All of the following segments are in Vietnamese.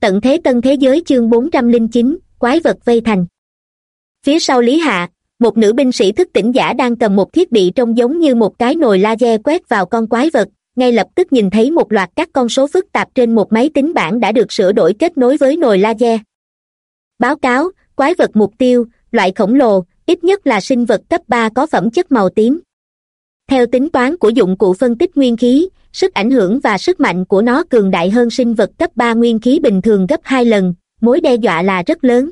tận thế tân thế giới chương bốn trăm linh chín, quái vật vây thành. Phía sau lý hạ, một nữ binh sĩ thức tỉnh giả đang cầm một thiết bị trông giống như một cái nồi laser quét vào con quái vật, ngay lập tức nhìn thấy một loạt các con số phức tạp trên một máy tính bảng đã được sửa đổi kết nối với nồi laser. Báo cáo, quái vật mục tiêu, loại khổng lồ, ít nhất là sinh vật cấp ba có phẩm chất màu tím theo tính toán của dụng cụ phân tích nguyên khí, sức ảnh hưởng và sức mạnh của nó cường đại hơn sinh vật cấp ba nguyên khí bình thường gấp hai lần, mối đe dọa là rất lớn.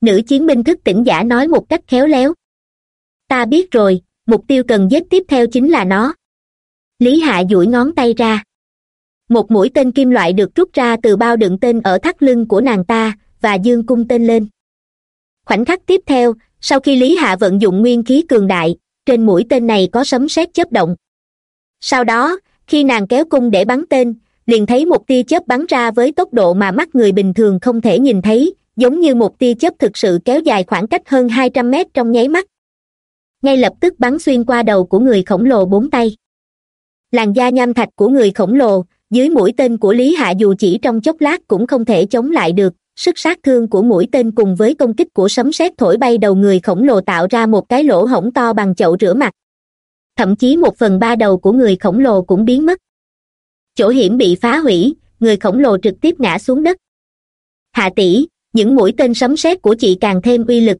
Nữ chiến binh thức tỉnh giả nói một cách khéo léo. Ta biết rồi, mục tiêu cần giết tiếp theo chính là nó. Lý hạ duỗi ngón tay ra. Một mũi tên kim loại được rút ra từ bao đựng tên ở thắt lưng của nàng ta, và dương cung tên lên. Khoảnh khắc tiếp theo, sau khi lý hạ vận dụng nguyên khí cường đại trên mũi tên này có sấm sét chớp động. Sau đó, khi nàng kéo cung để bắn tên, liền thấy một tia chớp bắn ra với tốc độ mà mắt người bình thường không thể nhìn thấy, giống như một tia chớp thực sự kéo dài khoảng cách hơn hai trăm mét trong nháy mắt. Ngay lập tức bắn xuyên qua đầu của người khổng lồ bốn tay. Làn da nham thạch của người khổng lồ, dưới mũi tên của lý hạ dù chỉ trong chốc lát cũng không thể chống lại được sức sát thương của mũi tên cùng với công kích của sấm sét thổi bay đầu người khổng lồ tạo ra một cái lỗ hổng to bằng chậu rửa mặt. Thậm chí một phần ba đầu của người khổng lồ cũng biến mất. Chỗ hiểm bị phá hủy, người khổng lồ trực tiếp ngã xuống đất. Hạ tỷ, những mũi tên sấm sét của chị càng thêm uy lực.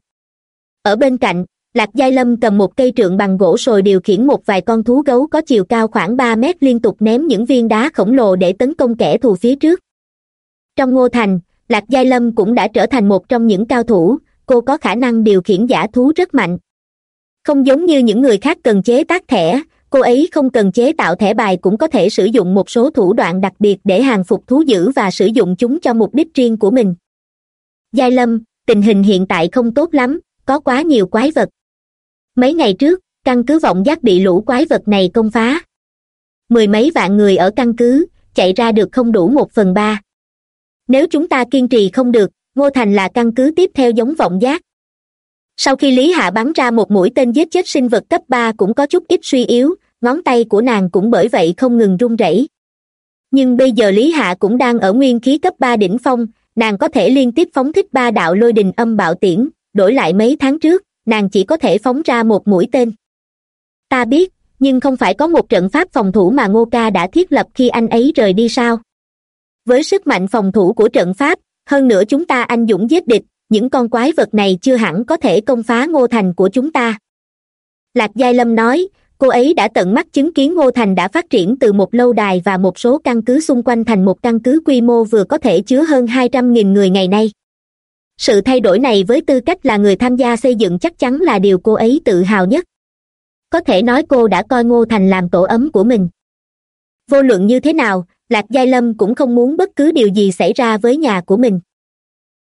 Ở bên cạnh, lạc giai lâm cầm một cây trượng bằng gỗ sồi điều khiển một vài con thú gấu có chiều cao khoảng ba mét liên tục ném những viên đá khổng lồ để tấn công kẻ thù phía trước. Trong ngô thành lạc giai lâm cũng đã trở thành một trong những cao thủ, cô có khả năng điều khiển giả thú rất mạnh. Không giống như những người khác cần chế tác thẻ, cô ấy không cần chế tạo thẻ bài cũng có thể sử dụng một số thủ đoạn đặc biệt để hàng phục thú dữ và sử dụng chúng cho mục đích riêng của mình. Giai lâm, tình hình hiện tại không tốt lắm, có quá nhiều quái vật. Mấy ngày trước, căn cứ vọng giác bị lũ quái vật này công phá. Mười mấy vạn người ở căn cứ, chạy ra được không đủ một phần ba nếu chúng ta kiên trì không được, ngô thành là căn cứ tiếp theo giống vọng giác. Sau khi lý hạ bắn ra một mũi tên giết chết sinh vật cấp ba cũng có chút ít suy yếu, ngón tay của nàng cũng bởi vậy không ngừng run rẩy. Nhưng bây giờ lý hạ cũng đang ở nguyên khí cấp ba đỉnh phong, nàng có thể liên tiếp phóng thích ba đạo lôi đình âm bạo tiễn, đổi lại mấy tháng trước, nàng chỉ có thể phóng ra một mũi tên. Ta biết, nhưng không phải có một trận pháp phòng thủ mà ngô ca đã thiết lập khi anh ấy rời đi sao? Với sức mạnh phòng thủ của trận pháp, hơn nữa chúng ta anh dũng giết địch, những con quái vật này chưa hẳn có thể công phá ngô thành của chúng ta. Lạc giai lâm nói, cô ấy đã tận mắt chứng kiến ngô thành đã phát triển từ một lâu đài và một số căn cứ xung quanh thành một căn cứ quy mô vừa có thể chứa hơn hai trăm nghìn người ngày nay. Sự thay đổi này với tư cách là người tham gia xây dựng chắc chắn là điều cô ấy tự hào nhất. Có thể nói cô đã coi ngô thành làm tổ ấm của mình. Vô luận như thế nào lạc giai lâm cũng không muốn bất cứ điều gì xảy ra với nhà của mình.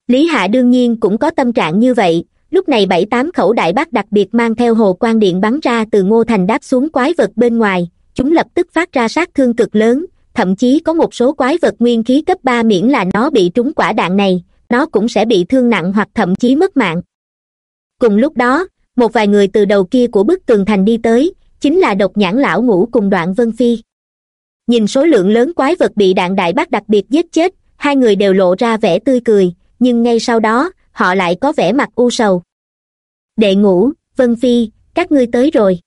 Lý hạ đương nhiên cũng có tâm trạng như vậy, lúc này bảy tám khẩu đại bác đặc biệt mang theo hồ quan điện bắn ra từ ngô thành đáp xuống quái vật bên ngoài, chúng lập tức phát ra sát thương cực lớn, thậm chí có một số quái vật nguyên khí cấp ba miễn là nó bị trúng quả đạn này, nó cũng sẽ bị thương nặng hoặc thậm chí mất mạng. Cùng lúc đó, một vài người từ đầu kia của bức tường thành đi tới, chính là độc nhãn lão ngũ cùng đoạn vân phi nhìn số lượng lớn quái vật bị đạn đại bác đặc biệt giết chết, hai người đều lộ ra vẻ tươi cười, nhưng ngay sau đó, họ lại có vẻ mặt u sầu. Đệ ngũ, vân phi, các ngươi tới rồi.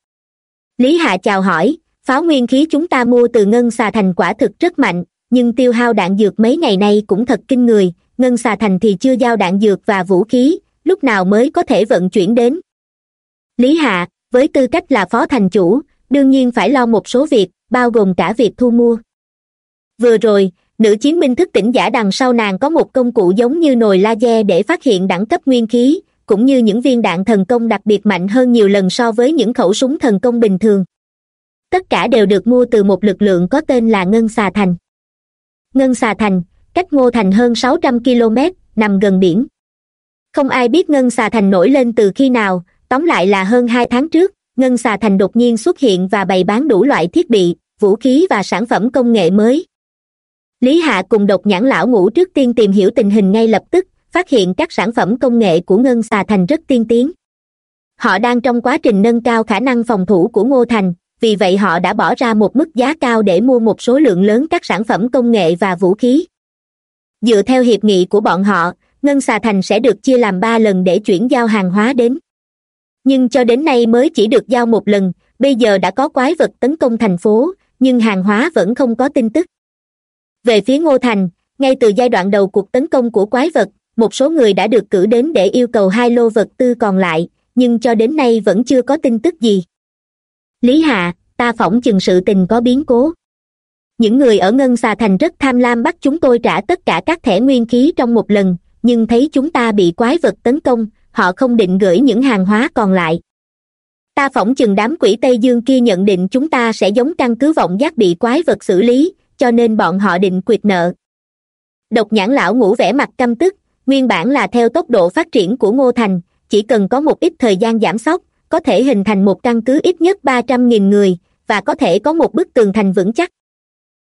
Lý hạ chào hỏi, pháo nguyên khí chúng ta mua từ ngân xà thành quả thực rất mạnh, nhưng tiêu hao đạn dược mấy ngày nay cũng thật kinh người, ngân xà thành thì chưa giao đạn dược và vũ khí, lúc nào mới có thể vận chuyển đến? Lý hạ, với tư cách là phó thành chủ đương nhiên phải lo một số việc, bao gồm cả việc thu mua. Vừa rồi, nữ chiến binh thức tỉnh giả đằng sau nàng có một công cụ giống như nồi laser để phát hiện đẳng cấp nguyên khí, cũng như những viên đạn thần công đặc biệt mạnh hơn nhiều lần so với những khẩu súng thần công bình thường. Tất cả đều được mua từ một lực lượng có tên là ngân xà thành. Ngân xà thành, cách ngô thành hơn sáu trăm km nằm gần biển. Không ai biết ngân xà thành nổi lên từ khi nào, tóm lại là hơn hai tháng trước ngân xà thành đột nhiên xuất hiện và bày bán đủ loại thiết bị, vũ khí và sản phẩm công nghệ mới. Lý hạ cùng độc nhãn lão ngũ trước tiên tìm hiểu tình hình ngay lập tức, phát hiện các sản phẩm công nghệ của ngân xà thành rất tiên tiến. Họ đang trong quá trình nâng cao khả năng phòng thủ của ngô thành, vì vậy họ đã bỏ ra một mức giá cao để mua một số lượng lớn các sản phẩm công nghệ và vũ khí. Dựa theo hiệp nghị của bọn họ, ngân xà thành sẽ được chia làm ba lần để chuyển giao hàng hóa đến nhưng cho đến nay mới chỉ được giao một lần, bây giờ đã có quái vật tấn công thành phố, nhưng hàng hóa vẫn không có tin tức. Về phía ngô thành, ngay từ giai đoạn đầu cuộc tấn công của quái vật, một số người đã được cử đến để yêu cầu hai lô vật tư còn lại, nhưng cho đến nay vẫn chưa có tin tức gì. Lý hạ, ta phỏng chừng sự tình có biến cố. Những người ở ngân xà thành rất tham lam bắt chúng tôi trả tất cả các thẻ nguyên khí trong một lần, nhưng thấy chúng ta bị quái vật tấn công họ không định gửi những hàng hóa còn lại. Ta phỏng chừng đám quỷ tây dương kia nhận định chúng ta sẽ giống căn cứ vọng giác bị quái vật xử lý, cho nên bọn họ định quyệt nợ. Độc nhãn lão ngủ vẻ mặt căm tức, nguyên bản là theo tốc độ phát triển của ngô thành, chỉ cần có một ít thời gian giảm sóc, có thể hình thành một căn cứ ít nhất ba trăm nghìn người, và có thể có một bức tường thành vững chắc.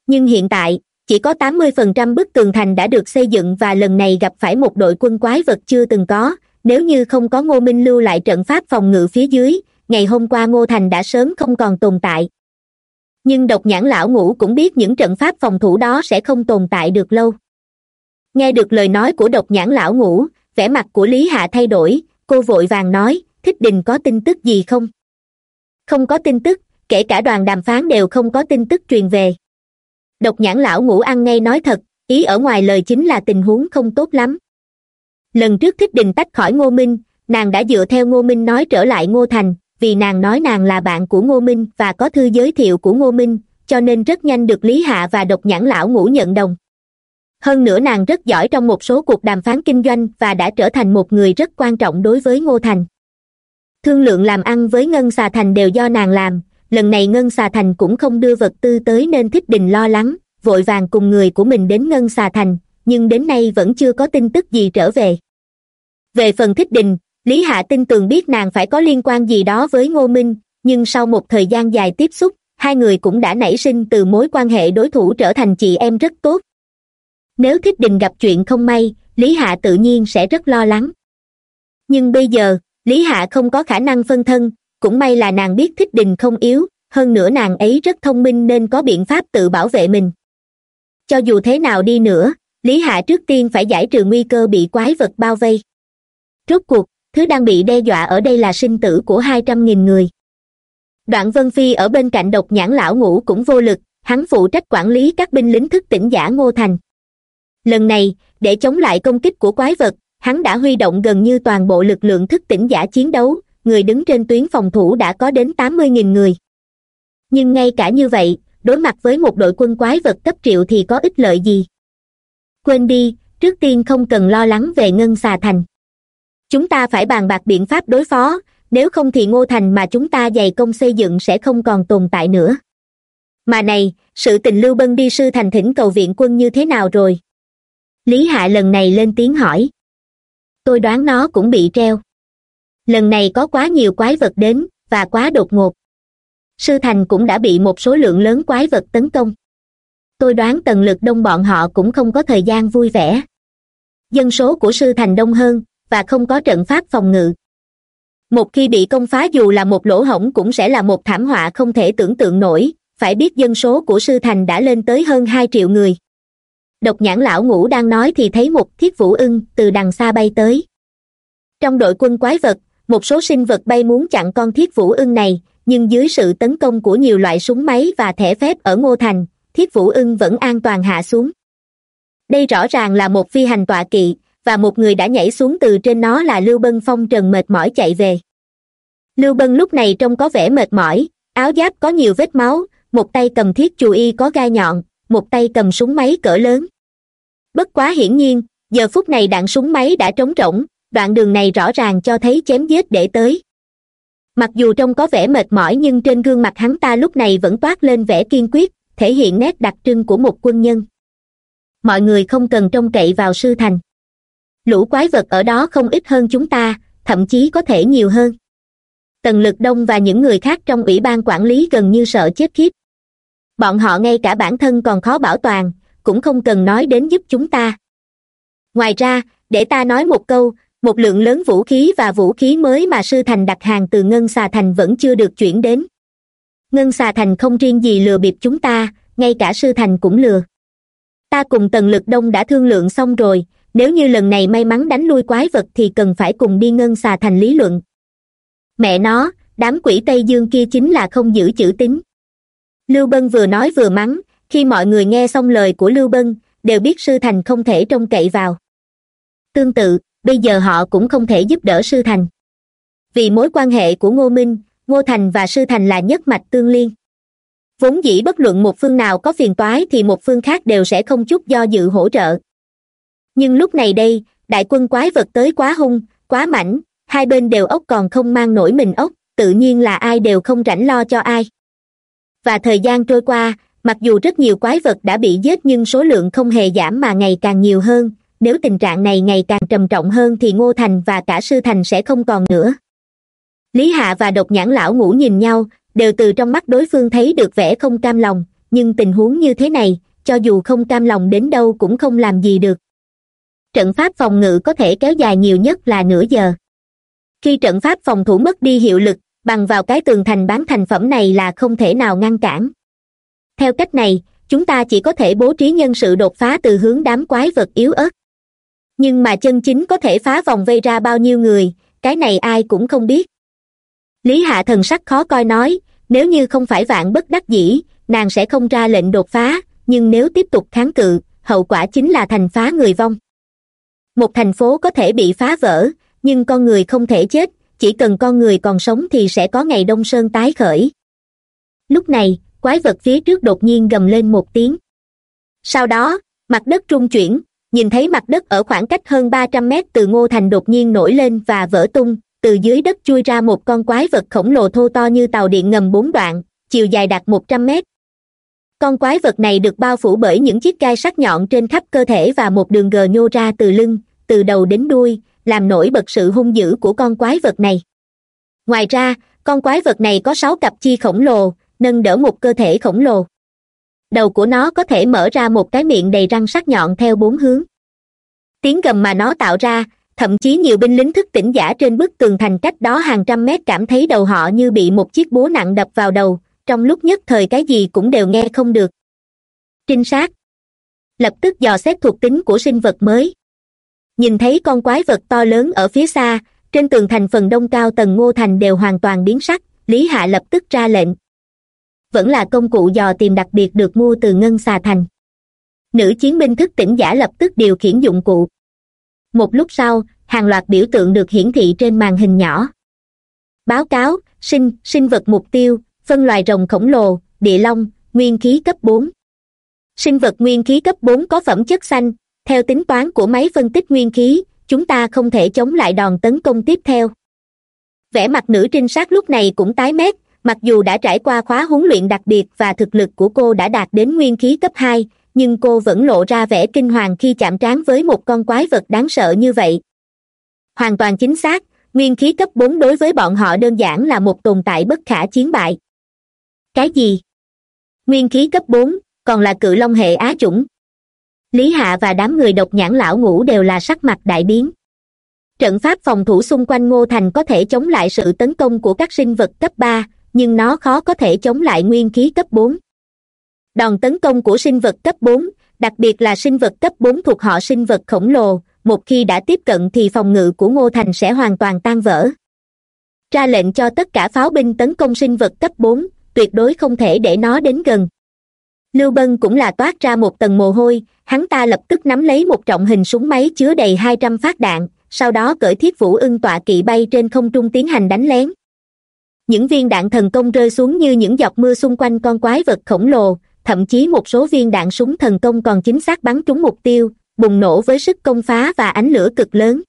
Nhưng hiện tại, chỉ có tám mươi phần trăm bức tường thành đã được xây dựng và lần này gặp phải một đội quân quái vật chưa từng có nếu như không có ngô minh lưu lại trận pháp phòng ngự phía dưới, ngày hôm qua ngô thành đã sớm không còn tồn tại. Nhưng độc nhãn lão ngũ cũng biết những trận pháp phòng thủ đó sẽ không tồn tại được lâu. Nghe được lời nói của độc nhãn lão ngũ, vẻ mặt của lý hạ thay đổi, cô vội vàng nói, thích đình có tin tức gì không? Không có tin tức, kể cả đoàn đàm phán đều không có tin tức truyền về. Độc nhãn lão ngũ ăn ngay nói thật, ý ở ngoài lời chính là tình huống không tốt lắm lần trước thích đình tách khỏi ngô minh, nàng đã dựa theo ngô minh nói trở lại ngô thành, vì nàng nói nàng là bạn của ngô minh và có thư giới thiệu của ngô minh, cho nên rất nhanh được lý hạ và độc nhãn lão ngũ nhận đồng. Hơn nữa nàng rất giỏi trong một số cuộc đàm phán kinh doanh và đã trở thành một người rất quan trọng đối với ngô thành. Thương lượng làm ăn với ngân xà thành đều do nàng làm, lần này ngân xà thành cũng không đưa vật tư tới nên thích đình lo lắng, vội vàng cùng người của mình đến ngân xà thành nhưng đến nay vẫn chưa có tin tức gì trở về. Về phần thích đình, lý hạ tin tường biết nàng phải có liên quan gì đó với ngô minh, nhưng sau một thời gian dài tiếp xúc, hai người cũng đã nảy sinh từ mối quan hệ đối thủ trở thành chị em rất tốt. Nếu thích đình gặp chuyện không may, lý hạ tự nhiên sẽ rất lo lắng. Nhưng bây giờ, lý hạ không có khả năng phân thân, cũng may là nàng biết thích đình không yếu, hơn nữa nàng ấy rất thông minh nên có biện pháp tự bảo vệ mình. Cho dù thế nào đi nữa lý hạ trước tiên phải giải trừ nguy cơ bị quái vật bao vây. Rốt cuộc, thứ đang bị đe dọa ở đây là sinh tử của hai trăm nghìn người. Đoạn vân phi ở bên cạnh độc nhãn lão ngũ cũng vô lực, hắn phụ trách quản lý các binh lính thức tỉnh giả ngô thành. Lần này, để chống lại công kích của quái vật, hắn đã huy động gần như toàn bộ lực lượng thức tỉnh giả chiến đấu, người đứng trên tuyến phòng thủ đã có đến tám mươi nghìn người. Nhưng ngay cả như vậy, đối mặt với một đội quân quái vật cấp triệu thì có ích lợi gì? Quên đi, trước tiên không cần lo lắng về ngân xà thành. Chúng ta phải bàn bạc biện pháp đối phó, nếu không thì ngô thành mà chúng ta dày công xây dựng sẽ không còn tồn tại nữa. Mà này, sự tình lưu bân đi sư thành thỉnh cầu viện quân như thế nào rồi? Lý hạ lần này lên tiếng hỏi. Tôi đoán nó cũng bị treo. Lần này có quá nhiều quái vật đến, và quá đột ngột. Sư thành cũng đã bị một số lượng lớn quái vật tấn công tôi đoán tần lực đông bọn họ cũng không có thời gian vui vẻ. Dân số của sư thành đông hơn, và không có trận pháp phòng ngự. Một khi bị công phá dù là một lỗ hổng cũng sẽ là một thảm họa không thể tưởng tượng nổi, phải biết dân số của sư thành đã lên tới hơn hai triệu người. Độc nhãn lão ngũ đang nói thì thấy một thiết vũ ưng từ đằng xa bay tới. Trong đội quân quái vật, một số sinh vật bay muốn chặn con thiết vũ ưng này, nhưng dưới sự tấn công của nhiều loại súng máy và thẻ phép ở ngô thành thiết vũ ưng vẫn an toàn hạ xuống. Đây rõ ràng là một phi hành tọa kỵ, và một người đã nhảy xuống từ trên nó là lưu bân phong trần mệt mỏi chạy về. Lưu bân lúc này trông có vẻ mệt mỏi, áo giáp có nhiều vết máu, một tay cầm thiết chù y có gai nhọn, một tay cầm súng máy cỡ lớn. Bất quá hiển nhiên, giờ phút này đạn súng máy đã trống rỗng, đoạn đường này rõ ràng cho thấy chém giết để tới. Mặc dù trông có vẻ mệt mỏi nhưng trên gương mặt hắn ta lúc này vẫn toát lên vẻ kiên quyết thể hiện nét đặc trưng của một quân nhân. Mọi người không cần trông cậy vào sư thành. Lũ quái vật ở đó không ít hơn chúng ta, thậm chí có thể nhiều hơn. Tần lực đông và những người khác trong ủy ban quản lý gần như sợ chết khiếp. Bọn họ ngay cả bản thân còn khó bảo toàn, cũng không cần nói đến giúp chúng ta. Ngoài ra, để ta nói một câu, một lượng lớn vũ khí và vũ khí mới mà sư thành đặt hàng từ ngân xà thành vẫn chưa được chuyển đến ngân xà thành không riêng gì lừa bịp chúng ta, ngay cả sư thành cũng lừa. Ta cùng tần lực đông đã thương lượng xong rồi, nếu như lần này may mắn đánh lui quái vật thì cần phải cùng đi ngân xà thành lý luận. Mẹ nó, đám quỷ tây dương kia chính là không giữ chữ tín. Lưu bân vừa nói vừa mắng, khi mọi người nghe xong lời của lưu bân, đều biết sư thành không thể trông cậy vào. Tương tự, bây giờ họ cũng không thể giúp đỡ sư thành. Vì mối quan hệ của ngô minh ngô thành và sư thành là nhất mạch tương liên. Vốn dĩ bất luận một phương nào có phiền toái thì một phương khác đều sẽ không chút do dự hỗ trợ. Nhưng lúc này đây, đại quân quái vật tới quá hung, quá mảnh, hai bên đều ốc còn không mang nổi mình ốc, tự nhiên là ai đều không rảnh lo cho ai. Và thời gian trôi qua, mặc dù rất nhiều quái vật đã bị giết nhưng số lượng không hề giảm mà ngày càng nhiều hơn, nếu tình trạng này ngày càng trầm trọng hơn thì ngô thành và cả sư thành sẽ không còn nữa lý hạ và độc nhãn lão ngủ nhìn nhau, đều từ trong mắt đối phương thấy được vẻ không cam lòng, nhưng tình huống như thế này, cho dù không cam lòng đến đâu cũng không làm gì được. Trận pháp phòng ngự có thể kéo dài nhiều nhất là nửa giờ. Khi trận pháp phòng thủ mất đi hiệu lực, bằng vào cái tường thành bán thành phẩm này là không thể nào ngăn cản. Theo cách này, chúng ta chỉ có thể bố trí nhân sự đột phá từ hướng đám quái vật yếu ớt. Nhưng mà chân chính có thể phá vòng vây ra bao nhiêu người, cái này ai cũng không biết lý hạ thần sắc khó coi nói, nếu như không phải vạn bất đắc dĩ, nàng sẽ không ra lệnh đột phá, nhưng nếu tiếp tục kháng cự, hậu quả chính là thành phá người vong. Một thành phố có thể bị phá vỡ, nhưng con người không thể chết, chỉ cần con người còn sống thì sẽ có ngày đông sơn tái khởi. Lúc này, quái vật phía trước đột nhiên gầm lên một tiếng. Sau đó, mặt đất trung chuyển, nhìn thấy mặt đất ở khoảng cách hơn ba trăm mét từ ngô thành đột nhiên nổi lên và vỡ tung từ dưới đất chui ra một con quái vật khổng lồ thô to như tàu điện ngầm bốn đoạn, chiều dài đạt một trăm mét. Con quái vật này được bao phủ bởi những chiếc gai sắc nhọn trên khắp cơ thể và một đường gờ nhô ra từ lưng, từ đầu đến đuôi, làm nổi bật sự hung dữ của con quái vật này. Ngoài ra, con quái vật này có sáu cặp chi khổng lồ, nâng đỡ một cơ thể khổng lồ. Đầu của nó có thể mở ra một cái miệng đầy răng sắc nhọn theo bốn hướng. Tiếng gầm mà nó tạo ra thậm chí nhiều binh lính thức tỉnh giả trên bức tường thành cách đó hàng trăm mét cảm thấy đầu họ như bị một chiếc búa nặng đập vào đầu, trong lúc nhất thời cái gì cũng đều nghe không được. Trinh sát. Lập tức dò xét thuộc tính của sinh vật mới. Nhìn thấy con quái vật to lớn ở phía xa, trên tường thành phần đông cao tầng ngô thành đều hoàn toàn biến sắc, lý hạ lập tức ra lệnh. Vẫn là công cụ dò tìm đặc biệt được mua từ ngân xà thành. Nữ chiến binh thức tỉnh giả lập tức điều khiển dụng cụ một lúc sau, hàng loạt biểu tượng được hiển thị trên màn hình nhỏ. Báo cáo, sinh sinh vật mục tiêu, phân loài rồng khổng lồ, địa long, nguyên khí cấp bốn. Sinh vật nguyên khí cấp bốn có phẩm chất xanh, theo tính toán của máy phân tích nguyên khí, chúng ta không thể chống lại đòn tấn công tiếp theo. Vẻ mặt nữ trinh sát lúc này cũng tái mét, mặc dù đã trải qua khóa huấn luyện đặc biệt và thực lực của cô đã đạt đến nguyên khí cấp hai nhưng cô vẫn lộ ra vẻ kinh hoàng khi chạm trán với một con quái vật đáng sợ như vậy. Hoàn toàn chính xác, nguyên khí cấp bốn đối với bọn họ đơn giản là một tồn tại bất khả chiến bại. Cái gì? Nguyên khí cấp bốn, còn là cự long hệ á chủng. Lý hạ và đám người độc nhãn lão ngũ đều là sắc mặt đại biến. Trận pháp phòng thủ xung quanh ngô thành có thể chống lại sự tấn công của các sinh vật cấp ba, nhưng nó khó có thể chống lại nguyên khí cấp bốn đòn tấn công của sinh vật cấp bốn, đặc biệt là sinh vật cấp bốn thuộc họ sinh vật khổng lồ, một khi đã tiếp cận thì phòng ngự của ngô thành sẽ hoàn toàn tan vỡ. Ra lệnh cho tất cả pháo binh tấn công sinh vật cấp bốn, tuyệt đối không thể để nó đến gần. Lưu bân cũng là toát ra một tầng mồ hôi, hắn ta lập tức nắm lấy một trọng hình súng máy chứa đầy hai trăm phát đạn, sau đó cởi thiết vũ ưng tọa kỵ bay trên không trung tiến hành đánh lén. Những viên đạn thần công rơi xuống như những giọt mưa xung quanh con quái vật khổng lồ thậm chí một số viên đạn súng thần công còn chính xác bắn trúng mục tiêu, bùng nổ với sức công phá và ánh lửa cực lớn.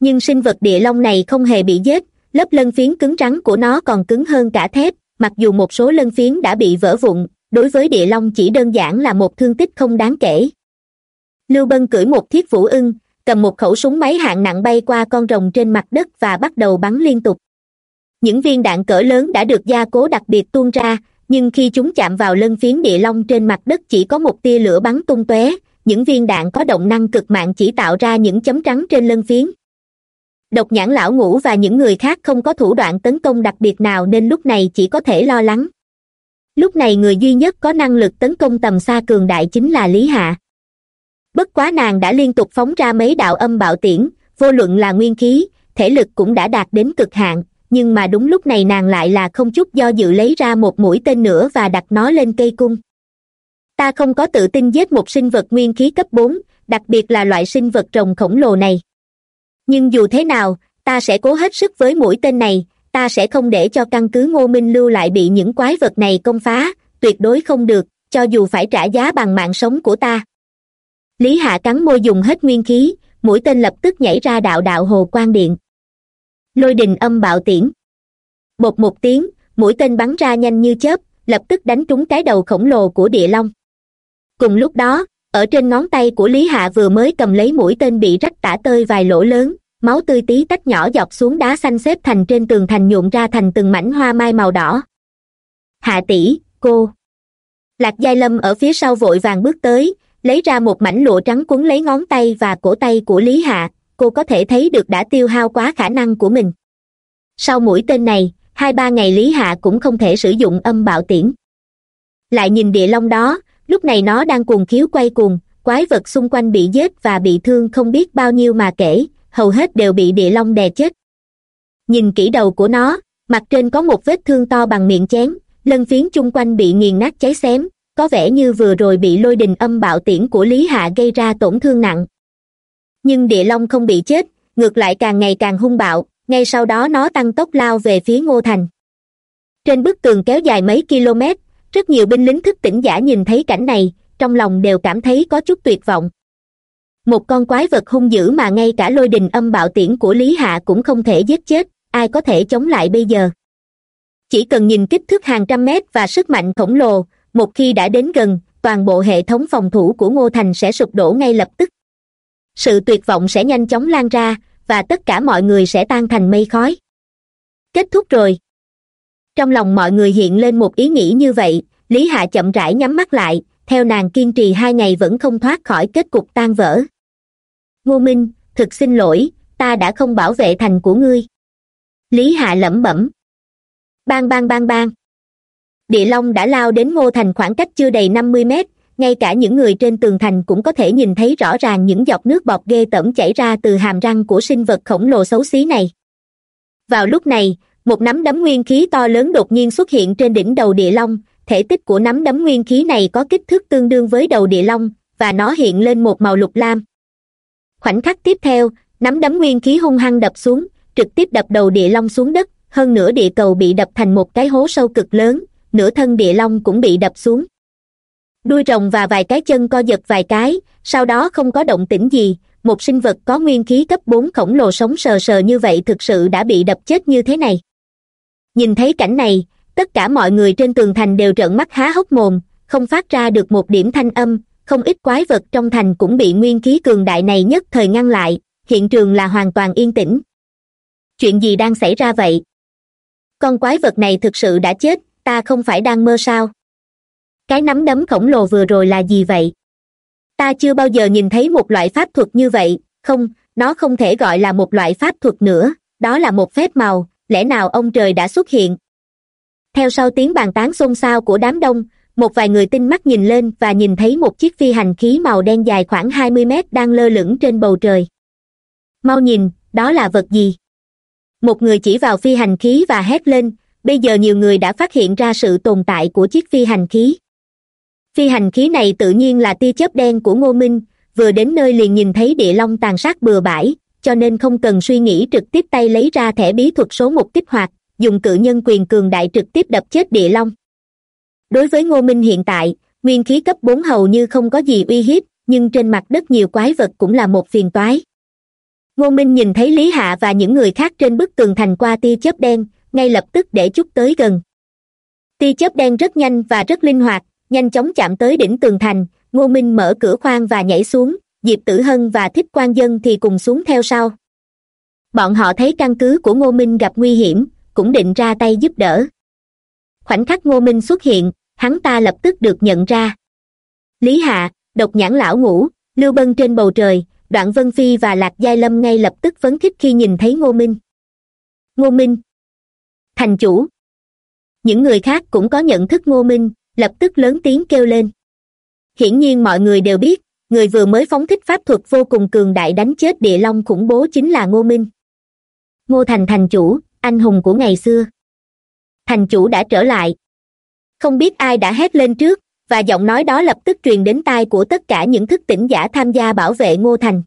Nhưng sinh vật địa long này không hề bị giết, lớp lân phiến cứng rắn của nó còn cứng hơn cả thép, mặc dù một số lân phiến đã bị vỡ vụn, đối với địa long chỉ đơn giản là một thương tích không đáng kể. Lưu bân cưỡi một thiết vũ ưng, cầm một khẩu súng máy hạng nặng bay qua con rồng trên mặt đất và bắt đầu bắn liên tục. Những viên đạn cỡ lớn đã được gia cố đặc biệt tuôn ra nhưng khi chúng chạm vào lân phiến địa long trên mặt đất chỉ có một tia lửa bắn tung tóe, những viên đạn có động năng cực mạnh chỉ tạo ra những chấm trắng trên lân phiến. Độc nhãn lão ngũ và những người khác không có thủ đoạn tấn công đặc biệt nào nên lúc này chỉ có thể lo lắng. Lúc này người duy nhất có năng lực tấn công tầm xa cường đại chính là lý hạ. Bất quá nàng đã liên tục phóng ra mấy đạo âm bạo tiễn, vô luận là nguyên khí, thể lực cũng đã đạt đến cực hạn nhưng mà đúng lúc này nàng lại là không chút do dự lấy ra một mũi tên nữa và đặt nó lên cây cung. Ta không có tự tin giết một sinh vật nguyên khí cấp bốn, đặc biệt là loại sinh vật rồng khổng lồ này. Nhưng dù thế nào, ta sẽ cố hết sức với mũi tên này, ta sẽ không để cho căn cứ ngô minh lưu lại bị những quái vật này công phá, tuyệt đối không được, cho dù phải trả giá bằng mạng sống của ta. Lý hạ cắn môi dùng hết nguyên khí, mũi tên lập tức nhảy ra đạo đạo hồ quan điện lôi đình âm bạo tiễn. Bột một tiếng, mũi tên bắn ra nhanh như chớp, lập tức đánh trúng cái đầu khổng lồ của địa long. Cùng lúc đó, ở trên ngón tay của lý hạ vừa mới cầm lấy mũi tên bị rách tả tơi vài lỗ lớn, máu tươi tí tách nhỏ dọc xuống đá xanh xếp thành trên tường thành nhuộm ra thành từng mảnh hoa mai màu đỏ. Hạ tỷ, cô. Lạc giai lâm ở phía sau vội vàng bước tới, lấy ra một mảnh lụa trắng quấn lấy ngón tay và cổ tay của lý hạ cô có thể thấy được đã tiêu hao quá khả năng của mình. Sau mũi tên này, hai ba ngày lý hạ cũng không thể sử dụng âm bạo tiễn. Lại nhìn địa long đó, lúc này nó đang cuồng khiếu quay cuồng, quái vật xung quanh bị giết và bị thương không biết bao nhiêu mà kể, hầu hết đều bị địa long đè chết. Nhìn kỹ đầu của nó, mặt trên có một vết thương to bằng miệng chén, lân phiến chung quanh bị nghiền nát cháy xém, có vẻ như vừa rồi bị lôi đình âm bạo tiễn của lý hạ gây ra tổn thương nặng nhưng địa long không bị chết, ngược lại càng ngày càng hung bạo, ngay sau đó nó tăng tốc lao về phía ngô thành. Trên bức tường kéo dài mấy km, rất nhiều binh lính thức tỉnh giả nhìn thấy cảnh này, trong lòng đều cảm thấy có chút tuyệt vọng. Một con quái vật hung dữ mà ngay cả lôi đình âm bạo tiễn của lý hạ cũng không thể giết chết, ai có thể chống lại bây giờ? Chỉ cần nhìn kích thước hàng trăm mét và sức mạnh khổng lồ, một khi đã đến gần, toàn bộ hệ thống phòng thủ của ngô thành sẽ sụp đổ ngay lập tức sự tuyệt vọng sẽ nhanh chóng lan ra và tất cả mọi người sẽ tan thành mây khói. Kết thúc rồi. Trong lòng mọi người hiện lên một ý nghĩ như vậy, lý hạ chậm rãi nhắm mắt lại, theo nàng kiên trì hai ngày vẫn không thoát khỏi kết cục tan vỡ. Ngô minh, thực xin lỗi, ta đã không bảo vệ thành của ngươi. Lý hạ lẩm bẩm. Bang bang bang bang. Địa long đã lao đến ngô thành khoảng cách chưa đầy năm mươi mét ngay cả những người trên tường thành cũng có thể nhìn thấy rõ ràng những giọt nước bọt ghê tởm chảy ra từ hàm răng của sinh vật khổng lồ xấu xí này. Vào lúc này, một nắm đấm nguyên khí to lớn đột nhiên xuất hiện trên đỉnh đầu địa long. Thể tích của nắm đấm nguyên khí này có kích thước tương đương với đầu địa long, và nó hiện lên một màu lục lam. Khoảnh khắc tiếp theo, nắm đấm nguyên khí hung hăng đập xuống, trực tiếp đập đầu địa long xuống đất. Hơn nửa địa cầu bị đập thành một cái hố sâu cực lớn, nửa thân địa long cũng bị đập xuống đuôi rồng và vài cái chân co giật vài cái, sau đó không có động tĩnh gì, một sinh vật có nguyên khí cấp bốn khổng lồ sống sờ sờ như vậy thực sự đã bị đập chết như thế này. Nhìn thấy cảnh này, tất cả mọi người trên tường thành đều trợn mắt há hốc mồm, không phát ra được một điểm thanh âm, không ít quái vật trong thành cũng bị nguyên khí cường đại này nhất thời ngăn lại, hiện trường là hoàn toàn yên tĩnh. Chuyện gì đang xảy ra vậy? Con quái vật này thực sự đã chết, ta không phải đang mơ sao? Cái nắm đấm khổng lồ vừa rồi là gì vậy? Ta chưa bao giờ nhìn thấy một loại pháp thuật như vậy. Không, nó không thể gọi là một loại pháp thuật nữa. Đó là một phép màu. Lẽ nào ông trời đã xuất hiện? Theo sau tiếng bàn tán xôn xao của đám đông, một vài người tinh mắt nhìn lên và nhìn thấy một chiếc phi hành khí màu đen dài khoảng hai mươi mét đang lơ lửng trên bầu trời. Mau nhìn, đó là vật gì? Một người chỉ vào phi hành khí và hét lên, bây giờ nhiều người đã phát hiện ra sự tồn tại của chiếc phi hành khí phi hành khí này tự nhiên là tia chớp đen của ngô minh, vừa đến nơi liền nhìn thấy địa long tàn sát bừa bãi, cho nên không cần suy nghĩ trực tiếp tay lấy ra thẻ bí thuật số một kích hoạt, dùng cự nhân quyền cường đại trực tiếp đập chết địa long. Đối với ngô minh hiện tại, nguyên khí cấp bốn hầu như không có gì uy hiếp, nhưng trên mặt đất nhiều quái vật cũng là một phiền toái. Ngô minh nhìn thấy lý hạ và những người khác trên bức tường thành qua tia chớp đen, ngay lập tức để chút tới gần. Tia chớp đen rất nhanh và rất linh hoạt nhanh chóng chạm tới đỉnh tường thành, ngô minh mở cửa khoang và nhảy xuống, diệp tử hân và thích quan dân thì cùng xuống theo sau. Bọn họ thấy căn cứ của ngô minh gặp nguy hiểm, cũng định ra tay giúp đỡ. Khoảnh khắc ngô minh xuất hiện, hắn ta lập tức được nhận ra. Lý hạ, độc nhãn lão ngủ lưu bân trên bầu trời, đoạn vân phi và lạc giai lâm ngay lập tức phấn khích khi nhìn thấy ngô minh. Ngô minh. Thành chủ. Những người khác cũng có nhận thức ngô minh lập tức lớn tiếng kêu lên. Hiển nhiên mọi người đều biết, người vừa mới phóng thích pháp thuật vô cùng cường đại đánh chết địa long khủng bố chính là ngô minh. Ngô thành thành chủ, anh hùng của ngày xưa. Thành chủ đã trở lại. Không biết ai đã hét lên trước, và giọng nói đó lập tức truyền đến tai của tất cả những thức tỉnh giả tham gia bảo vệ ngô thành.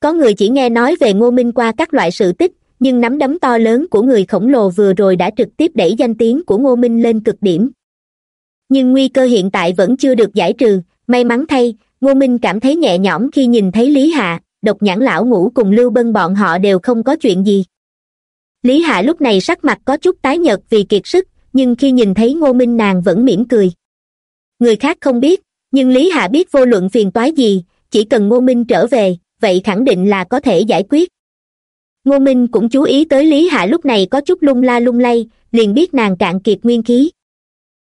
Có người chỉ nghe nói về ngô minh qua các loại sự tích, nhưng nắm đấm to lớn của người khổng lồ vừa rồi đã trực tiếp đẩy danh tiếng của ngô minh lên cực điểm nhưng nguy cơ hiện tại vẫn chưa được giải trừ. May mắn thay, ngô minh cảm thấy nhẹ nhõm khi nhìn thấy lý hạ. Độc nhãn lão ngủ cùng lưu bân bọn họ đều không có chuyện gì. Lý hạ lúc này sắc mặt có chút tái nhợt vì kiệt sức, nhưng khi nhìn thấy ngô minh nàng vẫn mỉm cười. Người khác không biết, nhưng lý hạ biết vô luận phiền toái gì, chỉ cần ngô minh trở về, vậy khẳng định là có thể giải quyết. Ngô minh cũng chú ý tới lý hạ lúc này có chút lung la lung lay, liền biết nàng cạn kiệt nguyên khí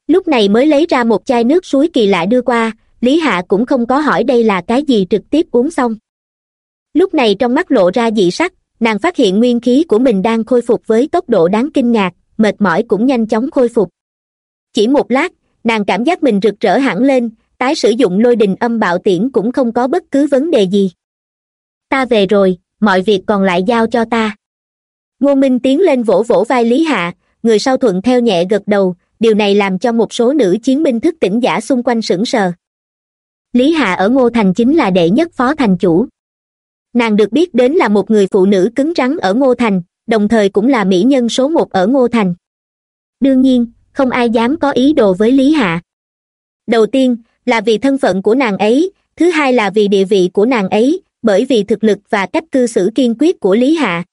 lúc này mới lấy ra một chai nước suối kỳ lạ đưa qua, lý hạ cũng không có hỏi đây là cái gì trực tiếp uống xong. Lúc này trong mắt lộ ra dị sắc, nàng phát hiện nguyên khí của mình đang khôi phục với tốc độ đáng kinh ngạc, mệt mỏi cũng nhanh chóng khôi phục. Chỉ một lát, nàng cảm giác mình rực rỡ hẳn lên, tái sử dụng lôi đình âm bạo tiễn cũng không có bất cứ vấn đề gì. Ta về rồi, mọi việc còn lại giao cho ta. Ngô minh tiến lên vỗ vỗ vai lý hạ, người sau thuận theo nhẹ gật đầu điều này làm cho một số nữ chiến binh thức tỉnh giả xung quanh sững sờ. Lý hạ ở ngô thành chính là đệ nhất phó thành chủ. Nàng được biết đến là một người phụ nữ cứng rắn ở ngô thành, đồng thời cũng là mỹ nhân số một ở ngô thành. Đương nhiên, không ai dám có ý đồ với lý hạ. Đầu tiên, là vì thân phận của nàng ấy, thứ hai là vì địa vị của nàng ấy, bởi vì thực lực và cách cư xử kiên quyết của lý hạ.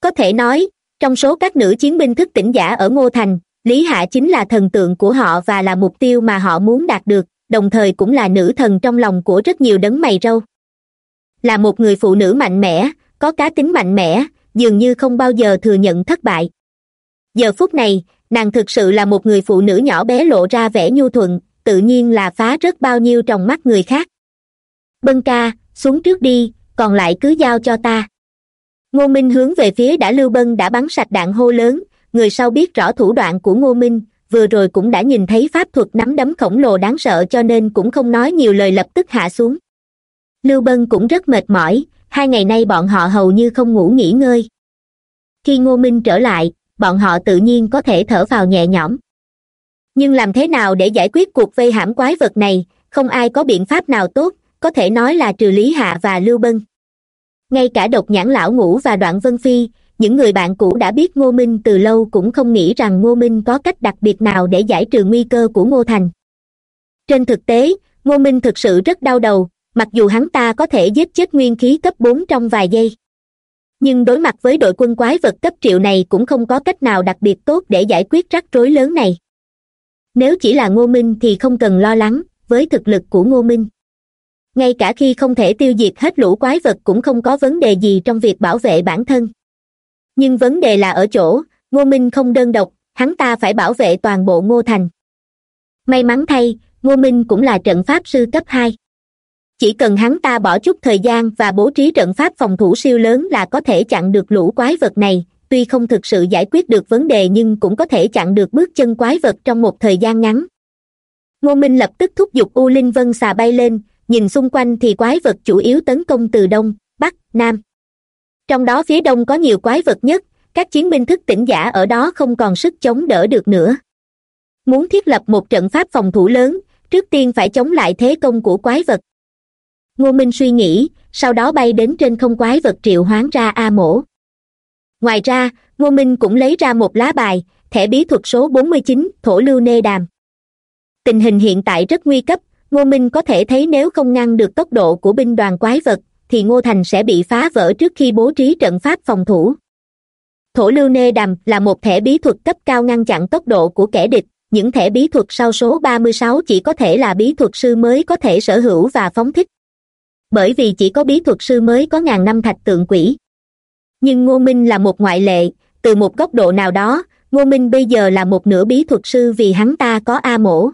Có thể nói, trong số các nữ chiến binh thức tỉnh giả ở ngô thành lý hạ chính là thần tượng của họ và là mục tiêu mà họ muốn đạt được, đồng thời cũng là nữ thần trong lòng của rất nhiều đấng mày râu. Là một người phụ nữ mạnh mẽ, có cá tính mạnh mẽ, dường như không bao giờ thừa nhận thất bại. Giờ phút này, nàng thực sự là một người phụ nữ nhỏ bé lộ ra vẻ nhu thuận, tự nhiên là phá rất bao nhiêu trong mắt người khác. Bân ca, xuống trước đi, còn lại cứ giao cho ta. Ngô minh hướng về phía đã lưu bân đã bắn sạch đạn hô lớn người sau biết rõ thủ đoạn của ngô minh, vừa rồi cũng đã nhìn thấy pháp thuật nắm đấm khổng lồ đáng sợ cho nên cũng không nói nhiều lời lập tức hạ xuống. Lưu bân cũng rất mệt mỏi, hai ngày nay bọn họ hầu như không ngủ nghỉ ngơi. Khi ngô minh trở lại, bọn họ tự nhiên có thể thở vào nhẹ nhõm. Nhưng làm thế nào để giải quyết cuộc vây hãm quái vật này, không ai có biện pháp nào tốt, có thể nói là trừ lý hạ và lưu bân. Ngay cả độc nhãn lão ngũ và đoạn vân phi những người bạn cũ đã biết ngô minh từ lâu cũng không nghĩ rằng ngô minh có cách đặc biệt nào để giải trừ nguy cơ của ngô thành. Trên thực tế, ngô minh thực sự rất đau đầu, mặc dù hắn ta có thể giết chết nguyên khí cấp bốn trong vài giây. Nhưng đối mặt với đội quân quái vật cấp triệu này cũng không có cách nào đặc biệt tốt để giải quyết rắc rối lớn này. Nếu chỉ là ngô minh thì không cần lo lắng, với thực lực của ngô minh. Ngay cả khi không thể tiêu diệt hết lũ quái vật cũng không có vấn đề gì trong việc bảo vệ bản thân nhưng vấn đề là ở chỗ, ngô minh không đơn độc, hắn ta phải bảo vệ toàn bộ ngô thành. May mắn thay, ngô minh cũng là trận pháp sư cấp hai. Chỉ cần hắn ta bỏ chút thời gian và bố trí trận pháp phòng thủ siêu lớn là có thể chặn được lũ quái vật này. Tuy không thực sự giải quyết được vấn đề nhưng cũng có thể chặn được bước chân quái vật trong một thời gian ngắn. Ngô minh lập tức thúc giục u linh vân xà bay lên, nhìn xung quanh thì quái vật chủ yếu tấn công từ đông, bắc, nam trong đó phía đông có nhiều quái vật nhất, các chiến binh thức tỉnh giả ở đó không còn sức chống đỡ được nữa. Muốn thiết lập một trận pháp phòng thủ lớn, trước tiên phải chống lại thế công của quái vật. Ngô minh suy nghĩ, sau đó bay đến trên không quái vật triệu hoán ra a mổ. Ngoài ra, ngô minh cũng lấy ra một lá bài, thẻ bí thuật số bốn mươi chín, thổ lưu nê đàm. Tình hình hiện tại rất nguy cấp, ngô minh có thể thấy nếu không ngăn được tốc độ của binh đoàn quái vật thì ngô thành sẽ bị phá vỡ trước khi bố trí trận pháp phòng thủ. Thổ lưu nê đàm là một thẻ bí thuật cấp cao ngăn chặn tốc độ của kẻ địch. Những thẻ bí thuật sau số ba mươi sáu chỉ có thể là bí thuật sư mới có thể sở hữu và phóng thích. Bởi vì chỉ có bí thuật sư mới có ngàn năm thạch tượng quỷ. Nhưng ngô minh là một ngoại lệ. Từ một góc độ nào đó, ngô minh bây giờ là một nửa bí thuật sư vì hắn ta có a mổ.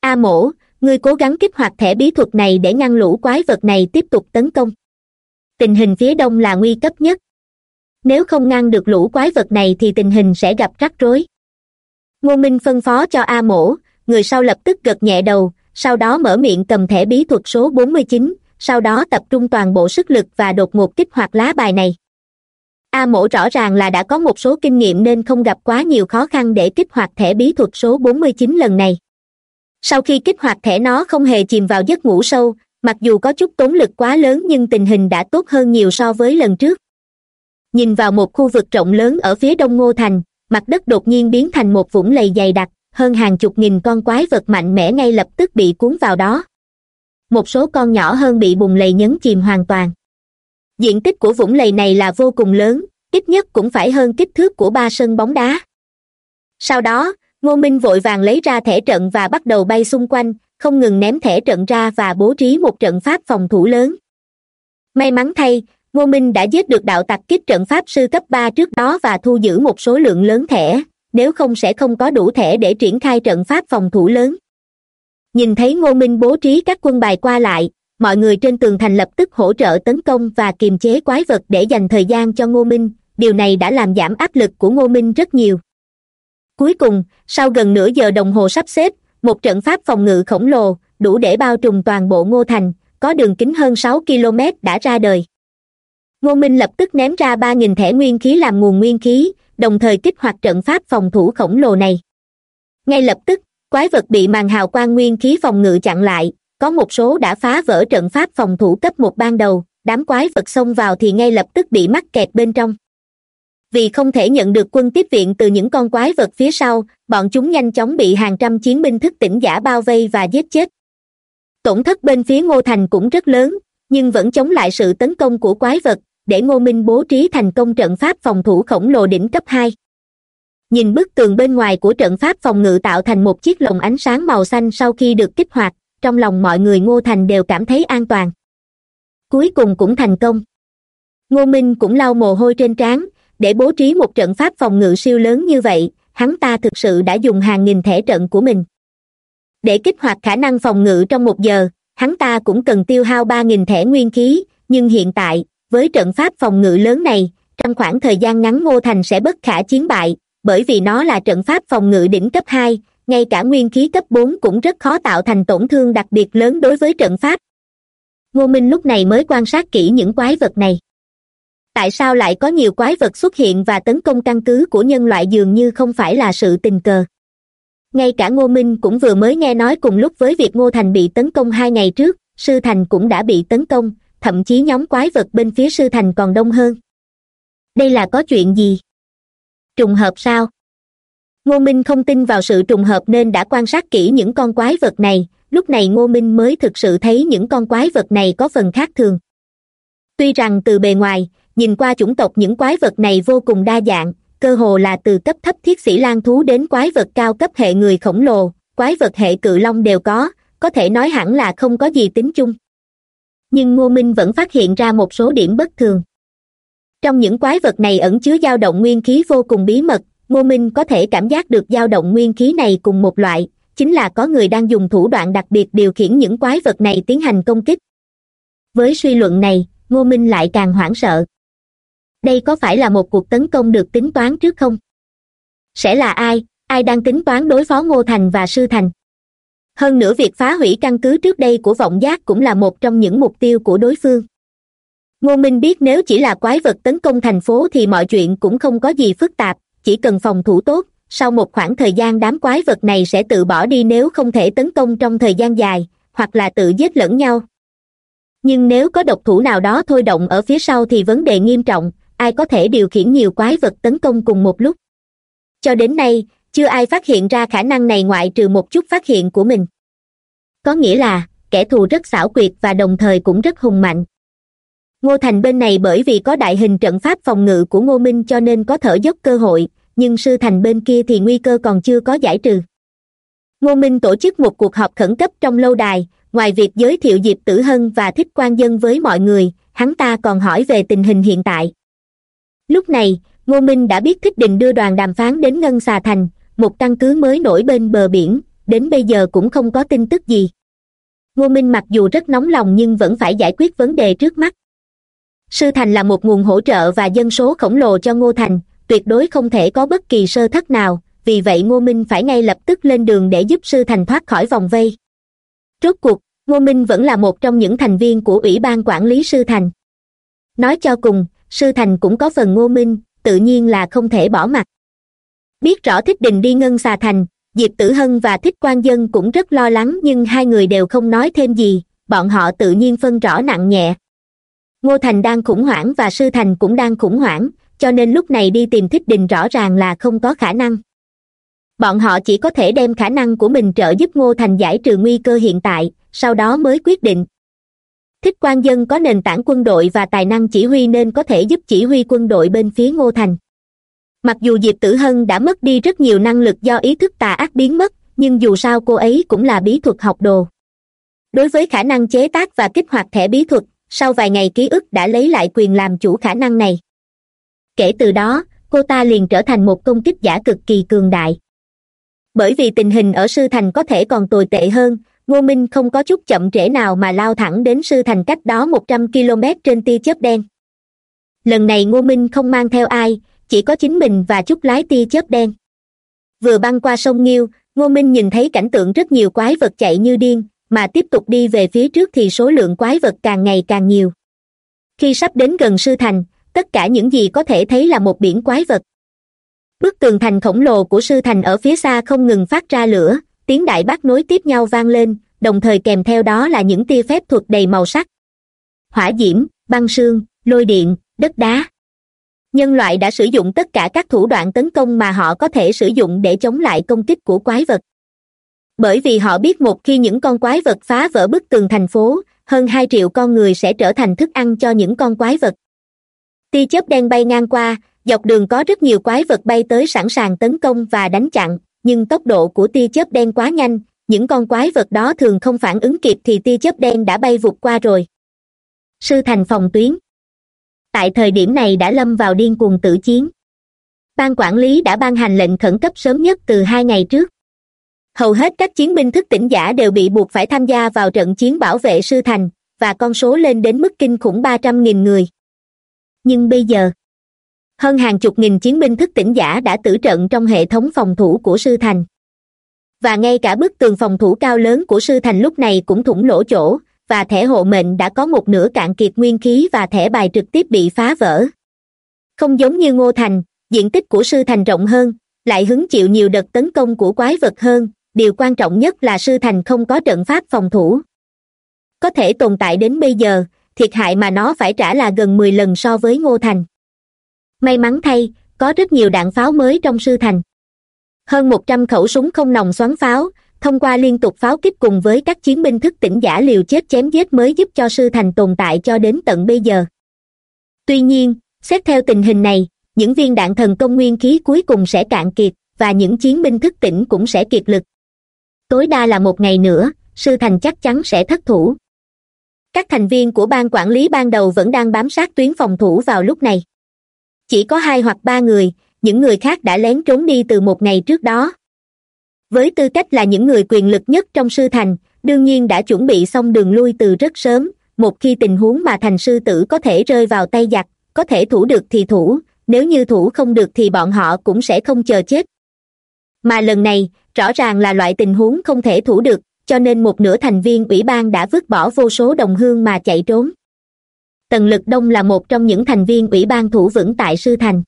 A mổ ngươi cố gắng kích hoạt thẻ bí thuật này để ngăn lũ quái vật này tiếp tục tấn công. Tình hình phía đông là nguy cấp nhất. Nếu không ngăn được lũ quái vật này thì tình hình sẽ gặp rắc rối. Ngô minh phân phó cho a mổ, người sau lập tức gật nhẹ đầu, sau đó mở miệng cầm thẻ bí thuật số bốn mươi chín, sau đó tập trung toàn bộ sức lực và đột ngột kích hoạt lá bài này. A mổ rõ ràng là đã có một số kinh nghiệm nên không gặp quá nhiều khó khăn để kích hoạt thẻ bí thuật số bốn mươi chín lần này sau khi kích hoạt thẻ nó không hề chìm vào giấc ngủ sâu, mặc dù có chút tốn lực quá lớn nhưng tình hình đã tốt hơn nhiều so với lần trước. Nhìn vào một khu vực rộng lớn ở phía đông ngô thành, mặt đất đột nhiên biến thành một vũng lầy dày đặc, hơn hàng chục nghìn con quái vật mạnh mẽ ngay lập tức bị cuốn vào đó. Một số con nhỏ hơn bị bùng lầy nhấn chìm hoàn toàn. Diện tích của vũng lầy này là vô cùng lớn, ít nhất cũng phải hơn kích thước của ba sân bóng đá. Sau đó ngô minh vội vàng lấy ra thẻ trận và bắt đầu bay xung quanh, không ngừng ném thẻ trận ra và bố trí một trận pháp phòng thủ lớn. May mắn thay, ngô minh đã giết được đạo tặc kích trận pháp sư cấp ba trước đó và thu giữ một số lượng lớn thẻ, nếu không sẽ không có đủ thẻ để triển khai trận pháp phòng thủ lớn. Nhìn thấy ngô minh bố trí các quân bài qua lại, mọi người trên tường thành lập tức hỗ trợ tấn công và kiềm chế quái vật để dành thời gian cho ngô minh, điều này đã làm giảm áp lực của ngô minh rất nhiều cuối cùng, sau gần nửa giờ đồng hồ sắp xếp, một trận pháp phòng ngự khổng lồ đủ để bao trùm toàn bộ ngô thành, có đường kính hơn sáu km đã ra đời. Ngô minh lập tức ném ra ba nghìn thẻ nguyên khí làm nguồn nguyên khí, đồng thời kích hoạt trận pháp phòng thủ khổng lồ này. Ngay lập tức, quái vật bị màn hào quang nguyên khí phòng ngự chặn lại, có một số đã phá vỡ trận pháp phòng thủ cấp một ban đầu, đám quái vật xông vào thì ngay lập tức bị mắc kẹt bên trong vì không thể nhận được quân tiếp viện từ những con quái vật phía sau, bọn chúng nhanh chóng bị hàng trăm chiến binh thức tỉnh giả bao vây và giết chết. Tổn thất bên phía ngô thành cũng rất lớn, nhưng vẫn chống lại sự tấn công của quái vật, để ngô minh bố trí thành công trận pháp phòng thủ khổng lồ đỉnh cấp hai. Nhìn bức tường bên ngoài của trận pháp phòng ngự tạo thành một chiếc lồng ánh sáng màu xanh sau khi được kích hoạt, trong lòng mọi người ngô thành đều cảm thấy an toàn. Cuối cùng cũng thành công. Ngô minh cũng lau mồ hôi trên trán để bố trí một trận pháp phòng ngự siêu lớn như vậy, hắn ta thực sự đã dùng hàng nghìn thẻ trận của mình. Để kích hoạt khả năng phòng ngự trong một giờ, hắn ta cũng cần tiêu hao ba nghìn thẻ nguyên khí, nhưng hiện tại, với trận pháp phòng ngự lớn này, trong khoảng thời gian ngắn ngô thành sẽ bất khả chiến bại, bởi vì nó là trận pháp phòng ngự đỉnh cấp hai, ngay cả nguyên khí cấp bốn cũng rất khó tạo thành tổn thương đặc biệt lớn đối với trận pháp. Ngô minh lúc này mới quan sát kỹ những quái vật này tại sao lại có nhiều quái vật xuất hiện và tấn công căn cứ của nhân loại dường như không phải là sự tình cờ? Ngay cả ngô minh cũng vừa mới nghe nói cùng lúc với việc ngô thành bị tấn công hai ngày trước, sư thành cũng đã bị tấn công, thậm chí nhóm quái vật bên phía sư thành còn đông hơn. Đây là có chuyện gì? Trùng hợp sao? Ngô minh không tin vào sự trùng hợp nên đã quan sát kỹ những con quái vật này, lúc này ngô minh mới thực sự thấy những con quái vật này có phần khác thường. Tuy rằng từ bề ngoài nhìn qua chủng tộc những quái vật này vô cùng đa dạng, cơ hồ là từ cấp thấp thiết sĩ lan thú đến quái vật cao cấp hệ người khổng lồ. Quái vật hệ cự long đều có có thể nói hẳn là không có gì tính chung. Nhưng ngô minh vẫn phát hiện ra một số điểm bất thường. Trong những quái vật này ẩn chứa dao động nguyên khí vô cùng bí mật, ngô minh có thể cảm giác được dao động nguyên khí này cùng một loại, chính là có người đang dùng thủ đoạn đặc biệt điều khiển những quái vật này tiến hành công kích. Với suy luận này, ngô minh lại càng hoảng sợ đây có phải là một cuộc tấn công được tính toán trước không? Sẽ là ai? Ai đang tính toán đối phó ngô thành và sư thành? Hơn nữa việc phá hủy căn cứ trước đây của vọng giác cũng là một trong những mục tiêu của đối phương. Ngô minh biết nếu chỉ là quái vật tấn công thành phố thì mọi chuyện cũng không có gì phức tạp, chỉ cần phòng thủ tốt, sau một khoảng thời gian đám quái vật này sẽ tự bỏ đi nếu không thể tấn công trong thời gian dài, hoặc là tự giết lẫn nhau. Nhưng nếu có độc thủ nào đó thôi động ở phía sau thì vấn đề nghiêm trọng ai có thể điều khiển nhiều quái vật tấn công cùng một lúc. Cho đến nay, chưa ai phát hiện ra khả năng này ngoại trừ một chút phát hiện của mình. Có nghĩa là, kẻ thù rất xảo quyệt và đồng thời cũng rất hùng mạnh. Ngô thành bên này bởi vì có đại hình trận pháp phòng ngự của ngô minh cho nên có thở dốc cơ hội, nhưng sư thành bên kia thì nguy cơ còn chưa có giải trừ. Ngô minh tổ chức một cuộc họp khẩn cấp trong lâu đài, ngoài việc giới thiệu diệp tử hân và thích quan dân với mọi người, hắn ta còn hỏi về tình hình hiện tại lúc này, ngô minh đã biết thích định đưa đoàn đàm phán đến ngân xà thành, một căn cứ mới nổi bên bờ biển, đến bây giờ cũng không có tin tức gì. Ngô minh mặc dù rất nóng lòng nhưng vẫn phải giải quyết vấn đề trước mắt. Sư thành là một nguồn hỗ trợ và dân số khổng lồ cho ngô thành, tuyệt đối không thể có bất kỳ sơ thất nào, vì vậy ngô minh phải ngay lập tức lên đường để giúp sư thành thoát khỏi vòng vây. Rốt cuộc, ngô minh vẫn là một trong những thành viên của ủy ban quản lý sư thành. Nói cho cùng sư thành cũng có phần ngô minh, tự nhiên là không thể bỏ mặt. Biết rõ thích đình đi ngân xà thành, diệp tử hân và thích quan dân cũng rất lo lắng nhưng hai người đều không nói thêm gì, bọn họ tự nhiên phân rõ nặng nhẹ. Ngô thành đang khủng hoảng và sư thành cũng đang khủng hoảng, cho nên lúc này đi tìm thích đình rõ ràng là không có khả năng. Bọn họ chỉ có thể đem khả năng của mình trợ giúp ngô thành giải trừ nguy cơ hiện tại, sau đó mới quyết định thích quan dân có nền tảng quân đội và tài năng chỉ huy nên có thể giúp chỉ huy quân đội bên phía ngô thành. Mặc dù diệp tử hân đã mất đi rất nhiều năng lực do ý thức tà ác biến mất, nhưng dù sao cô ấy cũng là bí thuật học đồ. Đối với khả năng chế tác và kích hoạt thẻ bí thuật, sau vài ngày ký ức đã lấy lại quyền làm chủ khả năng này. Kể từ đó, cô ta liền trở thành một công kích giả cực kỳ cường đại. Bởi vì tình hình ở sư thành có thể còn tồi tệ hơn ngô minh không có chút chậm trễ nào mà lao thẳng đến sư thành cách đó một trăm km trên tia chớp đen. Lần này ngô minh không mang theo ai, chỉ có chính mình và chút lái tia chớp đen. Vừa băng qua sông nghiêu, ngô minh nhìn thấy cảnh tượng rất nhiều quái vật chạy như điên, mà tiếp tục đi về phía trước thì số lượng quái vật càng ngày càng nhiều. Khi sắp đến gần sư thành, tất cả những gì có thể thấy là một biển quái vật. Bức tường thành khổng lồ của sư thành ở phía xa không ngừng phát ra lửa tiếng đại bác nối tiếp nhau vang lên, đồng thời kèm theo đó là những tia phép thuật đầy màu sắc. Hỏa diễm, băng sương, lôi điện, đất đá. Nhân loại đã sử dụng tất cả các thủ đoạn tấn công mà họ có thể sử dụng để chống lại công kích của quái vật. Bởi vì họ biết một khi những con quái vật phá vỡ bức tường thành phố, hơn hai triệu con người sẽ trở thành thức ăn cho những con quái vật. Tia chớp đen bay ngang qua, dọc đường có rất nhiều quái vật bay tới sẵn sàng tấn công và đánh chặn nhưng tốc độ của tia chớp đen quá nhanh, những con quái vật đó thường không phản ứng kịp thì tia chớp đen đã bay vụt qua rồi. Sư thành phòng tuyến. Tại thời điểm này đã lâm vào điên cuồng tử chiến. Ban quản lý đã ban hành lệnh khẩn cấp sớm nhất từ hai ngày trước. Hầu hết các chiến binh thức tỉnh giả đều bị buộc phải tham gia vào trận chiến bảo vệ sư thành, và con số lên đến mức kinh khủng ba trăm nghìn người. Nhưng bây giờ hơn hàng chục nghìn chiến binh thức tỉnh giả đã tử trận trong hệ thống phòng thủ của sư thành. Và ngay cả bức tường phòng thủ cao lớn của sư thành lúc này cũng thủng lỗ chỗ, và thẻ hộ mệnh đã có một nửa cạn kiệt nguyên khí và thẻ bài trực tiếp bị phá vỡ. Không giống như ngô thành, diện tích của sư thành rộng hơn, lại hứng chịu nhiều đợt tấn công của quái vật hơn, điều quan trọng nhất là sư thành không có trận pháp phòng thủ. Có thể tồn tại đến bây giờ, thiệt hại mà nó phải trả là gần mười lần so với ngô thành may mắn thay, có rất nhiều đạn pháo mới trong sư thành. Hơn một trăm khẩu súng không nòng xoắn pháo, thông qua liên tục pháo kích cùng với các chiến binh thức tỉnh giả liều chết chém giết mới giúp cho sư thành tồn tại cho đến tận bây giờ. Tuy nhiên, xét theo tình hình này, những viên đạn thần công nguyên khí cuối cùng sẽ cạn kiệt, và những chiến binh thức tỉnh cũng sẽ kiệt lực. Tối đa là một ngày nữa, sư thành chắc chắn sẽ thất thủ. Các thành viên của ban quản lý ban đầu vẫn đang bám sát tuyến phòng thủ vào lúc này chỉ có hai hoặc ba người, những người khác đã lén trốn đi từ một ngày trước đó. Với tư cách là những người quyền lực nhất trong sư thành, đương nhiên đã chuẩn bị xong đường lui từ rất sớm, một khi tình huống mà thành sư tử có thể rơi vào tay giặc, có thể thủ được thì thủ, nếu như thủ không được thì bọn họ cũng sẽ không chờ chết. Mà lần này, rõ ràng là loại tình huống không thể thủ được, cho nên một nửa thành viên ủy ban đã vứt bỏ vô số đồng hương mà chạy trốn tần lực đông là một trong những thành viên ủy ban thủ vững tại sư thành.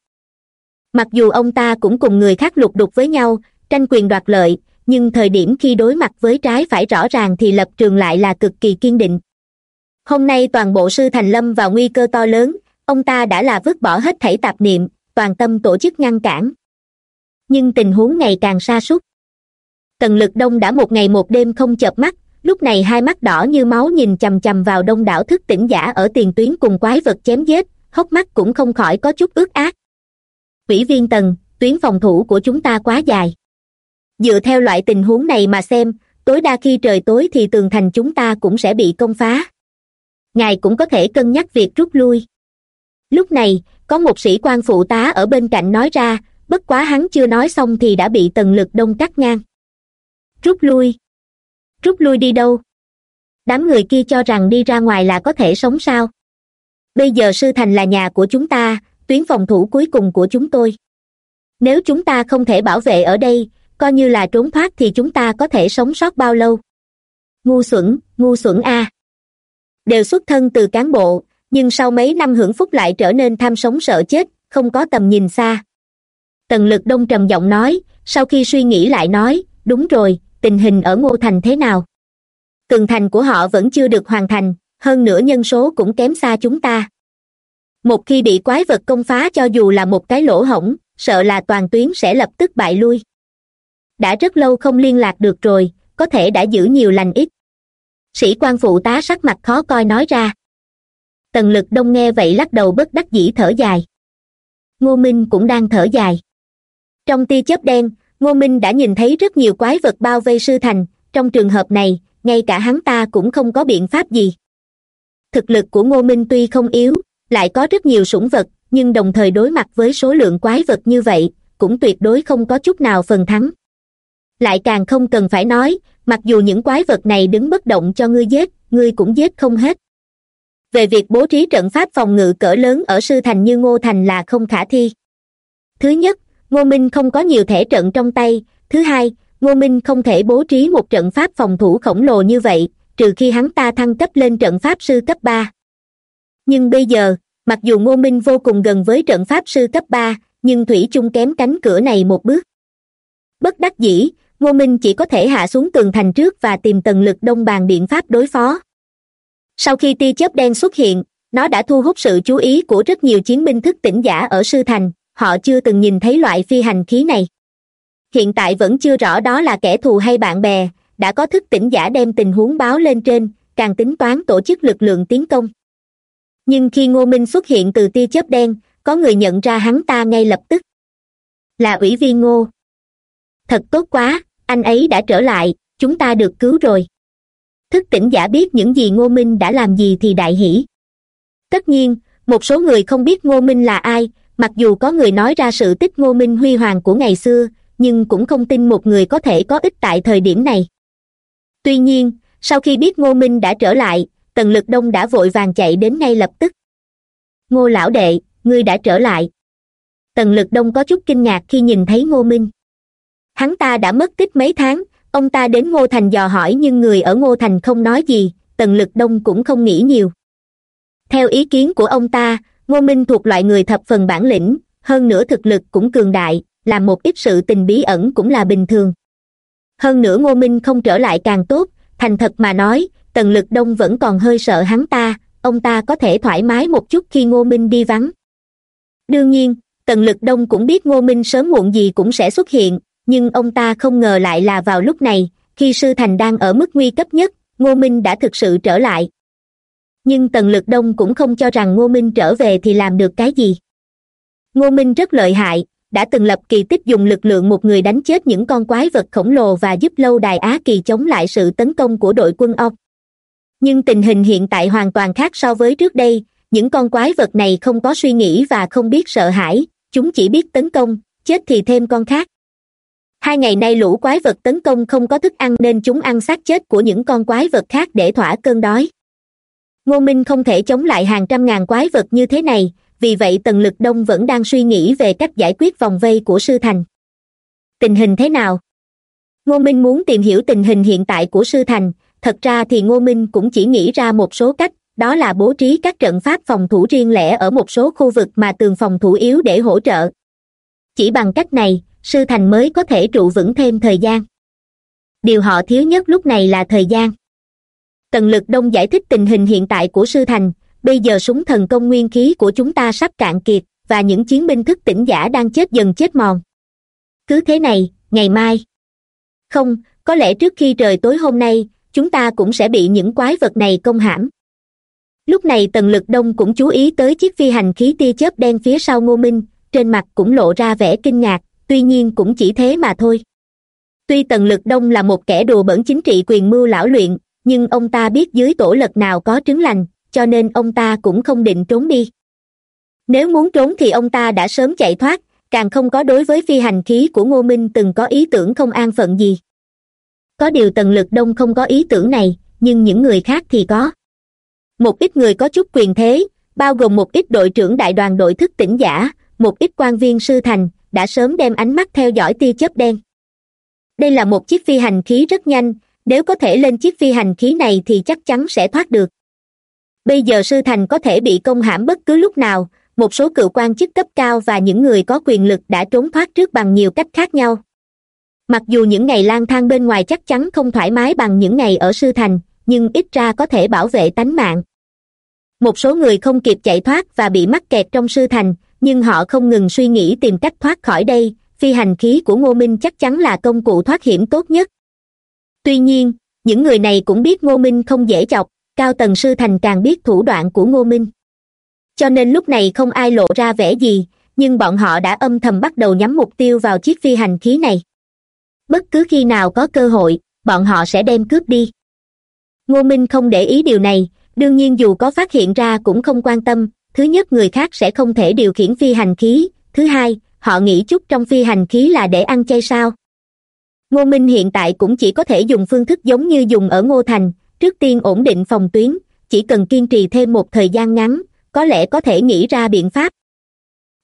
Mặc dù ông ta cũng cùng người khác lục đục với nhau, tranh quyền đoạt lợi, nhưng thời điểm khi đối mặt với trái phải rõ ràng thì lập trường lại là cực kỳ kiên định. Hôm nay toàn bộ sư thành lâm vào nguy cơ to lớn, ông ta đã là vứt bỏ hết thảy tạp niệm, toàn tâm tổ chức ngăn cản. Nhưng tình huống ngày càng sa sút. Tần lực đông đã một ngày một đêm không chợp mắt lúc này hai mắt đỏ như máu nhìn chằm chằm vào đông đảo thức tỉnh giả ở tiền tuyến cùng quái vật chém giết, hốc mắt cũng không khỏi có chút ướt át. Ủy viên tần, tuyến phòng thủ của chúng ta quá dài. Dựa theo loại tình huống này mà xem, tối đa khi trời tối thì tường thành chúng ta cũng sẽ bị công phá. Ngài cũng có thể cân nhắc việc rút lui. Lúc này, có một sĩ quan phụ tá ở bên cạnh nói ra, bất quá hắn chưa nói xong thì đã bị tần lực đông cắt ngang. Rút lui rút lui đi đâu? Đám người kia cho rằng đi ra ngoài là có thể sống sao? Bây giờ sư thành là nhà của chúng ta, tuyến phòng thủ cuối cùng của chúng tôi. Nếu chúng ta không thể bảo vệ ở đây, coi như là trốn thoát thì chúng ta có thể sống sót bao lâu? Ngu xuẩn ngu xuẩn a. Đều xuất thân từ cán bộ, nhưng sau mấy năm hưởng phúc lại trở nên tham sống sợ chết, không có tầm nhìn xa. Tần lực đông trầm giọng nói, sau khi suy nghĩ lại nói, đúng rồi tình hình ở ngô thành thế nào? Tường thành của họ vẫn chưa được hoàn thành, hơn nữa nhân số cũng kém xa chúng ta. Một khi bị quái vật công phá cho dù là một cái lỗ hổng, sợ là toàn tuyến sẽ lập tức bại lui. Đã rất lâu không liên lạc được rồi, có thể đã giữ nhiều lành ít. Sĩ quan phụ tá sắc mặt khó coi nói ra. Tần lực đông nghe vậy lắc đầu bất đắc dĩ thở dài. Ngô minh cũng đang thở dài. Trong tia chớp đen ngô minh đã nhìn thấy rất nhiều quái vật bao vây sư thành. Trong trường hợp này, ngay cả hắn ta cũng không có biện pháp gì. Thực lực của ngô minh tuy không yếu, lại có rất nhiều sủng vật, nhưng đồng thời đối mặt với số lượng quái vật như vậy, cũng tuyệt đối không có chút nào phần thắng. Lại càng không cần phải nói, mặc dù những quái vật này đứng bất động cho ngươi giết, ngươi cũng giết không hết. Về việc bố trí trận pháp phòng ngự cỡ lớn ở sư thành như ngô thành là không khả thi. Thứ nhất ngô minh không có nhiều thể trận trong tay. Thứ hai, ngô minh không thể bố trí một trận pháp phòng thủ khổng lồ như vậy, trừ khi hắn ta thăng cấp lên trận pháp sư cấp ba. Nhưng bây giờ, mặc dù ngô minh vô cùng gần với trận pháp sư cấp ba, nhưng thủy chung kém cánh cửa này một bước. Bất đắc dĩ, ngô minh chỉ có thể hạ xuống tường thành trước và tìm tần lực đông bàn biện pháp đối phó. Sau khi tia chớp đen xuất hiện, nó đã thu hút sự chú ý của rất nhiều chiến binh thức tỉnh giả ở sư thành họ chưa từng nhìn thấy loại phi hành khí này. Hiện tại vẫn chưa rõ đó là kẻ thù hay bạn bè, đã có thức tỉnh giả đem tình huống báo lên trên, càng tính toán tổ chức lực lượng tiến công. Nhưng khi ngô minh xuất hiện từ tia chớp đen, có người nhận ra hắn ta ngay lập tức. Là ủy viên ngô. Thật tốt quá, anh ấy đã trở lại, chúng ta được cứu rồi. Thức tỉnh giả biết những gì ngô minh đã làm gì thì đại hỷ tất nhiên, một số người không biết ngô minh là ai mặc dù có người nói ra sự tích ngô minh huy hoàng của ngày xưa, nhưng cũng không tin một người có thể có ích tại thời điểm này. Tuy nhiên, sau khi biết ngô minh đã trở lại, tần lực đông đã vội vàng chạy đến ngay lập tức. Ngô lão đệ, ngươi đã trở lại. Tần lực đông có chút kinh ngạc khi nhìn thấy ngô minh. Hắn ta đã mất tích mấy tháng, ông ta đến ngô thành dò hỏi nhưng người ở ngô thành không nói gì, tần lực đông cũng không nghĩ nhiều. Theo ý kiến của ông ta ngô minh thuộc loại người thập phần bản lĩnh, hơn nữa thực lực cũng cường đại, làm một ít sự tình bí ẩn cũng là bình thường. Hơn nữa ngô minh không trở lại càng tốt, thành thật mà nói, tần lực đông vẫn còn hơi sợ hắn ta, ông ta có thể thoải mái một chút khi ngô minh đi vắng. Đương nhiên, tần lực đông cũng biết ngô minh sớm muộn gì cũng sẽ xuất hiện, nhưng ông ta không ngờ lại là vào lúc này, khi sư thành đang ở mức nguy cấp nhất, ngô minh đã thực sự trở lại nhưng tần lực đông cũng không cho rằng ngô minh trở về thì làm được cái gì. Ngô minh rất lợi hại, đã từng lập kỳ tích dùng lực lượng một người đánh chết những con quái vật khổng lồ và giúp lâu đài á kỳ chống lại sự tấn công của đội quân ông. nhưng tình hình hiện tại hoàn toàn khác so với trước đây, những con quái vật này không có suy nghĩ và không biết sợ hãi, chúng chỉ biết tấn công, chết thì thêm con khác. Hai ngày nay lũ quái vật tấn công không có thức ăn nên chúng ăn xác chết của những con quái vật khác để thỏa cơn đói ngô minh không thể chống lại hàng trăm ngàn quái vật như thế này, vì vậy tần lực đông vẫn đang suy nghĩ về cách giải quyết vòng vây của sư thành. Tình hình thế nào? Ngô minh muốn tìm hiểu tình hình hiện tại của sư thành, thật ra thì ngô minh cũng chỉ nghĩ ra một số cách, đó là bố trí các trận pháp phòng thủ riêng lẻ ở một số khu vực mà tường phòng thủ yếu để hỗ trợ. Chỉ bằng cách này, sư thành mới có thể trụ vững thêm thời gian. Điều họ thiếu nhất lúc này là thời gian tần lực đông giải thích tình hình hiện tại của sư thành. Bây giờ súng thần công nguyên khí của chúng ta sắp cạn kiệt, và những chiến binh thức tỉnh giả đang chết dần chết mòn. Cứ thế này, ngày mai. Không, có lẽ trước khi trời tối hôm nay, chúng ta cũng sẽ bị những quái vật này công hãm. Lúc này tần lực đông cũng chú ý tới chiếc phi hành khí tia chớp đen phía sau ngô minh, trên mặt cũng lộ ra vẻ kinh ngạc, tuy nhiên cũng chỉ thế mà thôi. Tuy tần lực đông là một kẻ đùa bẩn chính trị quyền mưu lão luyện nhưng ông ta biết dưới tổ lật nào có trứng lành, cho nên ông ta cũng không định trốn đi. Nếu muốn trốn thì ông ta đã sớm chạy thoát, càng không có đối với phi hành khí của ngô minh từng có ý tưởng không an phận gì. Có điều tần lực đông không có ý tưởng này, nhưng những người khác thì có. Một ít người có chút quyền thế, bao gồm một ít đội trưởng đại đoàn đội thức tỉnh giả, một ít quan viên sư thành, đã sớm đem ánh mắt theo dõi tia chớp đen. Đây là một chiếc phi hành khí rất nhanh nếu có thể lên chiếc phi hành khí này thì chắc chắn sẽ thoát được. Bây giờ sư thành có thể bị công hãm bất cứ lúc nào, một số cựu quan chức cấp cao và những người có quyền lực đã trốn thoát trước bằng nhiều cách khác nhau. Mặc dù những ngày lang thang bên ngoài chắc chắn không thoải mái bằng những ngày ở sư thành, nhưng ít ra có thể bảo vệ tánh mạng. Một số người không kịp chạy thoát và bị mắc kẹt trong sư thành, nhưng họ không ngừng suy nghĩ tìm cách thoát khỏi đây, phi hành khí của ngô minh chắc chắn là công cụ thoát hiểm tốt nhất tuy nhiên, những người này cũng biết ngô minh không dễ chọc, cao tần sư thành càng biết thủ đoạn của ngô minh. Cho nên lúc này không ai lộ ra vẻ gì, nhưng bọn họ đã âm thầm bắt đầu nhắm mục tiêu vào chiếc phi hành khí này. Bất cứ khi nào có cơ hội, bọn họ sẽ đem cướp đi. Ngô minh không để ý điều này, đương nhiên dù có phát hiện ra cũng không quan tâm, thứ nhất người khác sẽ không thể điều khiển phi hành khí, thứ hai, họ nghĩ chút trong phi hành khí là để ăn chay sao? Ngô minh hiện tại cũng chỉ có thể dùng phương thức giống như dùng ở ngô thành, trước tiên ổn định phòng tuyến, chỉ cần kiên trì thêm một thời gian ngắn, có lẽ có thể nghĩ ra biện pháp.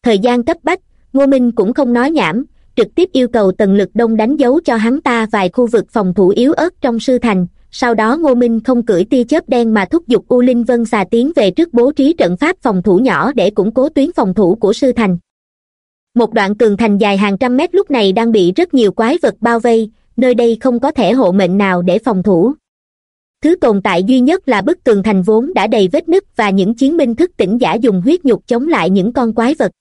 Thời gian cấp bách, ngô minh cũng không nói nhảm, trực tiếp yêu cầu tần lực đông đánh dấu cho hắn ta vài khu vực phòng thủ yếu ớt trong sư thành, sau đó ngô minh không cưỡi tia chớp đen mà thúc giục u linh vân xà tiến về trước bố trí trận pháp phòng thủ nhỏ để củng cố tuyến phòng thủ của sư thành một đoạn tường thành dài hàng trăm mét lúc này đang bị rất nhiều quái vật bao vây, nơi đây không có thể hộ mệnh nào để phòng thủ. Thứ tồn tại duy nhất là bức tường thành vốn đã đầy vết nứt và những chiến binh thức tỉnh giả dùng huyết nhục chống lại những con quái vật.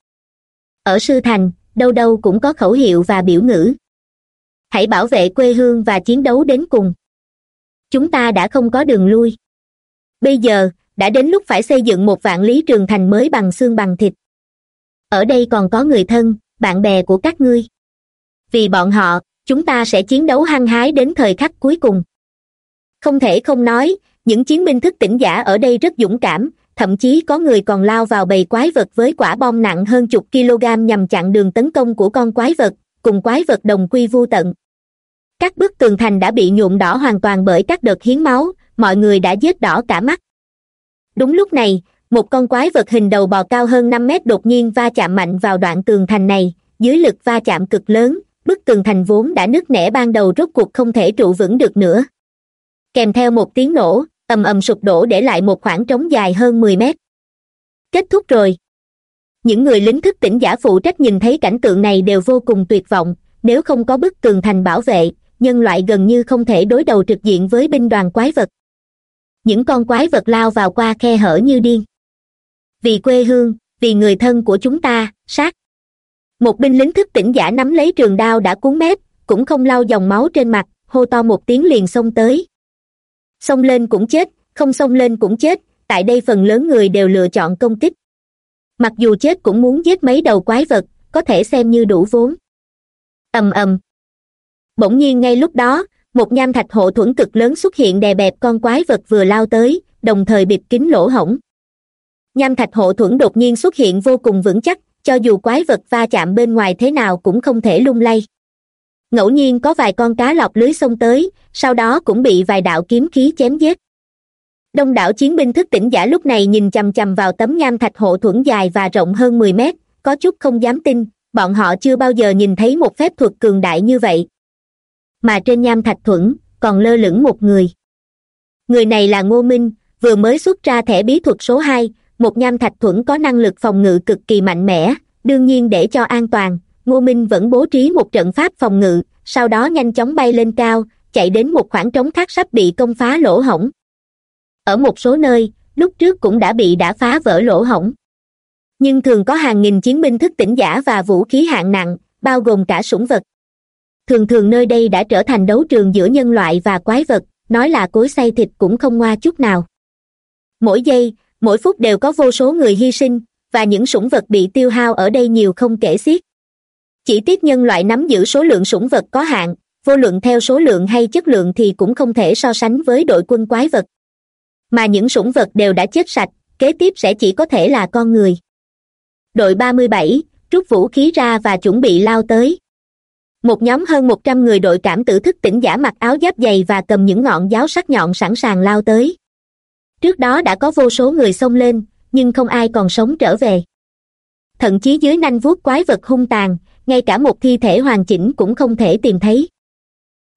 Ở sư thành, đâu đâu cũng có khẩu hiệu và biểu ngữ. Hãy bảo vệ quê hương và chiến đấu đến cùng. Chúng ta đã không có đường lui. Bây giờ, đã đến lúc phải xây dựng một vạn lý trường thành mới bằng xương bằng thịt ở đây còn có người thân, bạn bè của các ngươi. Vì bọn họ, chúng ta sẽ chiến đấu hăng hái đến thời khắc cuối cùng. Không thể không nói, những chiến binh thức tỉnh giả ở đây rất dũng cảm, thậm chí có người còn lao vào bầy quái vật với quả bom nặng hơn chục kg nhằm chặn đường tấn công của con quái vật, cùng quái vật đồng quy vô tận. Các bức tường thành đã bị nhuộm đỏ hoàn toàn bởi các đợt hiến máu, mọi người đã giết đỏ cả mắt. Đúng lúc này một con quái vật hình đầu bò cao hơn năm mét đột nhiên va chạm mạnh vào đoạn tường thành này, dưới lực va chạm cực lớn, bức tường thành vốn đã nứt nẻ ban đầu rốt cuộc không thể trụ vững được nữa. Kèm theo một tiếng nổ, ầm ầm sụp đổ để lại một khoảng trống dài hơn mười mét. Kết thúc rồi. Những người lính thức tỉnh giả phụ trách nhìn thấy cảnh tượng này đều vô cùng tuyệt vọng. Nếu không có bức tường thành bảo vệ, nhân loại gần như không thể đối đầu trực diện với binh đoàn quái vật. Những con quái vật lao vào qua khe hở như điên vì quê hương, vì người thân của chúng ta, sát. Một binh lính thức tỉnh giả nắm lấy trường đao đã cuốn mép, cũng không lau dòng máu trên mặt, hô to một tiếng liền xông tới. Xông lên cũng chết, không xông lên cũng chết, tại đây phần lớn người đều lựa chọn công kích. Mặc dù chết cũng muốn giết mấy đầu quái vật, có thể xem như đủ vốn. Ầm ầm. Bỗng nhiên ngay lúc đó, một nham thạch hộ thuẫn cực lớn xuất hiện đè bẹp con quái vật vừa lao tới, đồng thời bịt kín lỗ hổng nham thạch hộ thuẫn đột nhiên xuất hiện vô cùng vững chắc, cho dù quái vật va chạm bên ngoài thế nào cũng không thể lung lay. Ngẫu nhiên có vài con cá lọc lưới xông tới, sau đó cũng bị vài đạo kiếm khí chém giết. Đông đảo chiến binh thức tỉnh giả lúc này nhìn chằm chằm vào tấm nham thạch hộ thuẫn dài và rộng hơn mười mét, có chút không dám tin, bọn họ chưa bao giờ nhìn thấy một phép thuật cường đại như vậy. Mà trên nham thạch thuẫn, còn lơ lửng một người. Người này là ngô minh, vừa mới xuất ra thẻ bí thuật số hai một nham thạch thuẫn có năng lực phòng ngự cực kỳ mạnh mẽ, đương nhiên để cho an toàn. Ngô minh vẫn bố trí một trận pháp phòng ngự, sau đó nhanh chóng bay lên cao, chạy đến một khoảng trống khác sắp bị công phá lỗ hổng. Ở một số nơi, lúc trước cũng đã bị đã phá vỡ lỗ hổng. Nhưng thường có hàng nghìn chiến binh thức tỉnh giả và vũ khí hạng nặng, bao gồm cả sủng vật. Thường thường nơi đây đã trở thành đấu trường giữa nhân loại và quái vật, nói là cối xay thịt cũng không ngoa chút nào. Mỗi giây mỗi phút đều có vô số người hy sinh, và những sủng vật bị tiêu hao ở đây nhiều không kể xiết. Chỉ tiếc nhân loại nắm giữ số lượng sủng vật có hạn, vô luận theo số lượng hay chất lượng thì cũng không thể so sánh với đội quân quái vật. Mà những sủng vật đều đã chết sạch, kế tiếp sẽ chỉ có thể là con người. Đội ba mươi bảy, rút vũ khí ra và chuẩn bị lao tới. Một nhóm hơn một trăm người đội cảm tử thức tỉnh giả mặc áo giáp dày và cầm những ngọn giáo sắc nhọn sẵn sàng lao tới trước đó đã có vô số người xông lên, nhưng không ai còn sống trở về. Thậm chí dưới nanh vuốt quái vật hung tàn, ngay cả một thi thể hoàn chỉnh cũng không thể tìm thấy.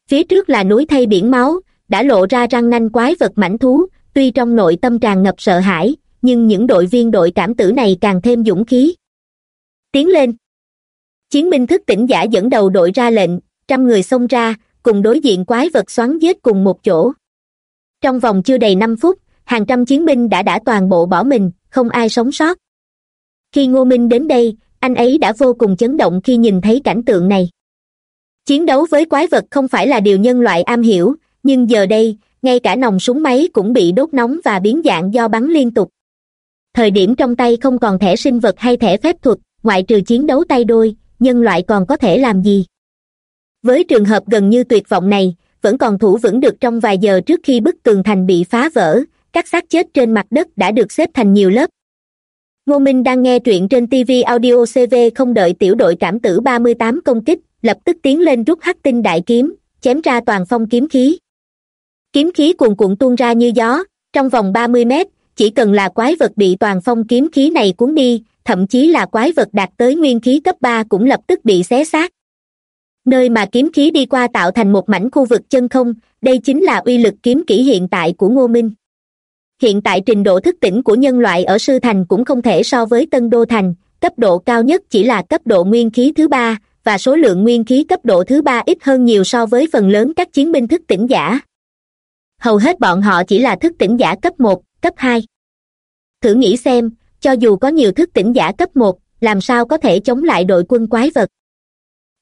Phía trước là núi thay biển máu, đã lộ ra răng nanh quái vật mảnh thú, tuy trong nội tâm tràn ngập sợ hãi, nhưng những đội viên đội cảm tử này càng thêm dũng khí. Tiến lên. Chiến binh thức tỉnh giả dẫn đầu đội ra lệnh, trăm người xông ra, cùng đối diện quái vật xoắn giết cùng một chỗ. Trong vòng chưa đầy năm phút hàng trăm chiến binh đã đã toàn bộ bỏ mình, không ai sống sót. Khi ngô minh đến đây, anh ấy đã vô cùng chấn động khi nhìn thấy cảnh tượng này. Chiến đấu với quái vật không phải là điều nhân loại am hiểu, nhưng giờ đây, ngay cả nòng súng máy cũng bị đốt nóng và biến dạng do bắn liên tục. Thời điểm trong tay không còn thẻ sinh vật hay thẻ phép thuật, ngoại trừ chiến đấu tay đôi, nhân loại còn có thể làm gì? Với trường hợp gần như tuyệt vọng này, vẫn còn thủ vững được trong vài giờ trước khi bức tường thành bị phá vỡ các xác chết trên mặt đất đã được xếp thành nhiều lớp. Ngô minh đang nghe truyện trên tv audio cv không đợi tiểu đội cảm tử ba mươi tám công kích, lập tức tiến lên rút hắc tinh đại kiếm, chém ra toàn phong kiếm khí. Kiếm khí cuồn cuộn tuôn ra như gió, trong vòng ba mươi mét, chỉ cần là quái vật bị toàn phong kiếm khí này cuốn đi, thậm chí là quái vật đạt tới nguyên khí cấp ba cũng lập tức bị xé xác. Nơi mà kiếm khí đi qua tạo thành một mảnh khu vực chân không, đây chính là uy lực kiếm kỹ hiện tại của ngô minh hiện tại trình độ thức tỉnh của nhân loại ở sư thành cũng không thể so với tân đô thành, cấp độ cao nhất chỉ là cấp độ nguyên khí thứ ba, và số lượng nguyên khí cấp độ thứ ba ít hơn nhiều so với phần lớn các chiến binh thức tỉnh giả. Hầu hết bọn họ chỉ là thức tỉnh giả cấp một, cấp hai. Thử nghĩ xem, cho dù có nhiều thức tỉnh giả cấp một, làm sao có thể chống lại đội quân quái vật?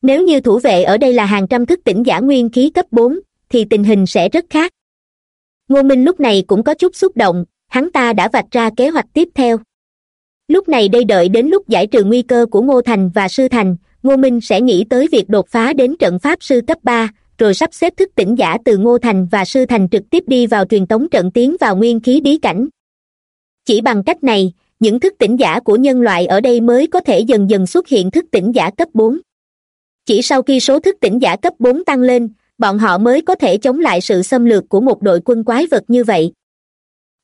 Nếu như thủ vệ ở đây là hàng trăm thức tỉnh giả nguyên khí cấp bốn, thì tình hình sẽ rất khác ngô minh lúc này cũng có chút xúc động, hắn ta đã vạch ra kế hoạch tiếp theo. Lúc này đây đợi đến lúc giải trừ nguy cơ của ngô thành và sư thành, ngô minh sẽ nghĩ tới việc đột phá đến trận pháp sư cấp ba, rồi sắp xếp thức tỉnh giả từ ngô thành và sư thành trực tiếp đi vào truyền tống trận tiến vào nguyên khí bí cảnh. Chỉ bằng cách này, những thức tỉnh giả của nhân loại ở đây mới có thể dần dần xuất hiện thức tỉnh giả cấp bốn. Chỉ sau khi số thức tỉnh giả cấp bốn tăng lên bọn họ mới có thể chống lại sự xâm lược của một đội quân quái vật như vậy.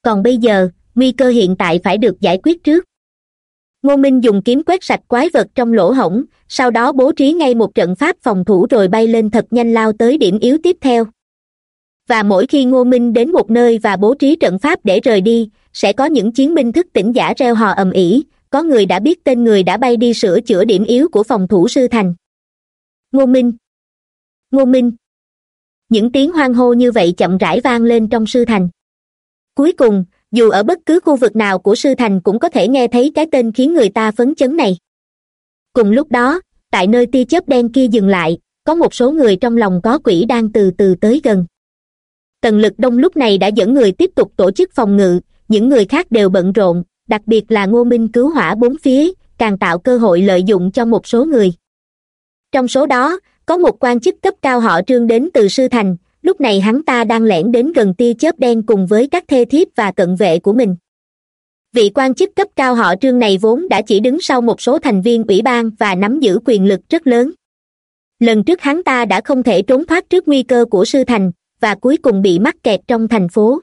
Còn bây giờ, nguy cơ hiện tại phải được giải quyết trước. Ngô minh dùng kiếm quét sạch quái vật trong lỗ hổng, sau đó bố trí ngay một trận pháp phòng thủ rồi bay lên thật nhanh lao tới điểm yếu tiếp theo. Và mỗi khi ngô minh đến một nơi và bố trí trận pháp để rời đi, sẽ có những chiến binh thức tỉnh giả reo hò ầm ĩ, có người đã biết tên người đã bay đi sửa chữa điểm yếu của phòng thủ sư thành. Ngô minh. Ngô minh những tiếng hoang hô như vậy chậm rãi vang lên trong sư thành. Cuối cùng, dù ở bất cứ khu vực nào của sư thành cũng có thể nghe thấy cái tên khiến người ta phấn chấn này. Cùng lúc đó, tại nơi tia chớp đen kia dừng lại, có một số người trong lòng có quỷ đang từ từ tới gần. Tần lực đông lúc này đã dẫn người tiếp tục tổ chức phòng ngự, những người khác đều bận rộn, đặc biệt là ngô minh cứu hỏa bốn phía, càng tạo cơ hội lợi dụng cho một số người. Trong số đó có một quan chức cấp cao họ trương đến từ sư thành, lúc này hắn ta đang lẻn đến gần tia chớp đen cùng với các thê thiếp và cận vệ của mình. Vị quan chức cấp cao họ trương này vốn đã chỉ đứng sau một số thành viên ủy ban và nắm giữ quyền lực rất lớn. Lần trước hắn ta đã không thể trốn thoát trước nguy cơ của sư thành, và cuối cùng bị mắc kẹt trong thành phố.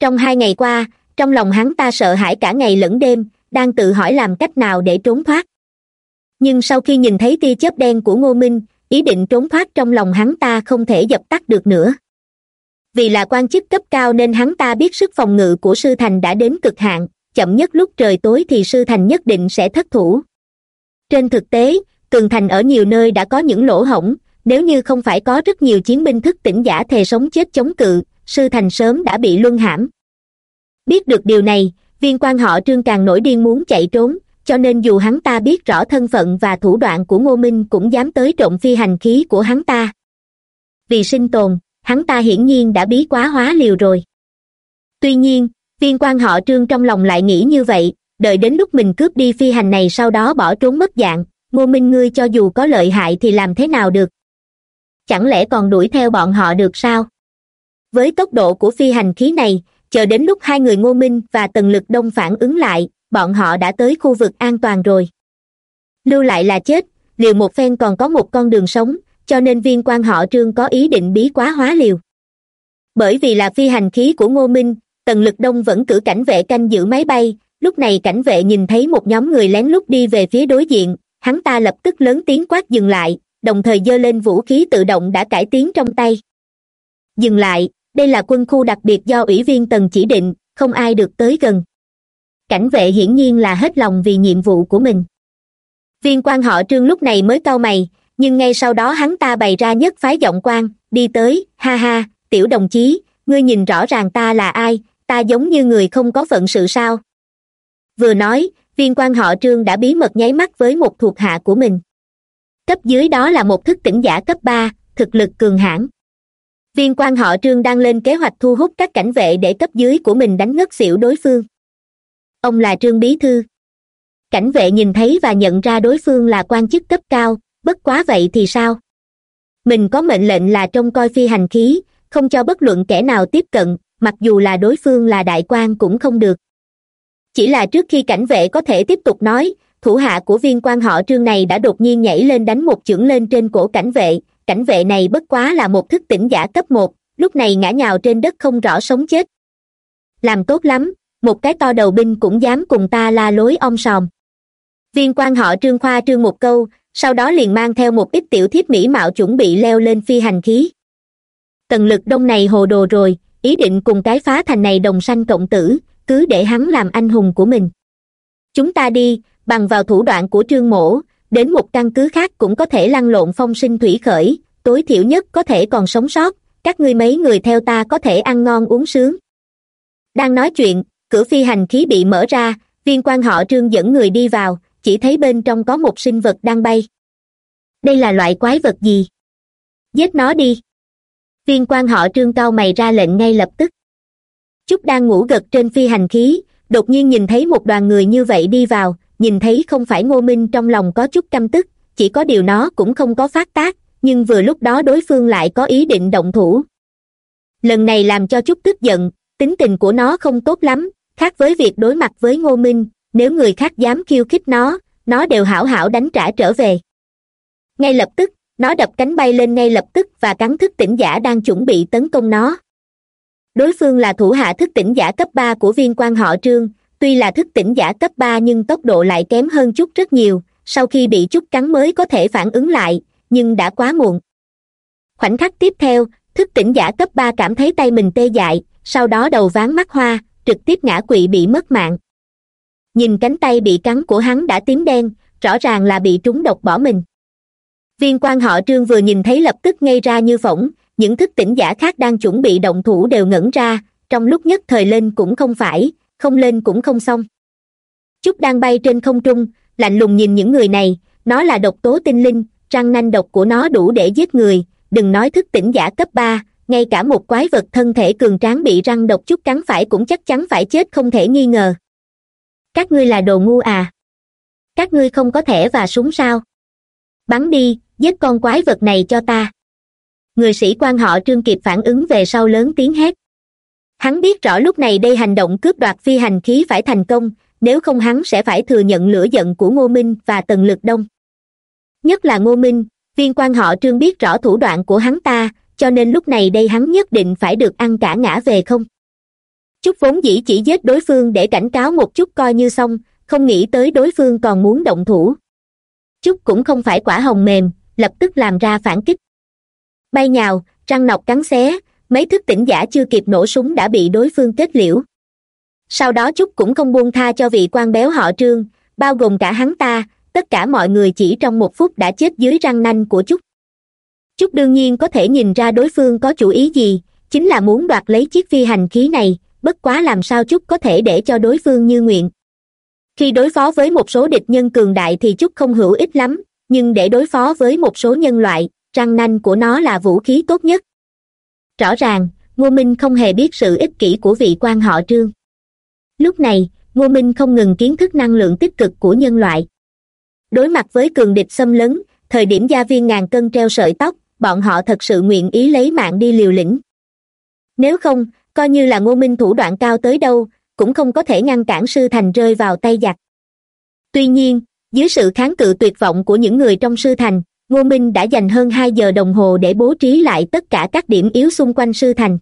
Trong hai ngày qua, trong lòng hắn ta sợ hãi cả ngày lẫn đêm, đang tự hỏi làm cách nào để trốn thoát. Nhưng sau khi nhìn thấy tia chớp đen của ngô minh ý định trốn thoát trong lòng hắn ta không thể dập tắt được nữa. Vì là quan chức cấp cao nên hắn ta biết sức phòng ngự của sư thành đã đến cực hạn, chậm nhất lúc trời tối thì sư thành nhất định sẽ thất thủ. Trên thực tế tường thành ở nhiều nơi đã có những lỗ hổng, nếu như không phải có rất nhiều chiến binh thức tỉnh giả thề sống chết chống cự, sư thành sớm đã bị luân hãm. Biết được điều này, viên quan họ trương càng nổi điên muốn chạy trốn cho nên dù hắn ta biết rõ thân phận và thủ đoạn của ngô minh cũng dám tới trộm phi hành khí của hắn ta. Vì sinh tồn, hắn ta hiển nhiên đã bí quá hóa liều rồi. Tuy nhiên, viên quan họ trương trong lòng lại nghĩ như vậy, đợi đến lúc mình cướp đi phi hành này sau đó bỏ trốn mất dạng, ngô minh ngươi cho dù có lợi hại thì làm thế nào được? Chẳng lẽ còn đuổi theo bọn họ được sao? Với tốc độ của phi hành khí này, chờ đến lúc hai người ngô minh và tần lực đông phản ứng lại bọn họ đã tới khu vực an toàn rồi. Lưu lại là chết, liều một phen còn có một con đường sống, cho nên viên quan họ trương có ý định bí quá hóa liều. Bởi vì là phi hành khí của ngô minh, tần lực đông vẫn cử cảnh vệ canh giữ máy bay, lúc này cảnh vệ nhìn thấy một nhóm người lén lút đi về phía đối diện, hắn ta lập tức lớn tiếng quát dừng lại, đồng thời giơ lên vũ khí tự động đã cải tiến trong tay. Dừng lại, đây là quân khu đặc biệt do ủy viên tần chỉ định, không ai được tới gần cảnh vệ hiển nhiên là hết lòng vì nhiệm vụ của mình. Viên quan họ trương lúc này mới cau mày, nhưng ngay sau đó hắn ta bày ra nhất phái giọng quan, đi tới, ha ha, tiểu đồng chí, ngươi nhìn rõ ràng ta là ai, ta giống như người không có phận sự sao. Vừa nói, viên quan họ trương đã bí mật nháy mắt với một thuộc hạ của mình. Cấp dưới đó là một thức tỉnh giả cấp ba, thực lực cường hãn. Viên quan họ trương đang lên kế hoạch thu hút các cảnh vệ để cấp dưới của mình đánh ngất xỉu đối phương ông là trương bí thư. Cảnh vệ nhìn thấy và nhận ra đối phương là quan chức cấp cao, bất quá vậy thì sao? Mình có mệnh lệnh là trông coi phi hành khí, không cho bất luận kẻ nào tiếp cận, mặc dù là đối phương là đại quan cũng không được. Chỉ là trước khi cảnh vệ có thể tiếp tục nói, thủ hạ của viên quan họ trương này đã đột nhiên nhảy lên đánh một chưởng lên trên cổ cảnh vệ. Cảnh vệ này bất quá là một thức tỉnh giả cấp một, lúc này ngã nhào trên đất không rõ sống chết. Làm tốt lắm một cái to đầu binh cũng dám cùng ta la lối om sòm. Viên quan họ trương khoa trương một câu, sau đó liền mang theo một ít tiểu thiếp mỹ mạo chuẩn bị leo lên phi hành khí. Tần lực đông này hồ đồ rồi, ý định cùng cái phá thành này đồng sanh cộng tử, cứ để hắn làm anh hùng của mình. Chúng ta đi, bằng vào thủ đoạn của trương mổ, đến một căn cứ khác cũng có thể lăn lộn phong sinh thủy khởi, tối thiểu nhất có thể còn sống sót, các ngươi mấy người theo ta có thể ăn ngon uống sướng. Đang nói chuyện cửa phi hành khí bị mở ra, viên quan họ trương dẫn người đi vào, chỉ thấy bên trong có một sinh vật đang bay. Đây là loại quái vật gì? Giết nó đi. Viên quan họ trương cao mày ra lệnh ngay lập tức. Chúc đang ngủ gật trên phi hành khí, đột nhiên nhìn thấy một đoàn người như vậy đi vào, nhìn thấy không phải ngô minh trong lòng có chút căm tức, chỉ có điều nó cũng không có phát tác, nhưng vừa lúc đó đối phương lại có ý định động thủ. Lần này làm cho chút tức giận, tính tình của nó không tốt lắm khác với việc đối mặt với ngô minh, nếu người khác dám khiêu khích nó nó đều hảo hảo đánh trả trở về. Ngay lập tức, nó đập cánh bay lên ngay lập tức và cắn thức tỉnh giả đang chuẩn bị tấn công nó. Đối phương là thủ hạ thức tỉnh giả cấp ba của viên quan họ trương, tuy là thức tỉnh giả cấp ba nhưng tốc độ lại kém hơn chút rất nhiều, sau khi bị chút cắn mới có thể phản ứng lại, nhưng đã quá muộn. Khoảnh khắc tiếp theo, thức tỉnh giả cấp ba cảm thấy tay mình tê dại, sau đó đầu ván mắt hoa trực tiếp ngã quỵ bị mất mạng. Nhìn cánh tay bị cắn của hắn đã tím đen, rõ ràng là bị trúng độc bỏ mình. Viên quan họ trương vừa nhìn thấy lập tức ngây ra như phỏng những thức tỉnh giả khác đang chuẩn bị động thủ đều ngẩn ra, trong lúc nhất thời lên cũng không phải, không lên cũng không xong. Chúc đang bay trên không trung, lạnh lùng nhìn những người này, nó là độc tố tinh linh, răng nanh độc của nó đủ để giết người, đừng nói thức tỉnh giả cấp ba ngay cả một quái vật thân thể cường tráng bị răng độc chút cắn phải cũng chắc chắn phải chết không thể nghi ngờ. Các ngươi là đồ ngu à? Các ngươi không có thẻ và súng sao? Bắn đi, giết con quái vật này cho ta. Người sĩ quan họ trương kịp phản ứng về sau lớn tiếng hét. Hắn biết rõ lúc này đây hành động cướp đoạt phi hành khí phải thành công, nếu không hắn sẽ phải thừa nhận lửa giận của ngô minh và tần lực đông. Nhất là ngô minh, viên quan họ trương biết rõ thủ đoạn của hắn ta cho nên lúc này đây hắn nhất định phải được ăn cả ngã về không? Chúc vốn dĩ chỉ giết đối phương để cảnh cáo một chút coi như xong, không nghĩ tới đối phương còn muốn động thủ. Chúc cũng không phải quả hồng mềm, lập tức làm ra phản kích. Bay nhào, răng nọc cắn xé, mấy thức tỉnh giả chưa kịp nổ súng đã bị đối phương kết liễu. Sau đó chúc cũng không buông tha cho vị quan béo họ trương, bao gồm cả hắn ta, tất cả mọi người chỉ trong một phút đã chết dưới răng nanh của chúc chúc đương nhiên có thể nhìn ra đối phương có chủ ý gì, chính là muốn đoạt lấy chiếc phi hành khí này, bất quá làm sao chúc có thể để cho đối phương như nguyện. Khi đối phó với một số địch nhân cường đại thì chúc không hữu ích lắm, nhưng để đối phó với một số nhân loại, răng nanh của nó là vũ khí tốt nhất. Rõ ràng, ngô minh không hề biết sự ích kỷ của vị quan họ trương. Lúc này, ngô minh không ngừng kiến thức năng lượng tích cực của nhân loại. Đối mặt với cường địch xâm lấn, thời điểm gia viên ngàn cân treo sợi tóc bọn họ thật sự nguyện ý lấy mạng đi liều lĩnh. Nếu không, coi như là ngô minh thủ đoạn cao tới đâu, cũng không có thể ngăn cản sư thành rơi vào tay giặc. Tuy nhiên, dưới sự kháng cự tuyệt vọng của những người trong sư thành, ngô minh đã dành hơn hai giờ đồng hồ để bố trí lại tất cả các điểm yếu xung quanh sư thành.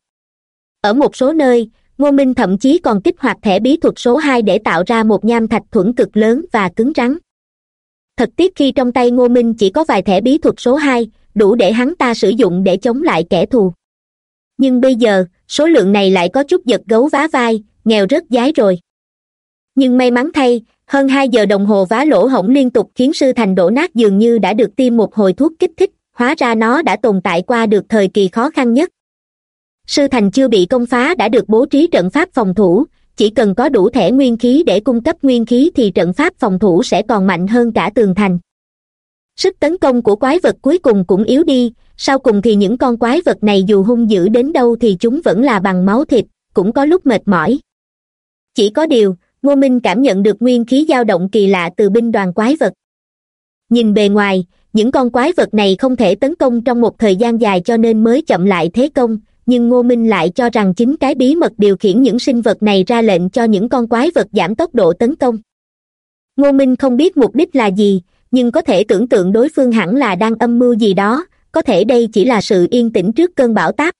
Ở một số nơi, ngô minh thậm chí còn kích hoạt thẻ bí thuật số hai để tạo ra một nham thạch thuẫn cực lớn và cứng rắn. Thật tiếc khi trong tay ngô minh chỉ có vài thẻ bí thuật số hai đủ để hắn ta sử dụng để chống lại kẻ thù. Nhưng bây giờ, số lượng này lại có chút giật gấu vá vai, nghèo rất dái rồi. Nhưng may mắn thay, hơn hai giờ đồng hồ vá lỗ hổng liên tục khiến sư thành đổ nát dường như đã được tiêm một hồi thuốc kích thích, hóa ra nó đã tồn tại qua được thời kỳ khó khăn nhất. Sư thành chưa bị công phá đã được bố trí trận pháp phòng thủ, chỉ cần có đủ thẻ nguyên khí để cung cấp nguyên khí thì trận pháp phòng thủ sẽ còn mạnh hơn cả tường thành sức tấn công của quái vật cuối cùng cũng yếu đi. Sau cùng thì những con quái vật này dù hung dữ đến đâu thì chúng vẫn là bằng máu thịt, cũng có lúc mệt mỏi. Chỉ có điều, ngô minh cảm nhận được nguyên khí dao động kỳ lạ từ binh đoàn quái vật. Nhìn bề ngoài, những con quái vật này không thể tấn công trong một thời gian dài cho nên mới chậm lại thế công, nhưng ngô minh lại cho rằng chính cái bí mật điều khiển những sinh vật này ra lệnh cho những con quái vật giảm tốc độ tấn công. Ngô minh không biết mục đích là gì nhưng có thể tưởng tượng đối phương hẳn là đang âm mưu gì đó, có thể đây chỉ là sự yên tĩnh trước cơn bão táp.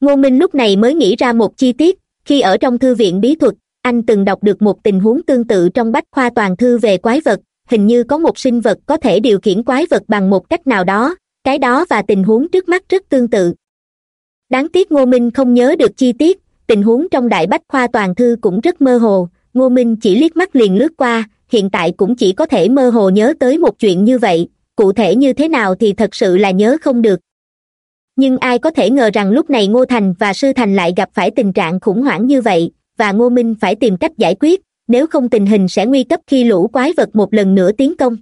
Ngô minh lúc này mới nghĩ ra một chi tiết, khi ở trong thư viện bí thuật, anh từng đọc được một tình huống tương tự trong bách khoa toàn thư về quái vật, hình như có một sinh vật có thể điều khiển quái vật bằng một cách nào đó, cái đó và tình huống trước mắt rất tương tự. Đáng tiếc ngô minh không nhớ được chi tiết, tình huống trong đại bách khoa toàn thư cũng rất mơ hồ ngô minh chỉ liếc mắt liền lướt qua, hiện tại cũng chỉ có thể mơ hồ nhớ tới một chuyện như vậy, cụ thể như thế nào thì thật sự là nhớ không được. Nhưng ai có thể ngờ rằng lúc này ngô thành và sư thành lại gặp phải tình trạng khủng hoảng như vậy, và ngô minh phải tìm cách giải quyết, nếu không tình hình sẽ nguy cấp khi lũ quái vật một lần nữa tiến công.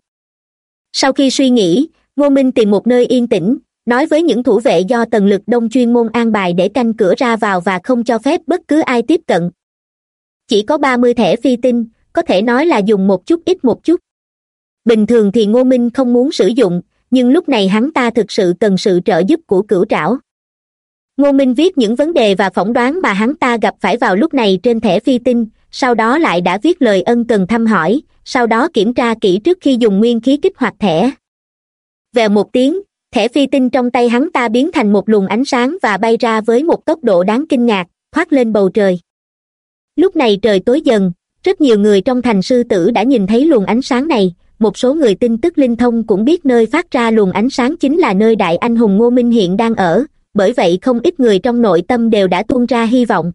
Sau khi suy nghĩ, ngô minh tìm một nơi yên tĩnh, nói với những thủ vệ do tần lực đông chuyên môn an bài để canh cửa ra vào và không cho phép bất cứ ai tiếp cận chỉ có ba mươi thẻ phi tinh, có thể nói là dùng một chút ít một chút. Bình thường thì ngô minh không muốn sử dụng, nhưng lúc này hắn ta thực sự cần sự trợ giúp của cửu trảo. Ngô minh viết những vấn đề và phỏng đoán mà hắn ta gặp phải vào lúc này trên thẻ phi tinh, sau đó lại đã viết lời ân cần thăm hỏi, sau đó kiểm tra kỹ trước khi dùng nguyên khí kích hoạt thẻ. Về một tiếng, thẻ phi tinh trong tay hắn ta biến thành một luồng ánh sáng và bay ra với một tốc độ đáng kinh ngạc, thoát lên bầu trời lúc này trời tối dần, rất nhiều người trong thành sư tử đã nhìn thấy luồng ánh sáng này. Một số người tin tức linh thông cũng biết nơi phát ra luồng ánh sáng chính là nơi đại anh hùng ngô minh hiện đang ở, bởi vậy không ít người trong nội tâm đều đã tuôn ra hy vọng.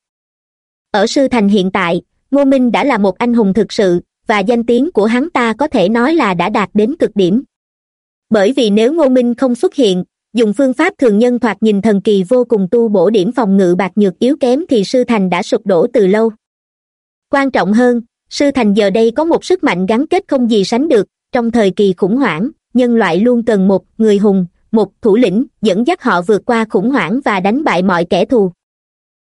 Ở sư thành hiện tại, ngô minh đã là một anh hùng thực sự, và danh tiếng của hắn ta có thể nói là đã đạt đến cực điểm. Bởi vì nếu ngô minh không xuất hiện, dùng phương pháp thường nhân thoạt nhìn thần kỳ vô cùng tu bổ điểm phòng ngự bạc nhược yếu kém thì sư thành đã sụp đổ từ lâu quan trọng hơn, sư thành giờ đây có một sức mạnh gắn kết không gì sánh được, trong thời kỳ khủng hoảng, nhân loại luôn cần một người hùng, một thủ lĩnh, dẫn dắt họ vượt qua khủng hoảng và đánh bại mọi kẻ thù.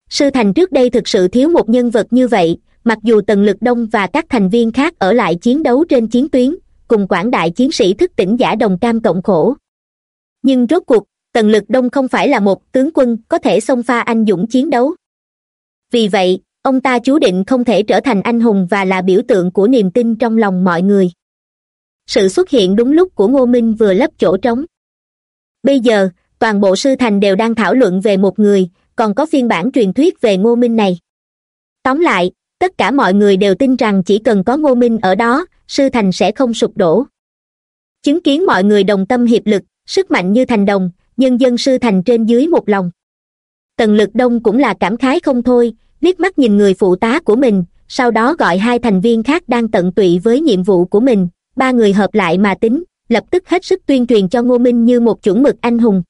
Sư thành trước đây thực sự thiếu một nhân vật như vậy, mặc dù tần lực đông và các thành viên khác ở lại chiến đấu trên chiến tuyến, cùng quảng đại chiến sĩ thức tỉnh giả đồng cam cộng khổ. Nhưng rốt cuộc tần lực đông không phải là một tướng quân có thể xông pha anh dũng chiến đấu. Vì vậy ông ta chú định không thể trở thành anh hùng và là biểu tượng của niềm tin trong lòng mọi người. Sự xuất hiện đúng lúc của ngô minh vừa lấp chỗ trống. Bây giờ, toàn bộ sư thành đều đang thảo luận về một người, còn có phiên bản truyền thuyết về ngô minh này. Tóm lại, tất cả mọi người đều tin rằng chỉ cần có ngô minh ở đó, sư thành sẽ không sụp đổ. Chứng kiến mọi người đồng tâm hiệp lực, sức mạnh như thành đồng, nhân dân sư thành trên dưới một lòng. Tần lực đông cũng là cảm khái không thôi liếc mắt nhìn người phụ tá của mình, sau đó gọi hai thành viên khác đang tận tụy với nhiệm vụ của mình. Ba người hợp lại mà tính, lập tức hết sức tuyên truyền cho ngô minh như một chuẩn mực anh hùng.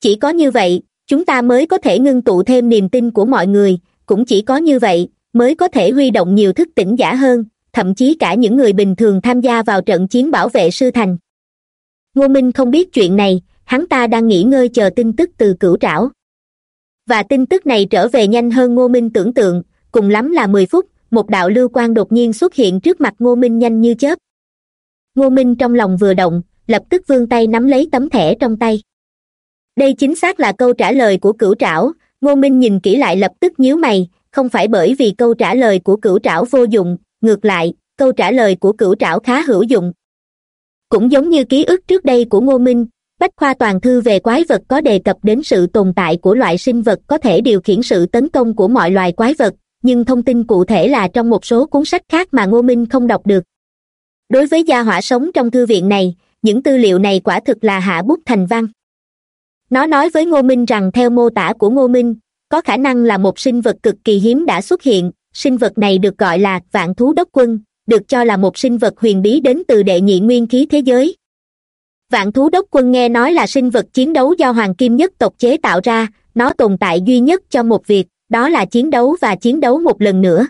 Chỉ có như vậy, chúng ta mới có thể ngưng tụ thêm niềm tin của mọi người, cũng chỉ có như vậy, mới có thể huy động nhiều thức tỉnh giả hơn, thậm chí cả những người bình thường tham gia vào trận chiến bảo vệ sư thành. Ngô minh không biết chuyện này, hắn ta đang nghỉ ngơi chờ tin tức từ cửu trảo và tin tức này trở về nhanh hơn ngô minh tưởng tượng. Cùng lắm là mười phút, một đạo lưu quan đột nhiên xuất hiện trước mặt ngô minh nhanh như chớp. Ngô minh trong lòng vừa động, lập tức vươn tay nắm lấy tấm thẻ trong tay. Đây chính xác là câu trả lời của cửu trảo. Ngô minh nhìn kỹ lại lập tức nhíu mày, không phải bởi vì câu trả lời của cửu trảo vô dụng, ngược lại, câu trả lời của cửu trảo khá hữu dụng. Cũng giống như ký ức trước đây của ngô minh bách khoa toàn thư về quái vật có đề cập đến sự tồn tại của loại sinh vật có thể điều khiển sự tấn công của mọi loài quái vật, nhưng thông tin cụ thể là trong một số cuốn sách khác mà ngô minh không đọc được. Đối với gia hỏa sống trong thư viện này, những tư liệu này quả thực là hạ bút thành văn. Nó nói với ngô minh rằng theo mô tả của ngô minh, có khả năng là một sinh vật cực kỳ hiếm đã xuất hiện, sinh vật này được gọi là vạn thú đốc quân, được cho là một sinh vật huyền bí đến từ đệ nhị nguyên khí thế giới vạn thú đốc quân nghe nói là sinh vật chiến đấu do hoàng kim nhất tộc chế tạo ra, nó tồn tại duy nhất cho một việc, đó là chiến đấu và chiến đấu một lần nữa.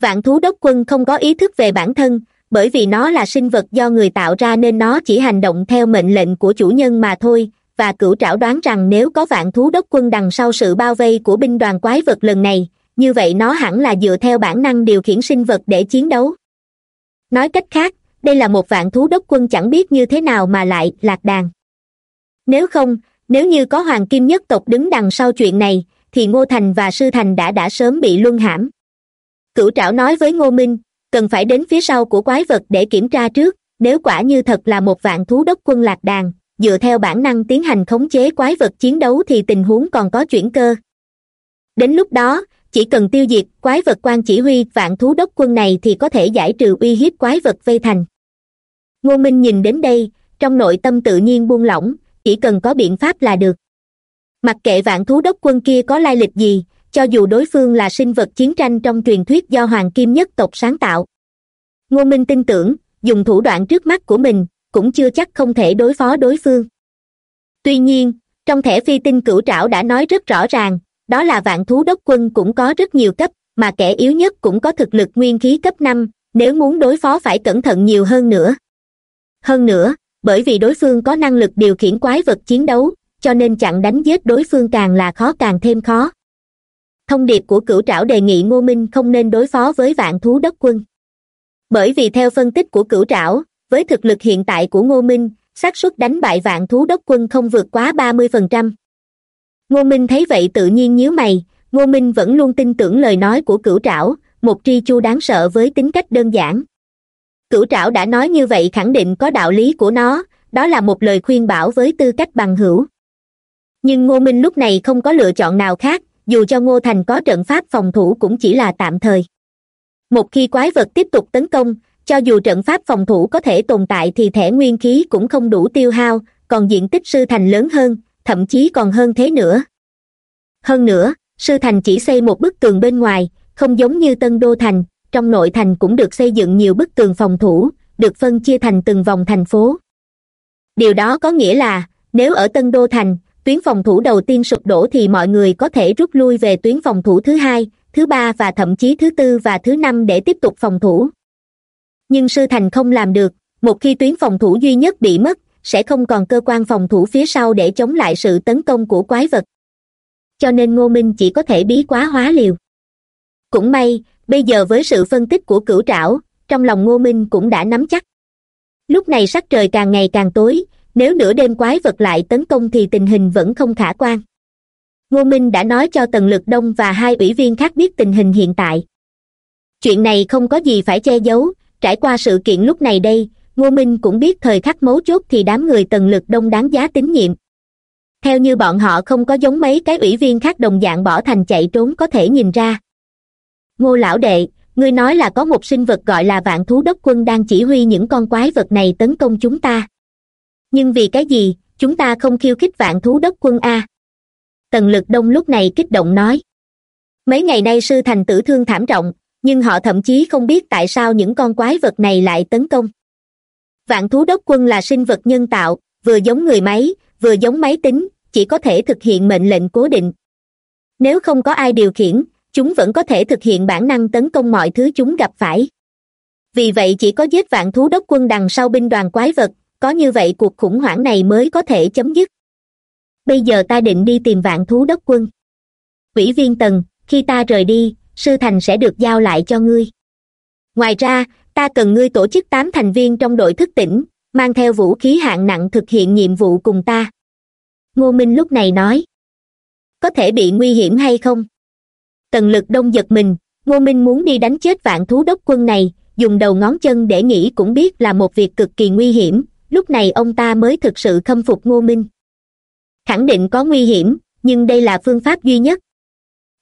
Vạn thú đốc quân không có ý thức về bản thân, bởi vì nó là sinh vật do người tạo ra nên nó chỉ hành động theo mệnh lệnh của chủ nhân mà thôi, và cửu trảo đoán rằng nếu có vạn thú đốc quân đằng sau sự bao vây của binh đoàn quái vật lần này, như vậy nó hẳn là dựa theo bản năng điều khiển sinh vật để chiến đấu. Nói cách khác đây là một vạn thú đốc quân chẳng biết như thế nào mà lại lạc đàn. Nếu không, nếu như có hoàng kim nhất tộc đứng đằng sau chuyện này, thì ngô thành và sư thành đã đã sớm bị luân hãm. Cửu trảo nói với ngô minh, cần phải đến phía sau của quái vật để kiểm tra trước, nếu quả như thật là một vạn thú đốc quân lạc đàn, dựa theo bản năng tiến hành khống chế quái vật chiến đấu thì tình huống còn có chuyển cơ. Đến lúc đó chỉ cần tiêu diệt quái vật quan chỉ huy vạn thú đốc quân này thì có thể giải trừ uy hiếp quái vật vây thành. Ngô minh nhìn đến đây, trong nội tâm tự nhiên buông lỏng, chỉ cần có biện pháp là được. Mặc kệ vạn thú đốc quân kia có lai lịch gì, cho dù đối phương là sinh vật chiến tranh trong truyền thuyết do hoàng kim nhất tộc sáng tạo. Ngô minh tin tưởng, dùng thủ đoạn trước mắt của mình, cũng chưa chắc không thể đối phó đối phương. Tuy nhiên, trong thẻ phi tinh cửu trảo đã nói rất rõ ràng đó là vạn thú đốc quân cũng có rất nhiều cấp, mà kẻ yếu nhất cũng có thực lực nguyên khí cấp năm, nếu muốn đối phó phải cẩn thận nhiều hơn nữa. Hơn nữa, bởi vì đối phương có năng lực điều khiển quái vật chiến đấu, cho nên chặn đánh giết đối phương càng là khó càng thêm khó. Thông điệp của cửu trảo đề nghị ngô minh không nên đối phó với vạn thú đốc quân. Bởi vì theo phân tích của cửu trảo, với thực lực hiện tại của ngô minh, xác suất đánh bại vạn thú đốc quân không vượt quá ba mươi phần trăm ngô minh thấy vậy tự nhiên nhíu mày, ngô minh vẫn luôn tin tưởng lời nói của cửu trảo, một tri chu đáng sợ với tính cách đơn giản. Cửu trảo đã nói như vậy khẳng định có đạo lý của nó, đó là một lời khuyên bảo với tư cách bằng hữu. Nhưng ngô minh lúc này không có lựa chọn nào khác, dù cho ngô thành có trận pháp phòng thủ cũng chỉ là tạm thời. Một khi quái vật tiếp tục tấn công, cho dù trận pháp phòng thủ có thể tồn tại thì thẻ nguyên khí cũng không đủ tiêu hao, còn diện tích sư thành lớn hơn thậm chí còn hơn thế nữa. Hơn nữa, sư thành chỉ xây một bức tường bên ngoài, không giống như tân đô thành, trong nội thành cũng được xây dựng nhiều bức tường phòng thủ, được phân chia thành từng vòng thành phố. Điều đó có nghĩa là, nếu ở tân đô thành, tuyến phòng thủ đầu tiên sụp đổ thì mọi người có thể rút lui về tuyến phòng thủ thứ hai, thứ ba và thậm chí thứ tư và thứ năm để tiếp tục phòng thủ. Nhưng sư thành không làm được, một khi tuyến phòng thủ duy nhất bị mất sẽ không còn cơ quan phòng thủ phía sau để chống lại sự tấn công của quái vật. Cho nên ngô minh chỉ có thể bí quá hóa liều. Cũng may, bây giờ với sự phân tích của cửu trảo, trong lòng ngô minh cũng đã nắm chắc. Lúc này sắc trời càng ngày càng tối, nếu nửa đêm quái vật lại tấn công thì tình hình vẫn không khả quan. Ngô minh đã nói cho tần lực đông và hai ủy viên khác biết tình hình hiện tại. Chuyện này không có gì phải che giấu, trải qua sự kiện lúc này đây ngô minh cũng biết thời khắc mấu chốt thì đám người tần lực đông đáng giá tín nhiệm. Theo như bọn họ không có giống mấy cái ủy viên khác đồng dạng bỏ thành chạy trốn có thể nhìn ra. Ngô lão đệ, ngươi nói là có một sinh vật gọi là vạn thú đốc quân đang chỉ huy những con quái vật này tấn công chúng ta. Nhưng vì cái gì, chúng ta không khiêu khích vạn thú đốc quân a? Tần lực đông lúc này kích động nói. Mấy ngày nay sư thành tử thương thảm trọng, nhưng họ thậm chí không biết tại sao những con quái vật này lại tấn công vạn thú đốc quân là sinh vật nhân tạo, vừa giống người máy, vừa giống máy tính, chỉ có thể thực hiện mệnh lệnh cố định. Nếu không có ai điều khiển, chúng vẫn có thể thực hiện bản năng tấn công mọi thứ chúng gặp phải. Vì vậy chỉ có giết vạn thú đốc quân đằng sau binh đoàn quái vật, có như vậy cuộc khủng hoảng này mới có thể chấm dứt. Bây giờ ta định đi tìm vạn thú đốc quân. Ủy viên tần, khi ta rời đi, sư thành sẽ được giao lại cho ngươi. Ngoài ra ta cần ngươi tổ chức tám thành viên trong đội thức tỉnh, mang theo vũ khí hạng nặng thực hiện nhiệm vụ cùng ta. Ngô minh lúc này nói. Có thể bị nguy hiểm hay không? Tần lực đông giật mình, ngô minh muốn đi đánh chết vạn thú đốc quân này, dùng đầu ngón chân để nghĩ cũng biết là một việc cực kỳ nguy hiểm, lúc này ông ta mới thực sự khâm phục ngô minh. Khẳng định có nguy hiểm, nhưng đây là phương pháp duy nhất.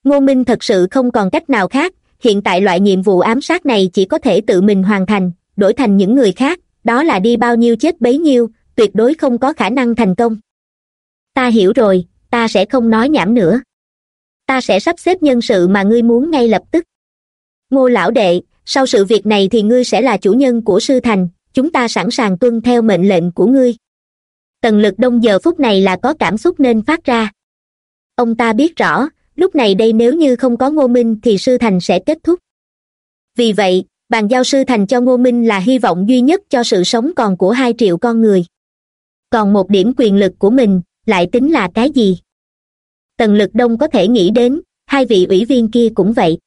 Ngô minh thật sự không còn cách nào khác hiện tại loại nhiệm vụ ám sát này chỉ có thể tự mình hoàn thành, đổi thành những người khác, đó là đi bao nhiêu chết bấy nhiêu, tuyệt đối không có khả năng thành công. Ta hiểu rồi, ta sẽ không nói nhảm nữa. Ta sẽ sắp xếp nhân sự mà ngươi muốn ngay lập tức. Ngô lão đệ, sau sự việc này thì ngươi sẽ là chủ nhân của sư thành, chúng ta sẵn sàng tuân theo mệnh lệnh của ngươi. Tần lực đông giờ phút này là có cảm xúc nên phát ra. Ông ta biết rõ lúc này đây nếu như không có ngô minh thì sư thành sẽ kết thúc. Vì vậy, bàn giao sư thành cho ngô minh là hy vọng duy nhất cho sự sống còn của hai triệu con người. Còn một điểm quyền lực của mình, lại tính là cái gì? Tần lực đông có thể nghĩ đến, hai vị ủy viên kia cũng vậy.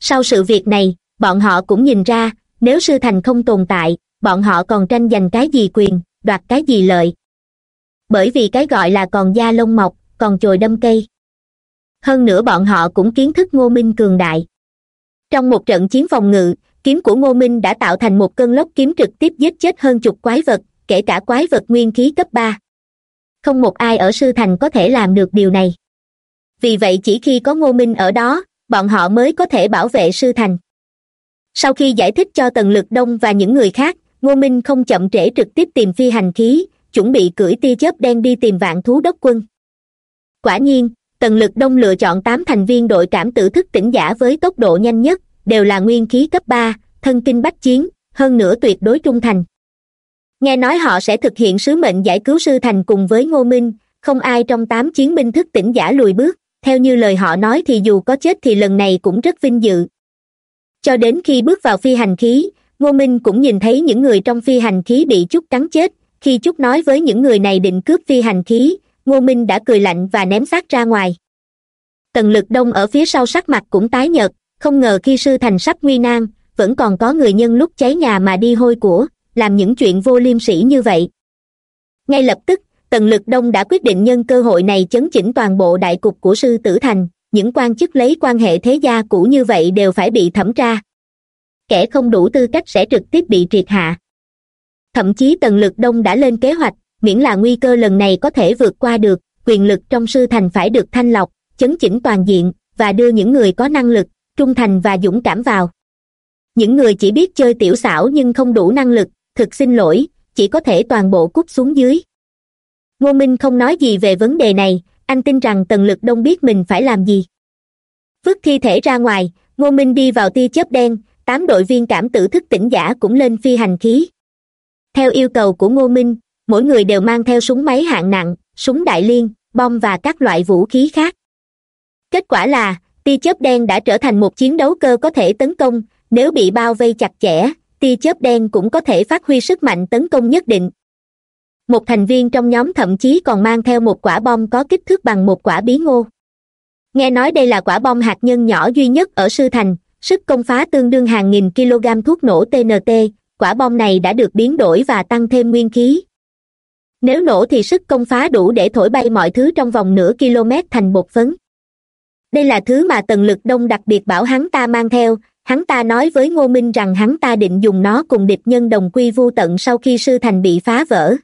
Sau sự việc này, bọn họ cũng nhìn ra, nếu sư thành không tồn tại, bọn họ còn tranh giành cái gì quyền, đoạt cái gì lợi? Bởi vì cái gọi là còn da lông mọc, còn chồi đâm cây hơn nữa bọn họ cũng kiến thức ngô minh cường đại. Trong một trận chiến phòng ngự, kiếm của ngô minh đã tạo thành một cơn lốc kiếm trực tiếp giết chết hơn chục quái vật, kể cả quái vật nguyên khí cấp ba. Không một ai ở sư thành có thể làm được điều này. Vì vậy chỉ khi có ngô minh ở đó, bọn họ mới có thể bảo vệ sư thành. Sau khi giải thích cho tần lực đông và những người khác, ngô minh không chậm trễ trực tiếp tìm phi hành khí, chuẩn bị cưỡi tia chớp đen đi tìm vạn thú đốc quân. Quả nhiên tần lực đông lựa chọn tám thành viên đội cảm tử thức tỉnh giả với tốc độ nhanh nhất, đều là nguyên khí cấp ba, thân kinh bách chiến, hơn nữa tuyệt đối trung thành. Nghe nói họ sẽ thực hiện sứ mệnh giải cứu sư thành cùng với ngô minh, không ai trong tám chiến binh thức tỉnh giả lùi bước, theo như lời họ nói thì dù có chết thì lần này cũng rất vinh dự. Cho đến khi bước vào phi hành khí, ngô minh cũng nhìn thấy những người trong phi hành khí bị chút cắn chết, khi chút nói với những người này định cướp phi hành khí ngô minh đã cười lạnh và ném xác ra ngoài. Tần lực đông ở phía sau sắc mặt cũng tái nhợt, không ngờ khi sư thành sắp nguy nan, vẫn còn có người nhân lúc cháy nhà mà đi hôi của, làm những chuyện vô liêm sỉ như vậy. Ngay lập tức, tần lực đông đã quyết định nhân cơ hội này chấn chỉnh toàn bộ đại cục của sư tử thành, những quan chức lấy quan hệ thế gia cũ như vậy đều phải bị thẩm tra. Kẻ không đủ tư cách sẽ trực tiếp bị triệt hạ. Thậm chí tần lực đông đã lên kế hoạch miễn là nguy cơ lần này có thể vượt qua được, quyền lực trong sư thành phải được thanh lọc, chấn chỉnh toàn diện, và đưa những người có năng lực, trung thành và dũng cảm vào. Những người chỉ biết chơi tiểu xảo nhưng không đủ năng lực, thực xin lỗi, chỉ có thể toàn bộ cút xuống dưới. Ngô minh không nói gì về vấn đề này, anh tin rằng tần lực đông biết mình phải làm gì. Vứt thi thể ra ngoài, ngô minh đi vào tia chớp đen, tám đội viên cảm tử thức tỉnh giả cũng lên phi hành khí. Theo yêu cầu của ngô minh mỗi người đều mang theo súng máy hạng nặng, súng đại liên, bom và các loại vũ khí khác. Kết quả là, tia chớp đen đã trở thành một chiến đấu cơ có thể tấn công, nếu bị bao vây chặt chẽ, tia chớp đen cũng có thể phát huy sức mạnh tấn công nhất định. Một thành viên trong nhóm thậm chí còn mang theo một quả bom có kích thước bằng một quả bí ngô. Nghe nói đây là quả bom hạt nhân nhỏ duy nhất ở sư thành, sức công phá tương đương hàng nghìn kg thuốc nổ tnt quả bom này đã được biến đổi và tăng thêm nguyên khí nếu nổ thì sức công phá đủ để thổi bay mọi thứ trong vòng nửa km thành bột phấn. Đây là thứ mà tần lực đông đặc biệt bảo hắn ta mang theo. Hắn ta nói với ngô minh rằng hắn ta định dùng nó cùng địch nhân đồng quy vô tận sau khi sư thành bị phá vỡ.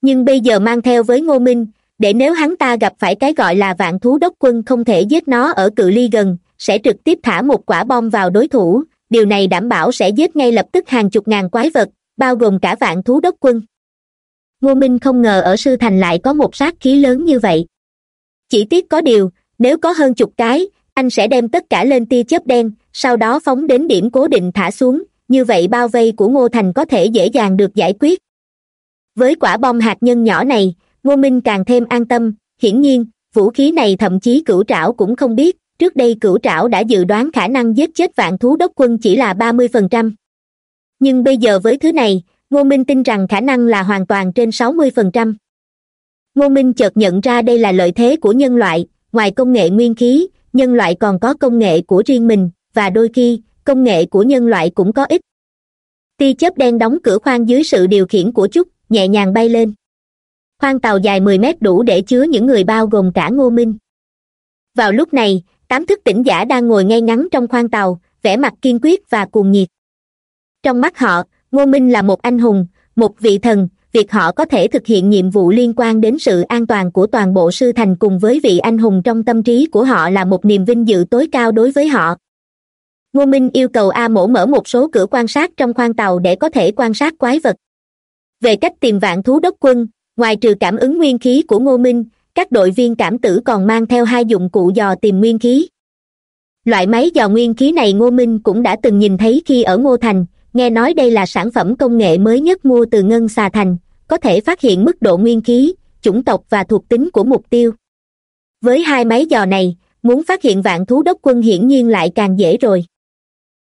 Nhưng bây giờ mang theo với ngô minh, để nếu hắn ta gặp phải cái gọi là vạn thú đốc quân không thể giết nó ở cự ly gần, sẽ trực tiếp thả một quả bom vào đối thủ. Điều này đảm bảo sẽ giết ngay lập tức hàng chục ngàn quái vật, bao gồm cả vạn thú đốc quân ngô minh không ngờ ở sư thành lại có một sát khí lớn như vậy. Chỉ tiếc có điều, nếu có hơn chục cái, anh sẽ đem tất cả lên tia chớp đen, sau đó phóng đến điểm cố định thả xuống, như vậy bao vây của ngô thành có thể dễ dàng được giải quyết. Với quả bom hạt nhân nhỏ này, ngô minh càng thêm an tâm, hiển nhiên, vũ khí này thậm chí cửu trảo cũng không biết, trước đây cửu trảo đã dự đoán khả năng giết chết vạn thú đốc quân chỉ là ba mươi phần trăm. Nhưng bây giờ với thứ này ngô minh tin rằng khả năng là hoàn toàn trên sáu mươi phần trăm. Ngô minh chợt nhận ra đây là lợi thế của nhân loại, ngoài công nghệ nguyên khí, nhân loại còn có công nghệ của riêng mình, và đôi khi, công nghệ của nhân loại cũng có ích. Tia chớp đen đóng cửa khoang dưới sự điều khiển của chúc nhẹ nhàng bay lên. Khoang tàu dài mười mét đủ để chứa những người bao gồm cả ngô minh. Vào lúc này, tám thức tỉnh giả đang ngồi ngay ngắn trong khoang tàu, vẻ mặt kiên quyết và cuồng nhiệt. Trong mắt họ ngô minh là một anh hùng, một vị thần, việc họ có thể thực hiện nhiệm vụ liên quan đến sự an toàn của toàn bộ sư thành cùng với vị anh hùng trong tâm trí của họ là một niềm vinh dự tối cao đối với họ. Ngô minh yêu cầu a mổ mở một số cửa quan sát trong khoang tàu để có thể quan sát quái vật. Về cách tìm vạn thú đốc quân, ngoài trừ cảm ứng nguyên khí của ngô minh, các đội viên cảm tử còn mang theo hai dụng cụ dò tìm nguyên khí. Loại máy dò nguyên khí này ngô minh cũng đã từng nhìn thấy khi ở ngô thành nghe nói đây là sản phẩm công nghệ mới nhất mua từ ngân xà thành, có thể phát hiện mức độ nguyên khí, chủng tộc và thuộc tính của mục tiêu. Với hai máy dò này, muốn phát hiện vạn thú đốc quân hiển nhiên lại càng dễ rồi.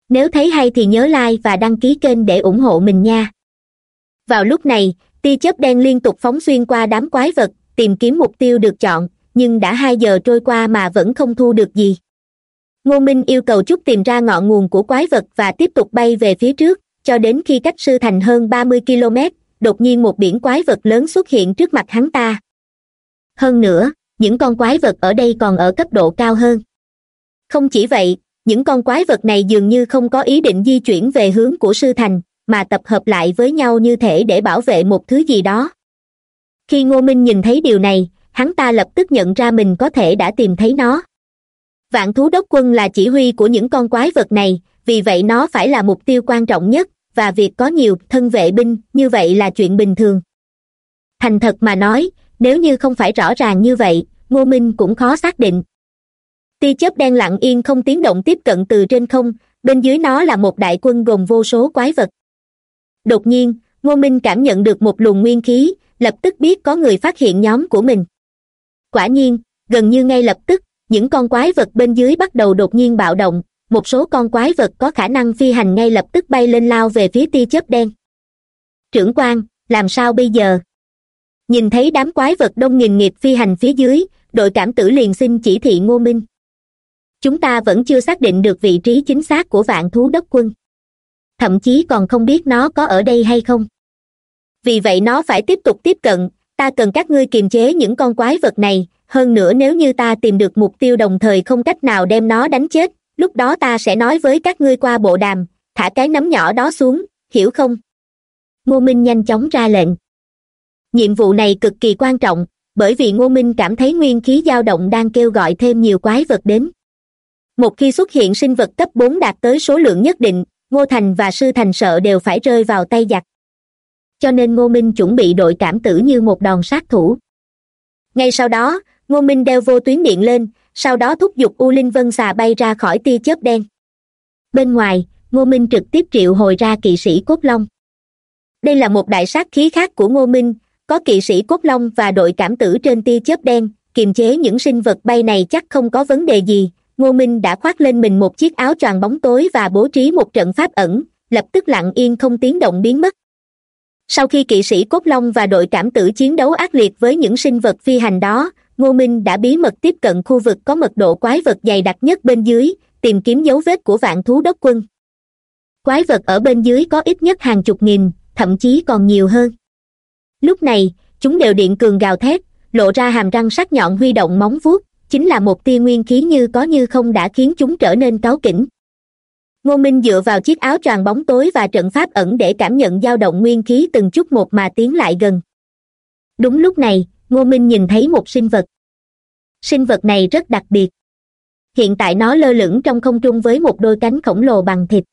Nếu thấy hay thì nhớ like và đăng ký kênh để ủng hộ mình nha. Vào lúc này, tia chớp đen liên tục phóng xuyên qua đám quái vật, tìm kiếm mục tiêu được chọn, nhưng đã hai giờ trôi qua mà vẫn không thu được gì ngô minh yêu cầu chút tìm ra ngọn nguồn của quái vật và tiếp tục bay về phía trước, cho đến khi cách sư thành hơn ba mươi km đột nhiên một biển quái vật lớn xuất hiện trước mặt hắn ta. Hơn nữa, những con quái vật ở đây còn ở cấp độ cao hơn. Không chỉ vậy, những con quái vật này dường như không có ý định di chuyển về hướng của sư thành, mà tập hợp lại với nhau như thể để bảo vệ một thứ gì đó. Khi ngô minh nhìn thấy điều này, hắn ta lập tức nhận ra mình có thể đã tìm thấy nó vạn thú đốc quân là chỉ huy của những con quái vật này, vì vậy nó phải là mục tiêu quan trọng nhất, và việc có nhiều thân vệ binh như vậy là chuyện bình thường. Thành thật mà nói, nếu như không phải rõ ràng như vậy, ngô minh cũng khó xác định. Tia chớp đen lặng yên không tiếng động tiếp cận từ trên không, bên dưới nó là một đại quân gồm vô số quái vật. Đột nhiên, ngô minh cảm nhận được một luồng nguyên khí, lập tức biết có người phát hiện nhóm của mình. Quả nhiên, gần như ngay lập tức những con quái vật bên dưới bắt đầu đột nhiên bạo động. Một số con quái vật có khả năng phi hành ngay lập tức bay lên lao về phía tia chớp đen. Trưởng quan, làm sao bây giờ? Nhìn thấy đám quái vật đông nghìn nghịt phi hành phía dưới, đội cảm tử liền xin chỉ thị ngô minh. Chúng ta vẫn chưa xác định được vị trí chính xác của vạn thú đốc quân. Thậm chí còn không biết nó có ở đây hay không. Vì vậy nó phải tiếp tục tiếp cận, ta cần các ngươi kiềm chế những con quái vật này hơn nữa nếu như ta tìm được mục tiêu đồng thời không cách nào đem nó đánh chết, lúc đó ta sẽ nói với các ngươi qua bộ đàm, thả cái nấm nhỏ đó xuống, hiểu không? Ngô minh nhanh chóng ra lệnh. Nhiệm vụ này cực kỳ quan trọng, bởi vì ngô minh cảm thấy nguyên khí dao động đang kêu gọi thêm nhiều quái vật đến. Một khi xuất hiện sinh vật cấp bốn đạt tới số lượng nhất định, ngô thành và sư thành sợ đều phải rơi vào tay giặc. Cho nên ngô minh chuẩn bị đội cảm tử như một đòn sát thủ. Ngay sau đó ngô minh đeo vô tuyến điện lên, sau đó thúc giục u linh vân xà bay ra khỏi tia chớp đen. Bên ngoài, ngô minh trực tiếp triệu hồi ra kỵ sĩ cốt long. Đây là một đại sát khí khác của ngô minh, có kỵ sĩ cốt long và đội cảm tử trên tia chớp đen, kiềm chế những sinh vật bay này chắc không có vấn đề gì. Ngô minh đã khoác lên mình một chiếc áo choàng bóng tối và bố trí một trận pháp ẩn, lập tức lặng yên không tiếng động biến mất. Sau khi kỵ sĩ cốt long và đội cảm tử chiến đấu ác liệt với những sinh vật phi hành đó ngô minh đã bí mật tiếp cận khu vực có mật độ quái vật dày đặc nhất bên dưới, tìm kiếm dấu vết của vạn thú đốc quân. Quái vật ở bên dưới có ít nhất hàng chục nghìn, thậm chí còn nhiều hơn. Lúc này, chúng đều điện cường gào thét, lộ ra hàm răng sắc nhọn huy động móng vuốt, chính là một tia nguyên khí như có như không đã khiến chúng trở nên cáu kỉnh. Ngô minh dựa vào chiếc áo choàng bóng tối và trận pháp ẩn để cảm nhận dao động nguyên khí từng chút một mà tiến lại gần. Đúng lúc này ngô minh nhìn thấy một sinh vật. Sinh vật này rất đặc biệt. Hiện tại nó lơ lửng trong không trung với một đôi cánh khổng lồ bằng thịt.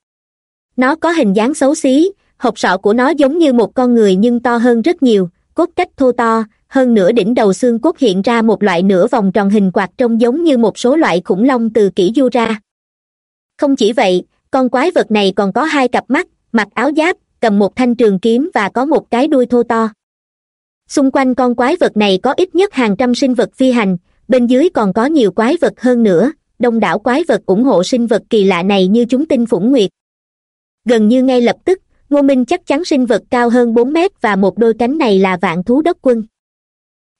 Nó có hình dáng xấu xí, hộp sọ của nó giống như một con người nhưng to hơn rất nhiều, cốt cách thô to, hơn nửa đỉnh đầu xương cốt hiện ra một loại nửa vòng tròn hình quạt trông giống như một số loại khủng long từ kỷ du ra. Không chỉ vậy, con quái vật này còn có hai cặp mắt, mặc áo giáp, cầm một thanh trường kiếm và có một cái đuôi thô to xung quanh con quái vật này có ít nhất hàng trăm sinh vật phi hành, bên dưới còn có nhiều quái vật hơn nữa, đông đảo quái vật ủng hộ sinh vật kỳ lạ này như chúng tinh phủng nguyệt. Gần như ngay lập tức, ngô minh chắc chắn sinh vật cao hơn bốn mét và một đôi cánh này là vạn thú đốc quân.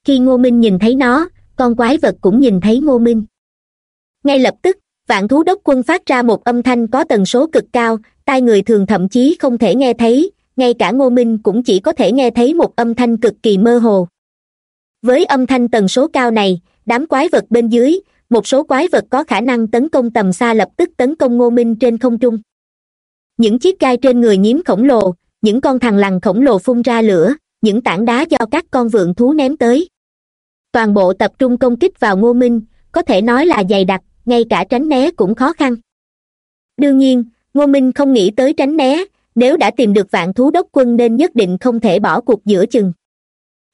Khi ngô minh nhìn thấy nó, con quái vật cũng nhìn thấy ngô minh. Ngay lập tức, vạn thú đốc quân phát ra một âm thanh có tần số cực cao, tai người thường thậm chí không thể nghe thấy ngay cả ngô minh cũng chỉ có thể nghe thấy một âm thanh cực kỳ mơ hồ. Với âm thanh tần số cao này, đám quái vật bên dưới, một số quái vật có khả năng tấn công tầm xa lập tức tấn công ngô minh trên không trung. Những chiếc gai trên người nhiếm khổng lồ, những con thằn lằn khổng lồ phun ra lửa, những tảng đá do các con vượn thú ném tới. Toàn bộ tập trung công kích vào ngô minh, có thể nói là dày đặc, ngay cả tránh né cũng khó khăn. Đương nhiên, ngô minh không nghĩ tới tránh né nếu đã tìm được vạn thú đốc quân nên nhất định không thể bỏ cuộc giữa chừng.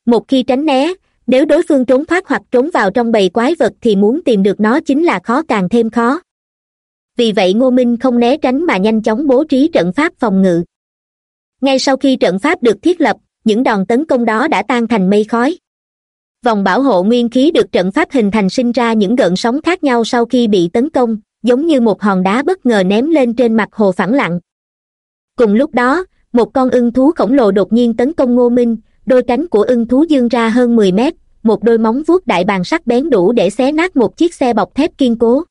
Một khi tránh né, nếu đối phương trốn thoát hoặc trốn vào trong bầy quái vật thì muốn tìm được nó chính là khó càng thêm khó. Vì vậy ngô minh không né tránh mà nhanh chóng bố trí trận pháp phòng ngự. Ngay sau khi trận pháp được thiết lập, những đòn tấn công đó đã tan thành mây khói. Vòng bảo hộ nguyên khí được trận pháp hình thành sinh ra những gợn sóng khác nhau sau khi bị tấn công, giống như một hòn đá bất ngờ ném lên trên mặt hồ phẳng lặng cùng lúc đó, một con ưng thú khổng lồ đột nhiên tấn công ngô minh, đôi cánh của ưng thú dương ra hơn mười mét, một đôi móng vuốt đại bàng sắc bén đủ để xé nát một chiếc xe bọc thép kiên cố.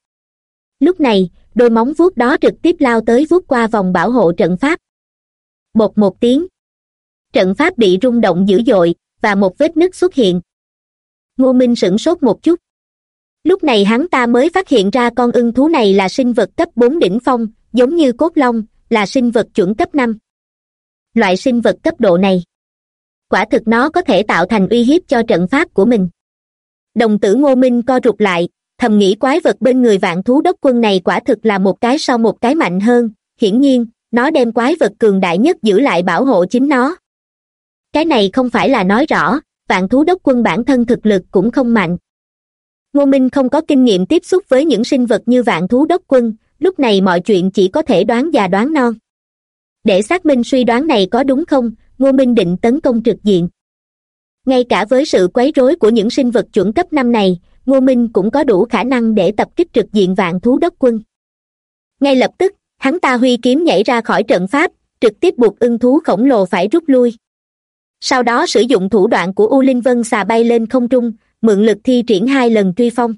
Lúc này, đôi móng vuốt đó trực tiếp lao tới vuốt qua vòng bảo hộ trận pháp. Bột một tiếng, trận pháp bị rung động dữ dội và một vết nứt xuất hiện. Ngô minh sửng sốt một chút. Lúc này hắn ta mới phát hiện ra con ưng thú này là sinh vật cấp bốn đỉnh phong, giống như cốt long là sinh vật chuẩn cấp năm. Loại sinh vật cấp độ này, quả thực nó có thể tạo thành uy hiếp cho trận pháp của mình. Đồng tử ngô minh co rụt lại, thầm nghĩ quái vật bên người vạn thú đốc quân này quả thực là một cái sau một cái mạnh hơn. Hiển nhiên, nó đem quái vật cường đại nhất giữ lại bảo hộ chính nó. Cái này không phải là nói rõ, vạn thú đốc quân bản thân thực lực cũng không mạnh. Ngô minh không có kinh nghiệm tiếp xúc với những sinh vật như vạn thú đốc quân lúc này mọi chuyện chỉ có thể đoán già đoán non. Để xác minh suy đoán này có đúng không, ngô minh định tấn công trực diện. Ngay cả với sự quấy rối của những sinh vật chuẩn cấp năm này, ngô minh cũng có đủ khả năng để tập kích trực diện vạn thú đốc quân. Ngay lập tức, hắn ta huy kiếm nhảy ra khỏi trận pháp, trực tiếp buộc ưng thú khổng lồ phải rút lui. Sau đó sử dụng thủ đoạn của u linh vân xà bay lên không trung, mượn lực thi triển hai lần truy phong.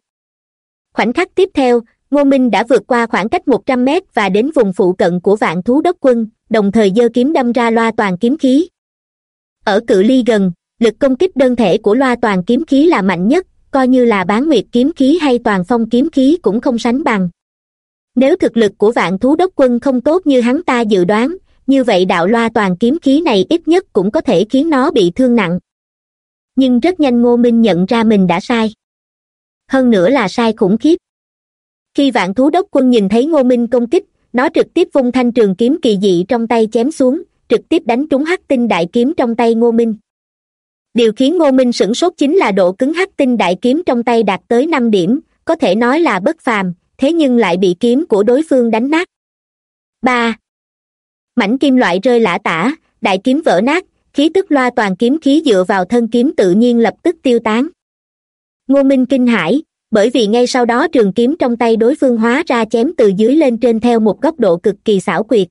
Khoảnh khắc tiếp theo ngô minh đã vượt qua khoảng cách một trăm mét và đến vùng phụ cận của vạn thú đốc quân, đồng thời giơ kiếm đâm ra loa toàn kiếm khí. Ở cự ly gần, lực công kích đơn thể của loa toàn kiếm khí là mạnh nhất, coi như là bán nguyệt kiếm khí hay toàn phong kiếm khí cũng không sánh bằng. Nếu thực lực của vạn thú đốc quân không tốt như hắn ta dự đoán, như vậy đạo loa toàn kiếm khí này ít nhất cũng có thể khiến nó bị thương nặng. Nhưng rất nhanh ngô minh nhận ra mình đã sai. Hơn nữa là sai khủng khiếp khi vạn thú đốc quân nhìn thấy ngô minh công kích, nó trực tiếp vung thanh trường kiếm kỳ dị trong tay chém xuống, trực tiếp đánh trúng hắc tinh đại kiếm trong tay ngô minh. Điều khiến ngô minh sửng sốt chính là độ cứng hắc tinh đại kiếm trong tay đạt tới năm điểm, có thể nói là bất phàm, thế nhưng lại bị kiếm của đối phương đánh nát. Ba. Mảnh kim loại rơi lả tả, đại kiếm vỡ nát, khí tức loa toàn kiếm khí dựa vào thân kiếm tự nhiên lập tức tiêu tán. Ngô minh kinh hãi bởi vì ngay sau đó trường kiếm trong tay đối phương hóa ra chém từ dưới lên trên theo một góc độ cực kỳ xảo quyệt.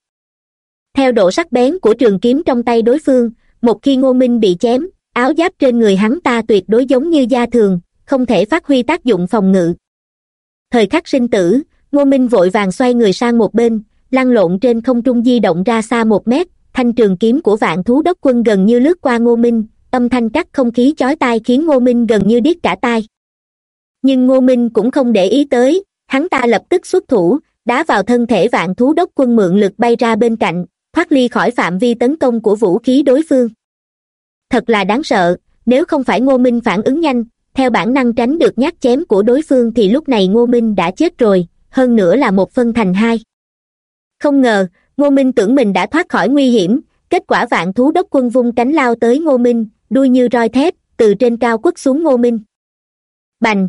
Theo độ sắc bén của trường kiếm trong tay đối phương, một khi ngô minh bị chém, áo giáp trên người hắn ta tuyệt đối giống như da thường, không thể phát huy tác dụng phòng ngự. Thời khắc sinh tử, ngô minh vội vàng xoay người sang một bên, lăn lộn trên không trung di động ra xa một mét, thanh trường kiếm của vạn thú đốc quân gần như lướt qua ngô minh, âm thanh cắt không khí chói tai khiến ngô minh gần như điếc cả tai nhưng ngô minh cũng không để ý tới, hắn ta lập tức xuất thủ, đá vào thân thể vạn thú đốc quân mượn lực bay ra bên cạnh, thoát ly khỏi phạm vi tấn công của vũ khí đối phương. Thật là đáng sợ, nếu không phải ngô minh phản ứng nhanh, theo bản năng tránh được nhát chém của đối phương thì lúc này ngô minh đã chết rồi, hơn nữa là một phân thành hai. Không ngờ, ngô minh tưởng mình đã thoát khỏi nguy hiểm, kết quả vạn thú đốc quân vung cánh lao tới ngô minh, đuôi như roi thép, từ trên cao quất xuống ngô minh. Bành!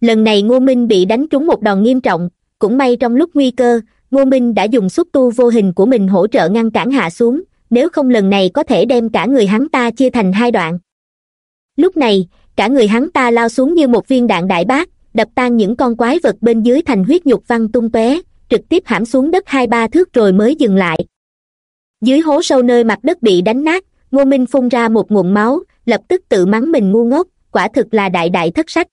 Lần này ngô minh bị đánh trúng một đòn nghiêm trọng, cũng may trong lúc nguy cơ, ngô minh đã dùng xúc tu vô hình của mình hỗ trợ ngăn cản hạ xuống, nếu không lần này có thể đem cả người hắn ta chia thành hai đoạn. Lúc này, cả người hắn ta lao xuống như một viên đạn đại bác, đập tan những con quái vật bên dưới thành huyết nhục văng tung tóe, trực tiếp hãm xuống đất hai ba thước rồi mới dừng lại. Dưới hố sâu nơi mặt đất bị đánh nát, ngô minh phun ra một nguồn máu, lập tức tự mắng mình ngu ngốc, quả thực là đại đại thất sách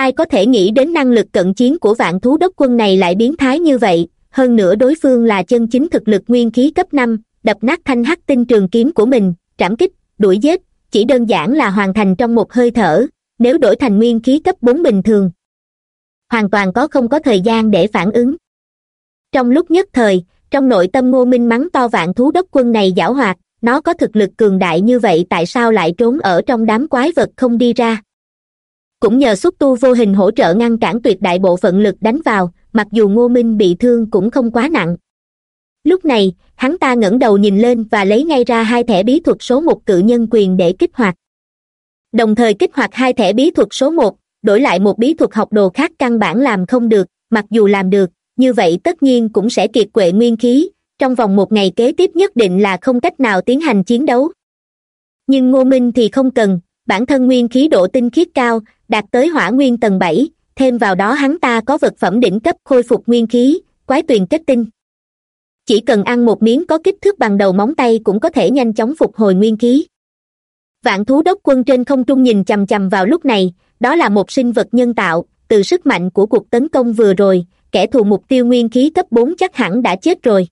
ai có thể nghĩ đến năng lực cận chiến của vạn thú đốc quân này lại biến thái như vậy? Hơn nữa đối phương là chân chính thực lực nguyên khí cấp năm, đập nát thanh hắc tinh trường kiếm của mình, trảm kích, đuổi giết, chỉ đơn giản là hoàn thành trong một hơi thở, nếu đổi thành nguyên khí cấp bốn bình thường. Hoàn toàn có không có thời gian để phản ứng. Trong lúc nhất thời, trong nội tâm ngô minh mắng to vạn thú đốc quân này giảo hoạt, nó có thực lực cường đại như vậy tại sao lại trốn ở trong đám quái vật không đi ra? Cũng nhờ xúc tu vô hình hỗ trợ ngăn cản tuyệt đại bộ phận lực đánh vào, mặc dù ngô minh bị thương cũng không quá nặng. Lúc này, hắn ta ngẩng đầu nhìn lên và lấy ngay ra hai thẻ bí thuật số một cự nhân quyền để kích hoạt. Đồng thời kích hoạt hai thẻ bí thuật số một, đổi lại một bí thuật học đồ khác căn bản làm không được, mặc dù làm được, như vậy tất nhiên cũng sẽ kiệt quệ nguyên khí, trong vòng một ngày kế tiếp nhất định là không cách nào tiến hành chiến đấu. Nhưng ngô minh thì không cần bản thân nguyên khí độ tinh khiết cao, đạt tới hỏa nguyên tầng bảy, thêm vào đó hắn ta có vật phẩm đỉnh cấp khôi phục nguyên khí, quái tuyền kết tinh. Chỉ cần ăn một miếng có kích thước bằng đầu móng tay cũng có thể nhanh chóng phục hồi nguyên khí. Vạn thú đốc quân trên không trung nhìn chằm chằm vào lúc này, đó là một sinh vật nhân tạo, từ sức mạnh của cuộc tấn công vừa rồi, kẻ thù mục tiêu nguyên khí cấp bốn chắc hẳn đã chết rồi.